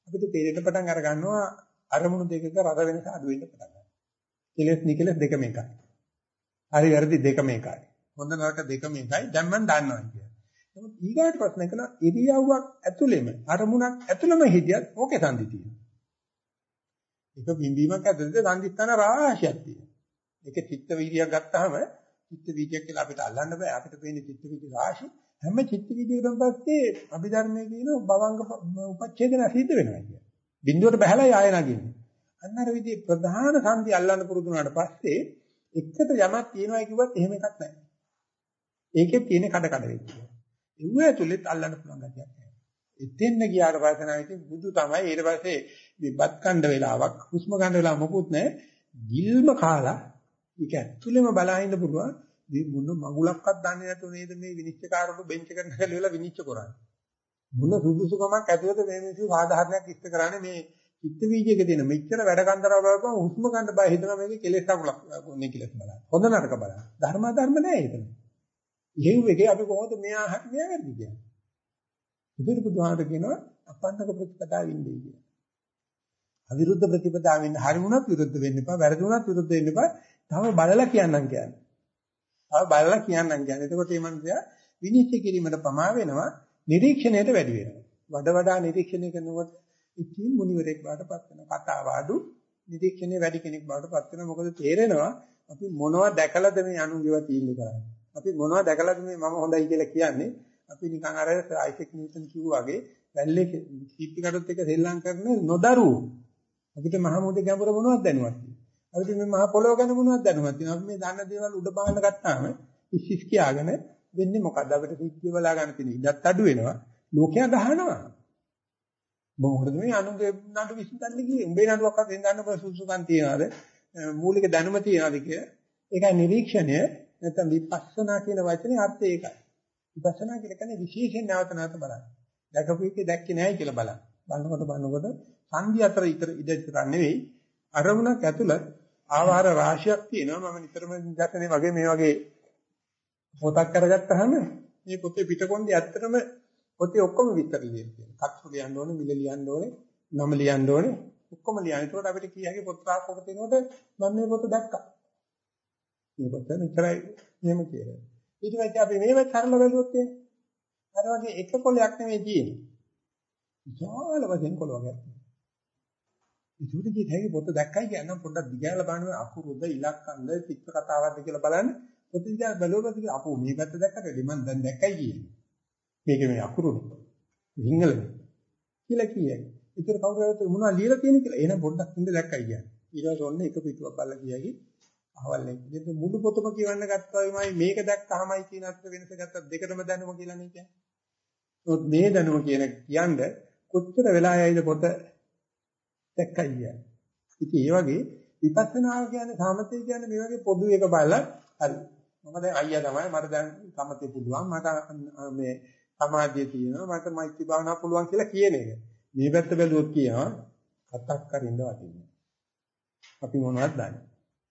අපිට තේරෙන්න පටන් අර ගන්නවා අරමුණු දෙකක රස වෙනස අඩු වෙන්න පටන් ගන්නවා. කෙලස් නිකලස් දෙකම එකයි. හරි වැරදි දෙකම එකයි. හොඳ නරක දෙකම එකයි. දැන් මම දන්නවා කියන්නේ. නමුත් ඊගාට ප්‍රශ්න කළා ඉරියව්වක් ඇතුළෙම අරමුණක් ඇතුළෙම හිටියත් ඕකේ සංදි තියෙනවා. එක බිම්බීමක් ඇතුළත සංදිස්ථාන රාශියක් තියෙනවා. ඒක චිත්ත වීර්යයක් ගත්තාම චිත්ත වීර්යයක් කියලා අපිට අල්ලන්න බෑ. අපිට පේන්නේ චිත්ත වීර්ය රාශි. හැම චිත්ත වීර්යයකටම පස්සේ අභිධර්මයේ කියන භවංග උපච්ඡේදන සිද්ධ වෙනවා කියන්නේ. බිඳුවට බහැලා ආය නගින්නේ. අන්න අර විදිහේ ප්‍රධාන සංදි අල්ලන්න පුරුදු වුණාට පස්සේ එකට යමක් තියෙනවා කිව්වත් එහෙම එකක් නැහැ. ඒකේ තියෙන කඩ කඩ වෙච්ච. ඒව ඇතුළෙත් අල්ලන්න පුළුවන් ගැතියක් නැහැ. එතෙන්න ගියාට පස්සේ නම් ඉතින් බුදු තමයි ඊට පස්සේ විපත් කණ්ඩ වෙලාවක් හුස්ම ගන්න වෙලාව මොකුත් නැහැ. ගිල්ම කාලා ඒක ඇතුළෙම බලා ඉන්න පුළුවන්. මේ මොන මගුලක්වත් දන්නේ නැතුව නේද මේ විනිශ්චයකාරවරු බෙන්ච් එකට නැගලා විනිශ්චය කරන්නේ. මොන සුදුසුකමක් ඇතුළත මේ මිනිස්සු සාධාරණයක් ඉස්ත කරන්නේ මේ චිත්ත වීජයක තියෙන මෙච්චර වැඩ කන්දරව බලපුවම හුස්ම ගන්න බය හිතනවා මේකේ කෙලෙස් අකුලක් නේ කියලා බලන්න. හොඳ නරක බලන්න. ධර්ම ධර්ම නෑ ඒක. ඉහෙව් එකේ අපි කොහොමද මෙයා හරි මෙයා වැරදි කියන්නේ. ඉතින් බුදුහාමර කියනවා අපන්නක ප්‍රතිපදාව ඉන්නේ කියලා. අවිරුද්ධ ප්‍රතිපදාවෙන් හරි වුණත් විරුද්ධ වෙන්න එපා, වැරදි වුණත් විරුද්ධ වෙන්න එපා. තව බලලා කියන්නම් කියන්නේ. තව බලලා කියන්නම් කියන්නේ. එතකොට මේ මනුස්සයා විනිශ්චය කිරීමට පමා වෙනවා, නිරීක්ෂණයට වැඩි වෙනවා. වඩ වඩා නිරීක්ෂණය කරනකොට ඉතින් මුනිවරයෙක් බාටපත් වෙනවා. කතාව අඩු නිරීක්ෂණය වැඩි කෙනෙක් බාටපත් වෙනවා. මොකද තේරෙනවා අපි මොනවද දැකලාද මේ අනුගිව තීන්දුව කරන්නේ. අපි මොනවද දැකලාද මේ මම හොඳයි කියලා කියන්නේ. අපි නිකන් අර අයිසෙක් නිව්ටන් කිව්වා වගේ වැල්ලේ කීප්පි කඩොත් එක සෙල්ලම් කරන නොදරුවෝ. අපිට මහමෝදේ ගැඹුර මොනවද දැනුවත් අපිට මේ මහ පොළොව ගැන මොනවද දැනුවත් තියෙනවා. අපි මේ දන්න දේවල් උඩ බාන්න ගත්තාම ඉස්සිස් කියාගෙන වෙන්නේ මොකද්ද? අපිට සිද්ධිය බලා ගන්න තියෙන ඉඩත් අඩු වෙනවා. ලෝකයා ගහනවා. මොකද මේ අනුගේ නඩු විසඳන්න ගියේ. උඹේ නඩුවක්වත් දෙන්න බෑ සුසුකම් තියනවාද? මූලික දැනුම තියනවාද කියලා. ඒකයි නිරීක්ෂණය නැත්නම් විපස්සනා කියන වචනේ අර්ථය ඒකයි. විපස්සනා කියලා කියන්නේ විශේෂයෙන් නැවත නැවත බලන්න. දැකපු එකේ දැක්කේ නැහැ කියලා බලන්න. බලනකොට බලනකොට සංදි අතර ඉතර ඉඳ ඉතර නෙවෙයි අරමුණක් ඇතුළත ආවාර රාශියක් තියෙනවා. මම නිතරම දැකනේ වගේ මේ වගේ පොතක් කරගත්තාම මේ පොතේ පිටකොන්දේ ඇත්තටම පොතේ ඔක්කොම විස්තර ලියනවා. කක්ෂ ලියන්න ඕනේ, මිල ලියන්න ඕනේ, නම ලියන්න ඕනේ. ඔක්කොම ලියන්න. ඒකට අපිට කිය හැකි පොත් රාක්කක තියෙනකොට මම මේ පොත දැක්කා. මේ පොත මෙච්චරයි එහෙම කියලා. ඊට පස්සේ අපි මේවත් සරල බැලුවොත් අර වගේ එක කොලයක් නෙමෙයි තියෙන්නේ. විශාල වශයෙන් කොළ වගේ. ඒකට කිය හැකි පොත දැක්කයි කියනනම් පොඩ්ඩක් දිගහැරලා බලන්න අකුරුද ඉලක්කම්ද චිත්‍ර කතාවක්ද කියලා බලන්න පොත දිහා බැලුවොත් අපෝ මේ පැත්ත දැක්කට මම දැන් දැක්කයි කියන්නේ. මේක මේ අකුරුනේ. සිංහලනේ. කියලා කියයි. ඒතර කවුරු හරි මොනවා ලියලා තියෙන කියලා එහෙනම් පොඩ්ඩක් ඉඳ දැක්කයි කියන්නේ. ඊට පස්සේ ඔන්න එක පිටුවක් බලලා කියයි. අහවල් නේ. මුළු පොතම කියවන්න ගත්තාමයි මේක දැක්කමයි කියන අතර වෙනස ගත්තත් දෙකටම දැනුම කියලා නේ කියන්නේ. ඒත් මේ දැනුම කියන කියන්නේ කොච්චර වෙලා යයිද පොත දැක්කයි කියන්නේ. ඉතින් ඒ වගේ විපස්සනාව කියන්නේ සාමතේ කියන්නේ මේ වගේ පොදු එක බලලා හරි. මම දැන් අයියා තමයි මට දැන් සමතේ පුළුවන් මට මේ සමාධිය තියෙනවා මට මෛත්‍රී භාවනා පුළුවන් කියලා කියන එක. මේ පැත්ත බැලුවොත් කියනවා කතක් කරින්න වටින්නේ. අපි මොනවද දන්නේ.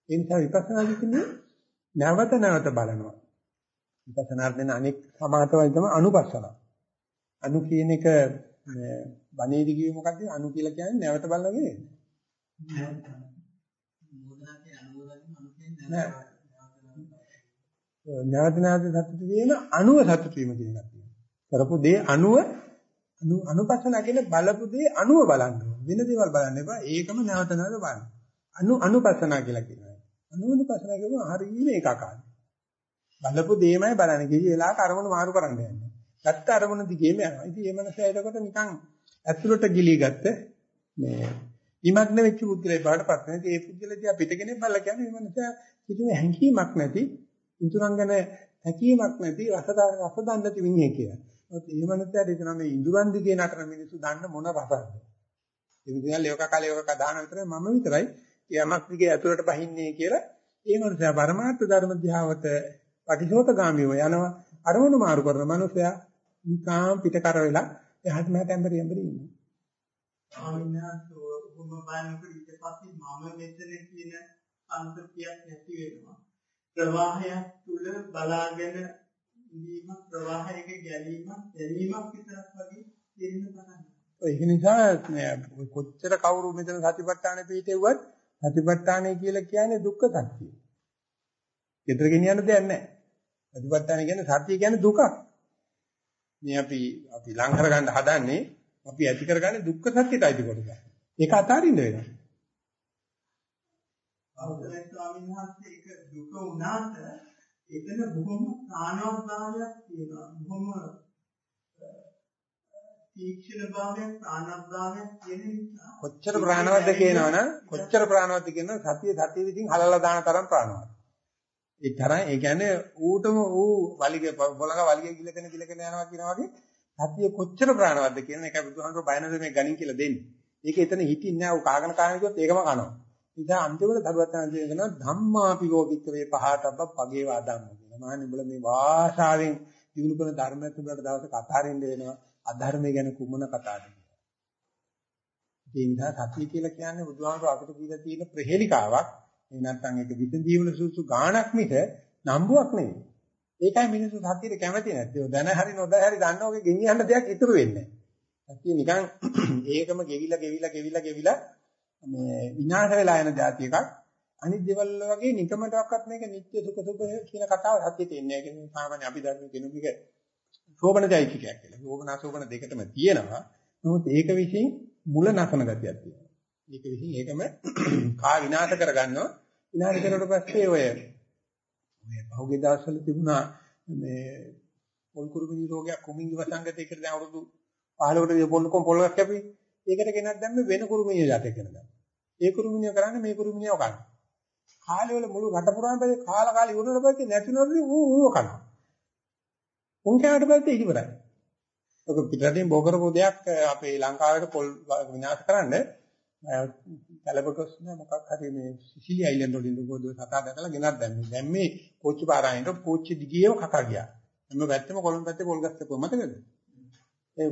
ඒ නිසා විපස්සනා කියන්නේ නැවත නැවත බලනවා. විපස්සනා දෙන අනෙක් සමාතවයි තමයි අනුපස්සන. අනු කියන එක බණේදි කිව්වේ මොකද්ද? අනු කියලා කියන්නේ නැවත බලනවා කියන්නේ. නැවත නැවත සතුට වීම අනුව සතුට වීම කියන එකක් තියෙනවා. කරපු දේ අනුව අනු අනුපස්සන කියන බලපු දේ අනුව බලන්න ඕන. වෙන දේවල් බලන්න එපා. ඒකම නැවත නැවත බලන්න. අනු අනුපස්සන කියලා කියනවා. අනුපස්සන කියනවා හරියම ඒකාකාරයි. බලපු දේමයි බලන්නේ. කිසි වෙලාවක අරමුණු මාරු කරන්න යන්නේ. ගත්ත අරමුණ දිගේම යනවා. ඉතින් මේ මනස එතකොට නිකන් ඇතුළට ගිලී ගත්ත මේ ඉමග්න වෙච්ච පුද්ගලයෙක් බාටපත් වෙන. ඒ පුද්ගලයා පිටගෙන බලලා කියන්නේ මේ මනස කිසිම හැඟීමක් නැති, ඉතුරුන් ගැන හැකීමක් නැති රස රස දන්න නැති මිනිහෙක් කියලා. ඒත් මේ මනසට එතන මේ ඉඳුරන් දිගේ නතර මිනිස්සු දන්න මොන රසක්ද? ඒ විදිහට ලේවක කලේවක දාන විතරයි මම විතරයි යමක් දිගේ ඇතුළට බහින්නේ කියලා ඒ මනුස්සයා පරමාර්ථ ධර්ම ධ්‍යාවත පටිසෝතගාමීව යනවා අරමුණු මාරු කරන මනුස්සයා නිකාම් පිට කර වෙලා එහාට මෙහාට ඇඹරි ඇඹරි ඉන්නවා. ආමිනාසෝ ඔබ බලනකොට ඊට පස්සේ මම මෙතන කියන අන්තතියක් නැති වෙනවා. ප්‍රවාහයක් තුල බලාගෙන ඉඳීම ප්‍රවාහයක ගැලීමක් දැනීමක් විතරක් වගේ දෙන්න පටන් ඒක නිසා කොච්චර කවුරු මෙතන සතිපට්ඨාන පිටේවත් සතිපට්ඨානය කියලා කියන්නේ දුක්ඛ සත්‍යය. ඊතර ගෙනියන්න දෙයක් නැහැ. සතිපට්ඨාන කියන්නේ සත්‍ය කියන්නේ දුකක්. මේ අපි අපි ලං කරගන්න හදන්නේ අපි ඇති කරගන්නේ දුක්ඛ සත්‍යයට අයිති කොටස. ඒක අතාරින්න වෙනවා. අවසරයි ස්වාමීන් වහන්සේ ඒක දුක වුණාට එතන බොහොම ප්‍රාණවත් භාවයක් තියෙනවා. බොහොම තීක්ෂණ භාවයක් ප්‍රාණවත් භාවයක් තියෙන නිසා කොච්චර ප්‍රාණවත්ද කියනවනම් කොච්චර ප්‍රාණවත්ද කියනවා සතිය සතිය විසින් හලලා දාන තරම් ප්‍රාණවත්. ඒ තරම් ඒ කියන්නේ ඌටම ඌ වලිගේ පොළඟ වලිගේ ගිලගෙන ගිලගෙන යනවා කියන වගේ සතිය කොච්චර ප්‍රාණවත්ද කියන එක බුදුහාමර බයනද මේ ගණන් කියලා දෙන්නේ. ඒක එතන හිතින්නේ නැහැ ඌ කාගෙන කාගෙන කිව්වොත් ඒකම කනවා. ඉතින් අන්තිමට දරුවත් යන කියන ධම්මාපි ගෝපික වේ පහටබ්බ පගේ වාදම්ම කියලා. මහන්නේ උඹලා මේ භාෂාවෙන් දිනු කරන ධර්මයක් උඹලට දවසක අතාරින්න වෙනවා. අධර්මය ගැන කුමන කතාවද? ඒ නිසා සතිය කියලා කියන්නේ බුදුහාමර අපිට දීලා තියෙන ප්‍රහෙලිකාවක්. ඒ නැත්නම් ඒක විසඳීවල සුසු ගාණක් මිස නම්බුවක් නෙවෙයි. ඒකයි මිනිස්සු සතියට කැමති නැත්තේ. දැන හරි නොදැන හරි දන්නා ඔගේ ගෙනියන්න දෙයක් ඉතුරු වෙන්නේ නැහැ. සතිය නිකන් ඒකම ගෙවිලා ගෙවිලා ගෙවිලා ගෙවිලා මේ විනාශ වෙලා යන જાති එකක්. අනිත් දේවල් වගේ නිකමටවත් මේක නිත්‍ය සුඛ සුභ කියන කතාව සතියේ තියෙන්නේ. ඒක සාමාන්‍ය අපි ධර්ම කෙනෙකුගේ සෝබනයිතිකයක් කියලා. සෝබනාසෝබන දෙකටම තියෙනවා. නමුත් ඒක විසින් මුල නසන ගතියක් තියෙනවා. ඒක විසින් ඒකම කා විනාශ කරගන්නවා. විනාශ කරලා පස්සේ ඔය මේ පහුගිය දවස්වල තිබුණා මේ පොල් කුරුමිනි රෝගයක් කුමින්ගි වසංගතයකට දැන් අවුරුදු 15කට පොල්කොම් පොල්ලක් කැපි. ඒකට ගෙනත් දැම්මේ වෙන කුරුමිනිය යටේ කියන දැන්. ඒ කුරුමිනිය කරන්නේ මේ කුරුමිනියව කන. කාලේ වල මුළු රට පුරාම පස්සේ කාලා කාලේ ඉවරනට පස්සේ නැතිනොත් ඌ ඌව කනවා. උන් කෑවට පස්සේ ඉවරයි. ඔක පිටරටින් බෝ කරපු දෙයක් අපේ ලංකාවේ පොල් විනාශ කරන්නේ කලබකොස් නෑ මොකක් හරි මේ සිසිලි අයිලන්ඩ් වලින් දුකෝද සතා දැකලා ගෙනත් දැම්මේ. දැන් මේ කොච්චි පාරායින්ට කොච්චි දිගියම කකා ගියා. හැම පැත්තෙම කොළඹ පැත්තේ පොල් ගස් තිබුණා මතකද? ඒ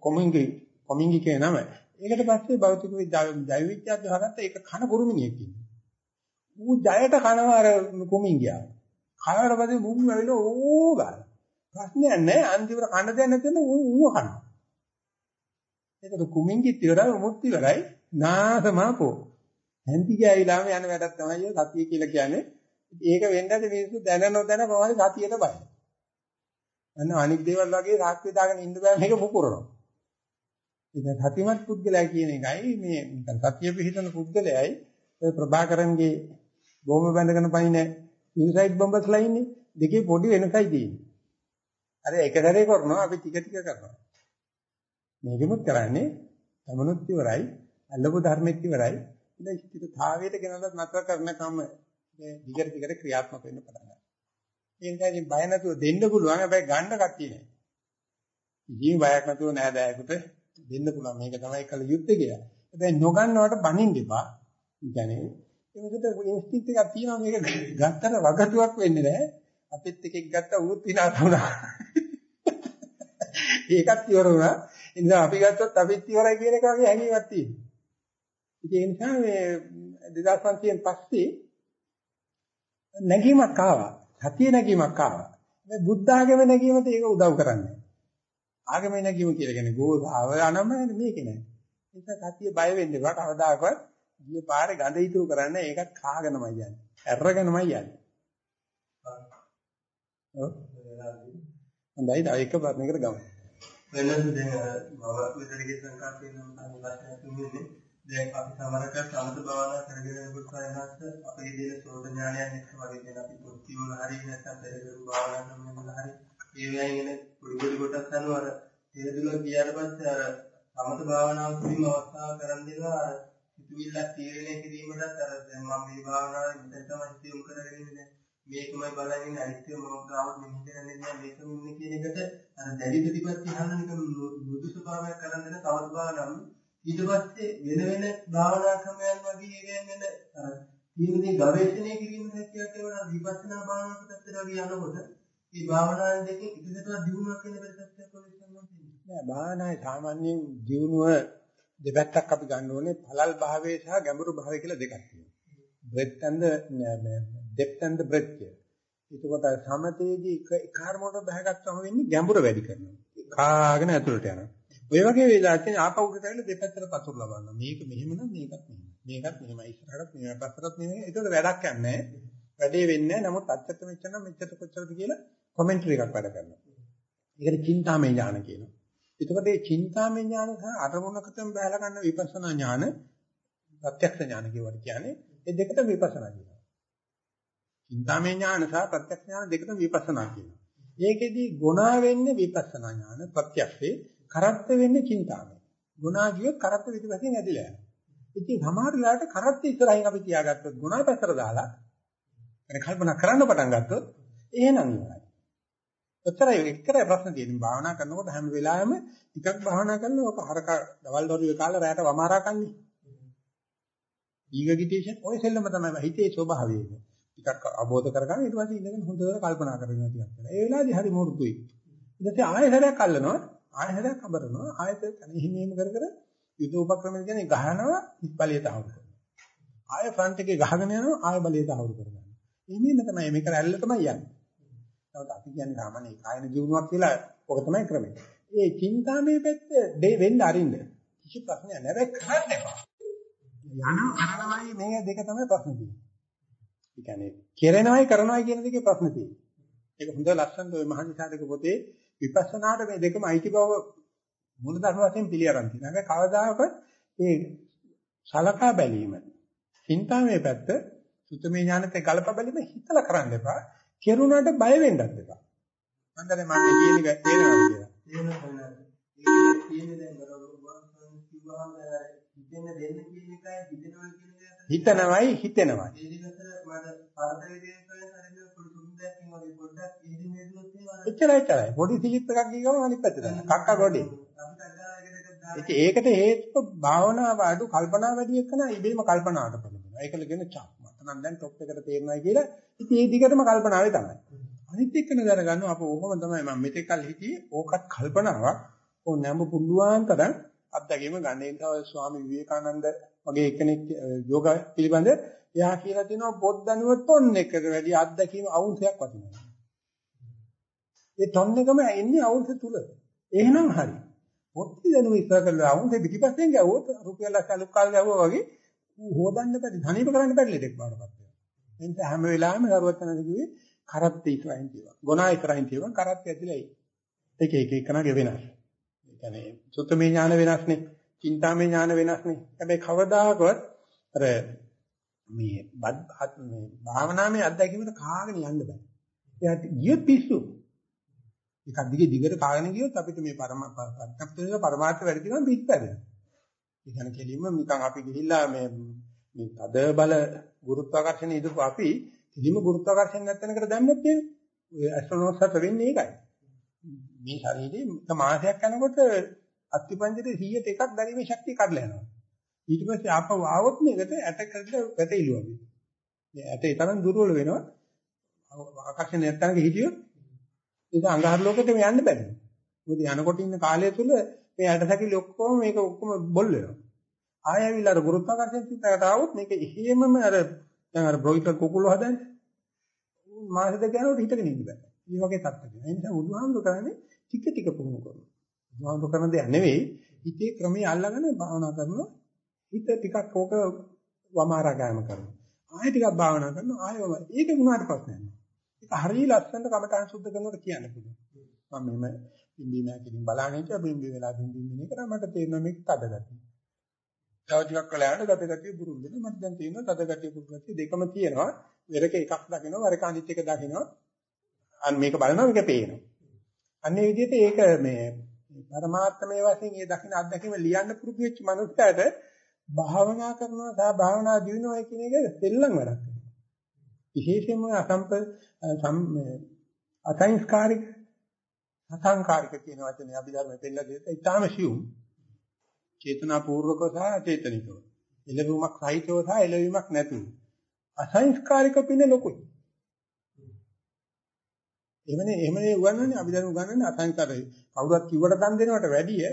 කොමින්ගි කොමින්ගි කියන නම. ඒකට පස්සේ භෞතික විද්‍යාව ජෛව විද්‍යාව හරහට ඒක කන කුරුමිනියක් ඉන්නේ. ඌ ජයට කනවා අර කොමින්ගියා. කනවට පස්සේ මුම් වෙලා ඕ ගාන. ප්‍රශ්නයක් නෑ අන්තිමට කන දෙයක් නැතිනම් ඌ ඌ කනවා. ඒකට කුමින්ගිත් ඉවරයි උමුත් ඉවරයි නාසමාපෝ. හැන්ති ගෑවිලාම යන වැඩක් තමයි සතිය කියලා කියන්නේ. ඒක වෙන්නද මිනිස්සු දැන නොදැන කොහොමද සතියට බය. අන්න අනික් දේවල් වගේ සාක්ෂි දාගෙන ඉන්න බෑ මේක මුකුරනවා. ඉතින් සතිමත් පුද්ගලයා කියන එකයි මේ සතිය පිහිටන පුද්ගලයයි ඔය ප්‍රභාකරන්ගේ බොම්බ බැඳගෙන පයින් සුයිසයිඩ් බොම්බස්ලා ඉන්නේ දෙකේ පොඩි වෙනසයි තියෙන්නේ. අර එක සැරේ කරනවා අපි ටික ටික කරනවා. මේකෙමුත් කරන්නේ තමනුත් ඉවරයි අල්ලපු ධර්මෙත් ඉවරයි. ඉතින් ස්ථිරතාවයට ගෙනල්ලා නතර කරනකම් මේ දිගට දිගට ක්‍රියාත්මක වෙන්න පටන් ගන්නවා. ඒ නිසා ඉතින් බය නැතුව දෙන්න පුළුවන් හැබැයි ගන්න කට්ටිය නෑ. ඉතින් බයක් නැතුව නෑදෑයෙකුට දෙන්න පුළුවන් මේක තමයි කල යුත්තේ කියලා. හැබැයි නොගන්නවට බනින්න එපා. ඒ කියන්නේ ඒකට ඉන්ස්ටින්ක්ට් එකක් තියෙනවා මේක ගත්තට වගතුවක් වෙන්නේ නැහැ. අපිත් එකෙක් ගත්ත ඌත් විනාශ වුණා. ඒකත් ඉවර වුණා. ඒ නිසා අපි ගත්තොත් අපිත් ඉවරයි කියන එක වගේ හැඟීමක් තියෙනවා. ඒ නිසා මේ 2500න් පස්සේ නැගීමක් ආවා. සතිය නැගීමක් ආවා. මේ බුද්ධ ආගම නැගීමට ඒක උදව් කරන්නේ. ආගම නැගීම කියලා කියන්නේ ගෝධාව අනම මේක නෑ. ඒක සතිය බය වෙන්න එපා. කවදාකවත් ගිය පාරේ ගඳ ඉතුරු කරන්නේ ඒකත් කාගෙනමයි යන්නේ. ඇරගෙනමයි යන්නේ. ඔව්. හොඳයි. තව එක ප්‍රශ්නයකට ගමු. වෙනද දැන් මම විතරගේ සංකල්පයෙන් නම් ප්‍රශ්නයක් තුන්නේ දැන් අපි සමහරක සමත භාවනා කරගෙන යනකොට සයනත් අපේ දේන සෝත ඥානයන් එක්ක වගේ දැන් අපි පොත්ති වල හරි නැත්නම් පෙරදරු භාවනා කරන වල හරි ඒ වගේ එන පොඩි පොඩි කොටස් අනුව අර තේරෙදුල ගියාට පස්සේ අර සමත භාවනාව තුලින් අවස්ථාව කරන් දෙනවා. අර සිතුවිල්ලක් තීරණය කිරීමටත් අර දැන් මම මේ භාවනාවේ මෙතන තමයි සියුම් කරගෙන ඉන්නේ. මේකමයි බලන්නේ අනිත්‍ය මම ගාවත් මෙහෙ කරන්නේ නැහැ මේකම ඉන්නේ කියන එකට අර දැඩි ප්‍රතිපත්ති අහන්න නිකන් මෘදු ස්වභාවයක් කරන් දෙන සමත භාවනාව. ඊට පස්සේ වෙන වෙන භාවනා ක්‍රමයන් වගේ ඒවෙන් වෙන අර තියෙන දේ ගවේෂණය කිරීම හැකියාවට වඩා විපස්සනා භාවනාවට පැත්තට වගේ යනකොට මේ භාවනාවෙන් දෙකෙන් එකකට දියුණුවක් වෙන පැත්තක් වගේ සම්බන්ධ නෑ භාවනාවේ සාමාන්‍යයෙන් ජීවණුව දෙපැත්තක් අපි ගන්න ඕනේ පළල් භාවය සහ ගැඹුරු භාවය කියලා දෙකක් තියෙනවා. breadth and the depth and the breadth කියලා. ඒකකොට සමතේදී එක කාර්මකට බහගත්තම වෙන්නේ ගැඹුර වැඩි කරනවා. කාගෙන ඇතුළට යනවා. ඔය වගේ වෙලාවට ආපහු උඩට ඇවිල්ලා දෙපැත්තට පතුරු ලබනවා. මේක මෙහෙම නම් මේකත් මෙහෙම. මේකත් මෙහෙමයි ඉස්සරහට මෙහෙම පස්සටත් මෙහෙම. ඒකට වැඩක් යන්නේ වැඩේ වෙන්නේ නැහැ. නමුත් අච්චට මෙච්චර නම් මෙච්චර කොච්චරද කියලා කොමෙන්ටරි එකක් වැඩ කරනවා. ඒකට චින්තාමය ඥාන කියනවා. එතකොට මේ චින්තාමය ඥාන සහ අරමුණකටම බහලා ගන්න විපස්සනා ඥාන ප්‍රත්‍යක්ෂ ඥාන කියවට කියන්නේ ඒ දෙකට විපස්සනා කියනවා. චින්තාමය ඥාන සහ ප්‍රත්‍යක්ෂ ඥාන දෙකට විපස්සනා කියනවා. ඒකෙදි ගුණා වෙන්නේ විපස්සනා ඥාන ප්‍රත්‍යක්ෂේ කරත්ත වෙන්නේ චින්තාමය. ගුණා කියොත් කරත්ත පිටිපස්සෙන් ඇදිලා යනවා. ඉතින් සමහර වෙලාවට කරත්ත ඉස්සරහින් අපි තියාගත්තොත් ගුණා පැත්තට දාලා يعني කල්පනා කරන්න පටන් ගත්තොත් එහෙනම් ඉවරයි. ඔච්චරයි එක්තරයි ප්‍රශ්න තියෙන්නේ. භාවනා කරනකොට හැම වෙලාවෙම ටිකක් භාවනා කරනවා ඔක හරක දවල් දොරුවේ කාලා රැයට වමාරා කන්නේ. ඊගගිටේෂන් ඔය සෙල්ලම තමයි හිතේ ස්වභාවය. ටිකක් අවබෝධ කරගන්න ඊට පස්සේ ඉඳගෙන හොඳට කල්පනා කරගෙන ටිකක් කරලා. ඒ වෙලාවේදී හරි මොහොතුයි. ඊට පස්සේ ආයෙසරයක් අල්ලනවා ආයෙසරයක් අඹරනවා ආයෙත් එහෙම එහෙම කර කර යුද උපක්‍රම කියන්නේ ගහනවා බලය තහවුරු කරනවා. ආයෙ ෆ්‍රන්ට් එකේ ගහගෙන යනවා ආයෙ බලය තහවුරු කරගන්නවා. එහිමීම තමයි මේක රැල්ල තමයි යන්නේ. නමුත් අපි කියන්නේ සාමාන්‍ය කායන ජීවණයක් කියලා ඔක තමයි ක්‍රමය. ඒ චින්තාමය පැත්ත දෙ වෙන්න අරින්න. කිසි ප්‍රශ්නයක් නැහැ කරන්න එපා. යනවා කරනවායි මේ දෙක තමයි ප්‍රශ්න තියෙන්නේ. ඒ කියන්නේ කෙරෙනවයි කරනවයි කියන දෙකේ ප්‍රශ්න තියෙන්නේ. ඒක හොඳ ලස්සනට ওই මහනිසාරක පොතේ විපස්සනාට මේ දෙකම අයිති බව මූලධර්ම වශයෙන් පිළිඅරන් තියෙනවා. හැබැයි කවදාකවත් ඒ සලකා බැලීම චින්තාමය පැත්ත සුතමේ ඥානෙත් ගලප බැලීම හිතලා කරන්න එපා. කෙරුණාට බය වෙන්නත් එපා. මම දන්නේ මම කියන එක තේරෙනවද කියලා. තේරෙනවා. ඒක තියෙන්නේ දැන් බරවල් කිව්වහම හිතෙන්න දෙන්න කියන එකයි හිතෙනවා කියන එක. හිතනවයි හිතෙනවයි. ඒ දෙකට මට පරතරේ දෙන්න හරිද පොඩි සුන්දරකින් වගේ පොඩ්ඩක් ඉදින් හේතුනොත් ඒවා එච්චරයි එච්චරයි. පොඩි සිලිප් එකක් ගිහම අනිත් පැත්තට යනවා. කක්ක ගොඩේ. අපිට ඒකට හේතුව භාවනාව අඩු කල්පනා වැඩි එක්කන ඉබේම කල්පනාවට පෙළඹෙනවා. ඒකල කියන චක් මට නම් දැන් টොප් එකට තේරෙනවා කියලා. ඉතින් ඒ දිගටම කල්පනාවේ තමයි. අනිත් එක්කන දරගන්නවා අප ඕකම තමයි මම මෙතෙක් කල් හිටියේ ඕකත් කල්පනාවක්. ඕ නැඹ පුළුවන් තරම් අත්දැකීම ගන්න. ඒ ස්වාමි විවේකානන්ද වගේ කෙනෙක් යෝග පිළිබඳ එයා කියලා තියෙනවා පොත් දනුව ටොන් එකට වැඩි අත්දැකීම අවුන්සයක් වටිනවා. ඒ ටොන් එකම එන්නේ අවුන්ස තුල. එහෙනම් හරි. පොත් දනුව ඉස්සර කරලා අවුන්ස පිටිපස්සෙන් ගැවුවොත් රුපියල් ලක්ෂ කාල ගැවුවා වගේ හොදන්න බැරි ධනිප කරන්න බැරි ලෙඩක් බාටපත් වෙනවා. ඒ නිසා හැම වෙලාවෙම සරුවචනද කිව්වේ කරත් ඉස්සරහින් තියෙනවා. ගොනා ඉස්සරහින් තියෙනවා කරත් ඇතුලේ. ඒක එක එකනගේ වෙනස්. ඒ කියන්නේ සුත්තමේ ඥාන වෙනස්නේ. චින්තාමේ ඥාන වෙනස්නේ. හැබැයි කවදාකවත් අර මේ මේ භාවනාවේ අත්දැකීමට කාගෙන යන්න බෑ. එයාට ගියොත් පිස්සු. එකක් දිගේ දිගට කාගෙන ගියොත් අපිට මේ පරමාර්ථ පරමාර්ථ වැඩි දිගම පිටපැදෙනවා. ඒ කියන්නේ කෙලින්ම නිකන් අපි ගිහිල්ලා මේ මේ තද බල ගුරුත්වාකර්ෂණ ඉදපු අපි කෙලින්ම ගුරුත්වාකර්ෂණ නැත්නම්කට දැම්මොත් ඒ ඇස්ට්‍රොනොට්ස් හත වෙන්නේ ඒකයි. මේ ශරීරේ මාසයක් යනකොට අස්තිපංජරේ 100ට එකක් දැරීමේ ශක්තිය කඩලා යනවා. ඊට පස්සේ ආපහු ආවොත් මේකට ඇට කරලා වැටෙයිලු අපි. මේ ඇට ඒ තරම් දුර්වල වෙනවා. ආකර්ෂණ නැත්තනක හිටියොත් ඒක අඟහරු ලෝකෙට මේ යන්න බැහැ. මොකද යනකොට ඉන්න කාලය තුල මේ ඇට සැකිලි ඔක්කොම මේක ඔක්කොම බොල් වෙනවා. ආය ඇවිල්ලා අර ගුරුත්වාකර්ෂණ චිත්තකට ආවොත් මේක එහෙමම අර දැන් අර බ්‍රොයිලර් කුකුළු හදන්නේ. මාස දෙක යනකොට හිටගෙන ඉන්න බෑ. මේ වගේ තත්ත්වයක්. ඒ නිසා බුදුහාමුදුර කරන්නේ ටික ටික පුහුණු කරනවා. බුදුහාමුදුර කරන දෙයක් නෙවෙයි. හිතේ ක්‍රමයේ අල්ලගෙන භාවනා කරනවා. හිත ටිකක් ඕක වමාරා ගෑම කරනවා. ආයෙ ටිකක් භාවනා කරනවා. ආයෙ ඒක වුණාට පස්සේ නෑ. ඒක හරිය ලස්සනට කමටහන් සුද්ධ කරනකොට කියන්න පුළුවන්. මම මෙහෙම බිම්බි නැකිලින් බලන්නේ හිටියා බිම්බි වෙලා බිම්බි මෙනේ කරා මට තේරෙනවා මේක තද ගතිය. තව ටිකක් කළා යන ගත ගතිය බුරුල් වෙන මට දැන් තේරෙනවා තද ගතිය බුරුල් ගතිය දෙකම තියෙනවා. වෙරක එකක් දකිනවා වරක අනිත් එක දකිනවා. අන්න මේක බලනවා මේක පේනවා. අන්නේ විදිහට ඒක මේ පරමාර්ථමය වශයෙන් මේ දකින්න අත්දැකීම ලියන්න පුරුදු වෙච්ච මනුස්සයට භාවනා කරනවා සහ භාවනා දිනනවා කියන එක දෙල්ලම් වැඩක්. විශේෂයෙන්ම අසම්ප අසංස්කාරික අසංකාරික කියන වචනේ අපි ධර්මයෙන් පෙන්නලා දෙද්දී ඊටාම සියුම්. චේතනා පූර්වක සහ අචේතනිකව එළවීමක් සහිතව සහ එළවීමක් නැතුව. අසංස්කාරික පින ලොකුයි. එහෙමනේ එහෙමනේ උගන්වන්නේ. අපි දැන් උගන්වන්නේ අසංස්කාරයි. කවුරුත් කිව්වට දන් දෙනවට වැඩිය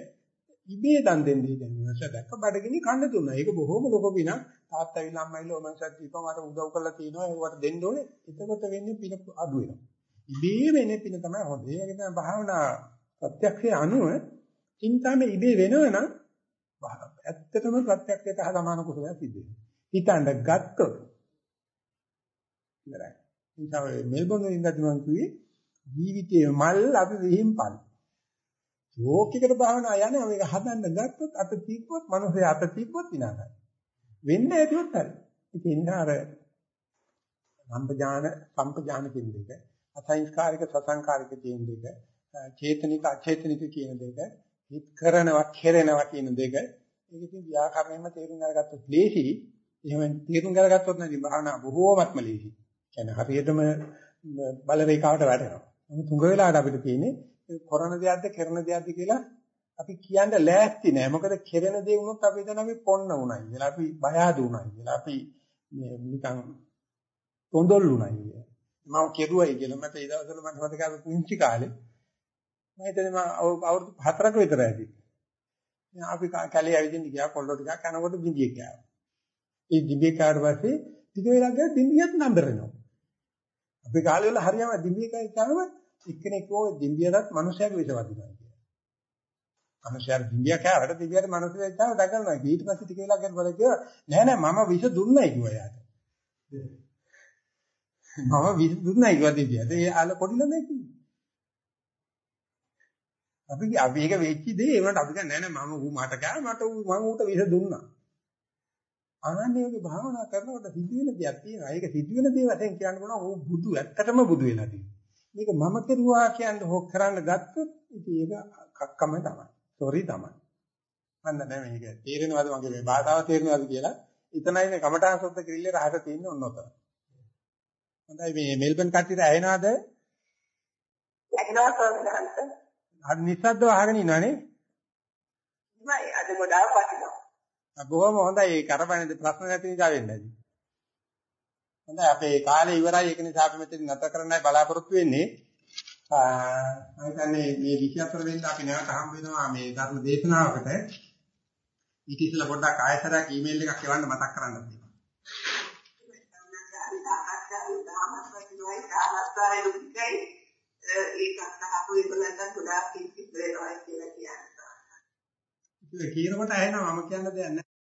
ඉබේ දන් දෙන්නේ දැන් මනස දැක්ක බඩගිනි කන්න දුන්නා. ඒක බොහොම ලොකු පිනක්. තාත්තා ඇවිල්ලා අම්මා ඇවිල්ලා ඔමන්සත් දීපන්. මට උදව් කරලා තිනවා. ඒවට දෙන්න ඕනේ. එතකොට වෙන්නේ පින අඩු වෙනවා. ඉබේ වෙන්නේ පින තමයි හොඳ. ඒ වගේ තමයි භාවනා ප්‍රත්‍යක්ෂයේ අනුව චින්තාමේ ඉබේ වෙනවනම් ඇත්තටම ප්‍රත්‍යක්ෂයට සමාන කුසලයක් සිද්ධ වෙනවා. හිතන්න ගත්තොත් ඉවරයි. නිසා මෙල්බන් වලින් ඉඳන් මම කිව්වේ ජීවිතයේ මල් අපි විහිම් පල් ලෝකිකට භාවනා යන්නේ මේක හදන්න ගත්තොත් අත තිබ්බොත් මනුස්සයා අත තිබ්බොත් විනාශයි. වෙන්න ඇතිවත් හරි. ඉතින් අර සම්පජාන සම්පජාන කියන දෙක, අසංස්කාරික සසංකාරික කියන දෙක, චේතනික අචේතනික කියන දෙක, හිත කරනවා කෙරෙනවා කියන දෙක, ඒක ඉතින් ව්‍යාකරණයෙන්ම තේරුම් අරගත්තොත් ලේසි. එහෙම තේරුම් අරගත්තොත් නැති භාවනා බොහෝමත්ම ලේසි. කියන්නේ හරියටම බල රේඛාවට වැටෙනවා. නමුත් තුඟ වෙලාවට අපිට තියෙන්නේ කරන දෙයක්ද කරන දෙයක්ද කියලා අපි කියන්න ලෑස්ති නෑ. මොකද කෙරෙන දේ වුණොත් අපි හිතන අපි පොන්න උණයි කියලා අපි බය ආදු උණයි කියලා අපි නිකන් තොඳොල් උණයි කියලා. මම කෙරුවයි කියලා මට ඒ දවස්වල මට මතකයි අපි පුංචි කාලේ මම හිතන්නේ මම අවුරුදු 4ක විතර ඇති. අපි කැලේ ඇවිදින්න ගියා කොල්ලෝ ටිකක් කනකොට බින්දිය කෑවා. ඒ දිබේ කාට පස්සේ ටික වෙලා ගියා දින්දියත් නම්බර වෙනවා. අපි කාලේ වල හරියම දින්දිය කෑවම එක්කෙනෙක් ඕ දින්දියටත් මනුස්සයෙක් විස වදිනවා කියලා. මනුස්සයාට දින්දිය කෑවට දින්දියට මනුස්සයෙක් තාම දගනවා. ඊට පස්සේ ටික වෙලා ගියන් බලලා කිව්වා නෑ නෑ මම විස දුන්නයි කිව්වා යාට. මම විස දුන්නයි කිව්වා දින්දියට. ඒ ආල පොඩි ළමයි කිව්වා. අපි අපි ඒක වෙච්ච දේ ඒකට අපි කියන්නේ නෑ නෑ මම ඌ මට කෑ මට ඌ මම ඌට විස දුන්නා. අනන්‍යයේ භාවනා කරනකොට සිදුවෙන දෙයක් තියෙනවා. ඒක සිදුවෙන දේ වශයෙන් කියන්න පුළුවන් ඌ බුදු ඇත්තටම බුදු වෙලා තියෙනවා. මේක මම කෙරුවා කියන්නේ හොක් කරන්න ගත්තොත් ඉතින් ඒක කක්කම තමයි. සෝරි තමයි. මන්න නෑ මේක තේරෙනවද මගේ මේ භාෂාව තේරෙනවද කියලා. එතනයි මේ කමඨාන් සොත්ත කිරිල්ලේ රහට තියෙන්නේ ඔන්නෝත. හොඳයි මේ මෙල්බන් කට්ටියට ඇහෙනවද? ඇහෙනවා සෝමනහන්ත. අද නිස්සද්දව අහගෙන ඉන්නවනේ. නෑ අද ගොඩාක් වටිනවා. බොහොම හොඳයි කරපන්නේ ප්‍රශ්න නැති නිසා වෙන්නේ. හොඳයි අපේ කාලේ ඉවරයි ඒක නිසා අපි මෙතන නැත කරන්නයි බලාපොරොත්තු වෙන්නේ. මම හිතන්නේ මේ 24 වෙනිදා අපි නැවත හම් වෙනවා මේ ධර්ම දේශනාවකට. ඊට ඉස්සෙල්ලා පොඩ්ඩක් ආයතරයක් ඊමේල් එකක් එවන්න මතක් කරන්න තියෙනවා. ඒකත් අහපු ඉබලන්ට ගොඩාක් ඉස්සෙල්ලා වෙනවා කියලා කියනවා. ඒක කියනකොට ඇහෙනවා මම කියන්න දෙයක් නැහැ.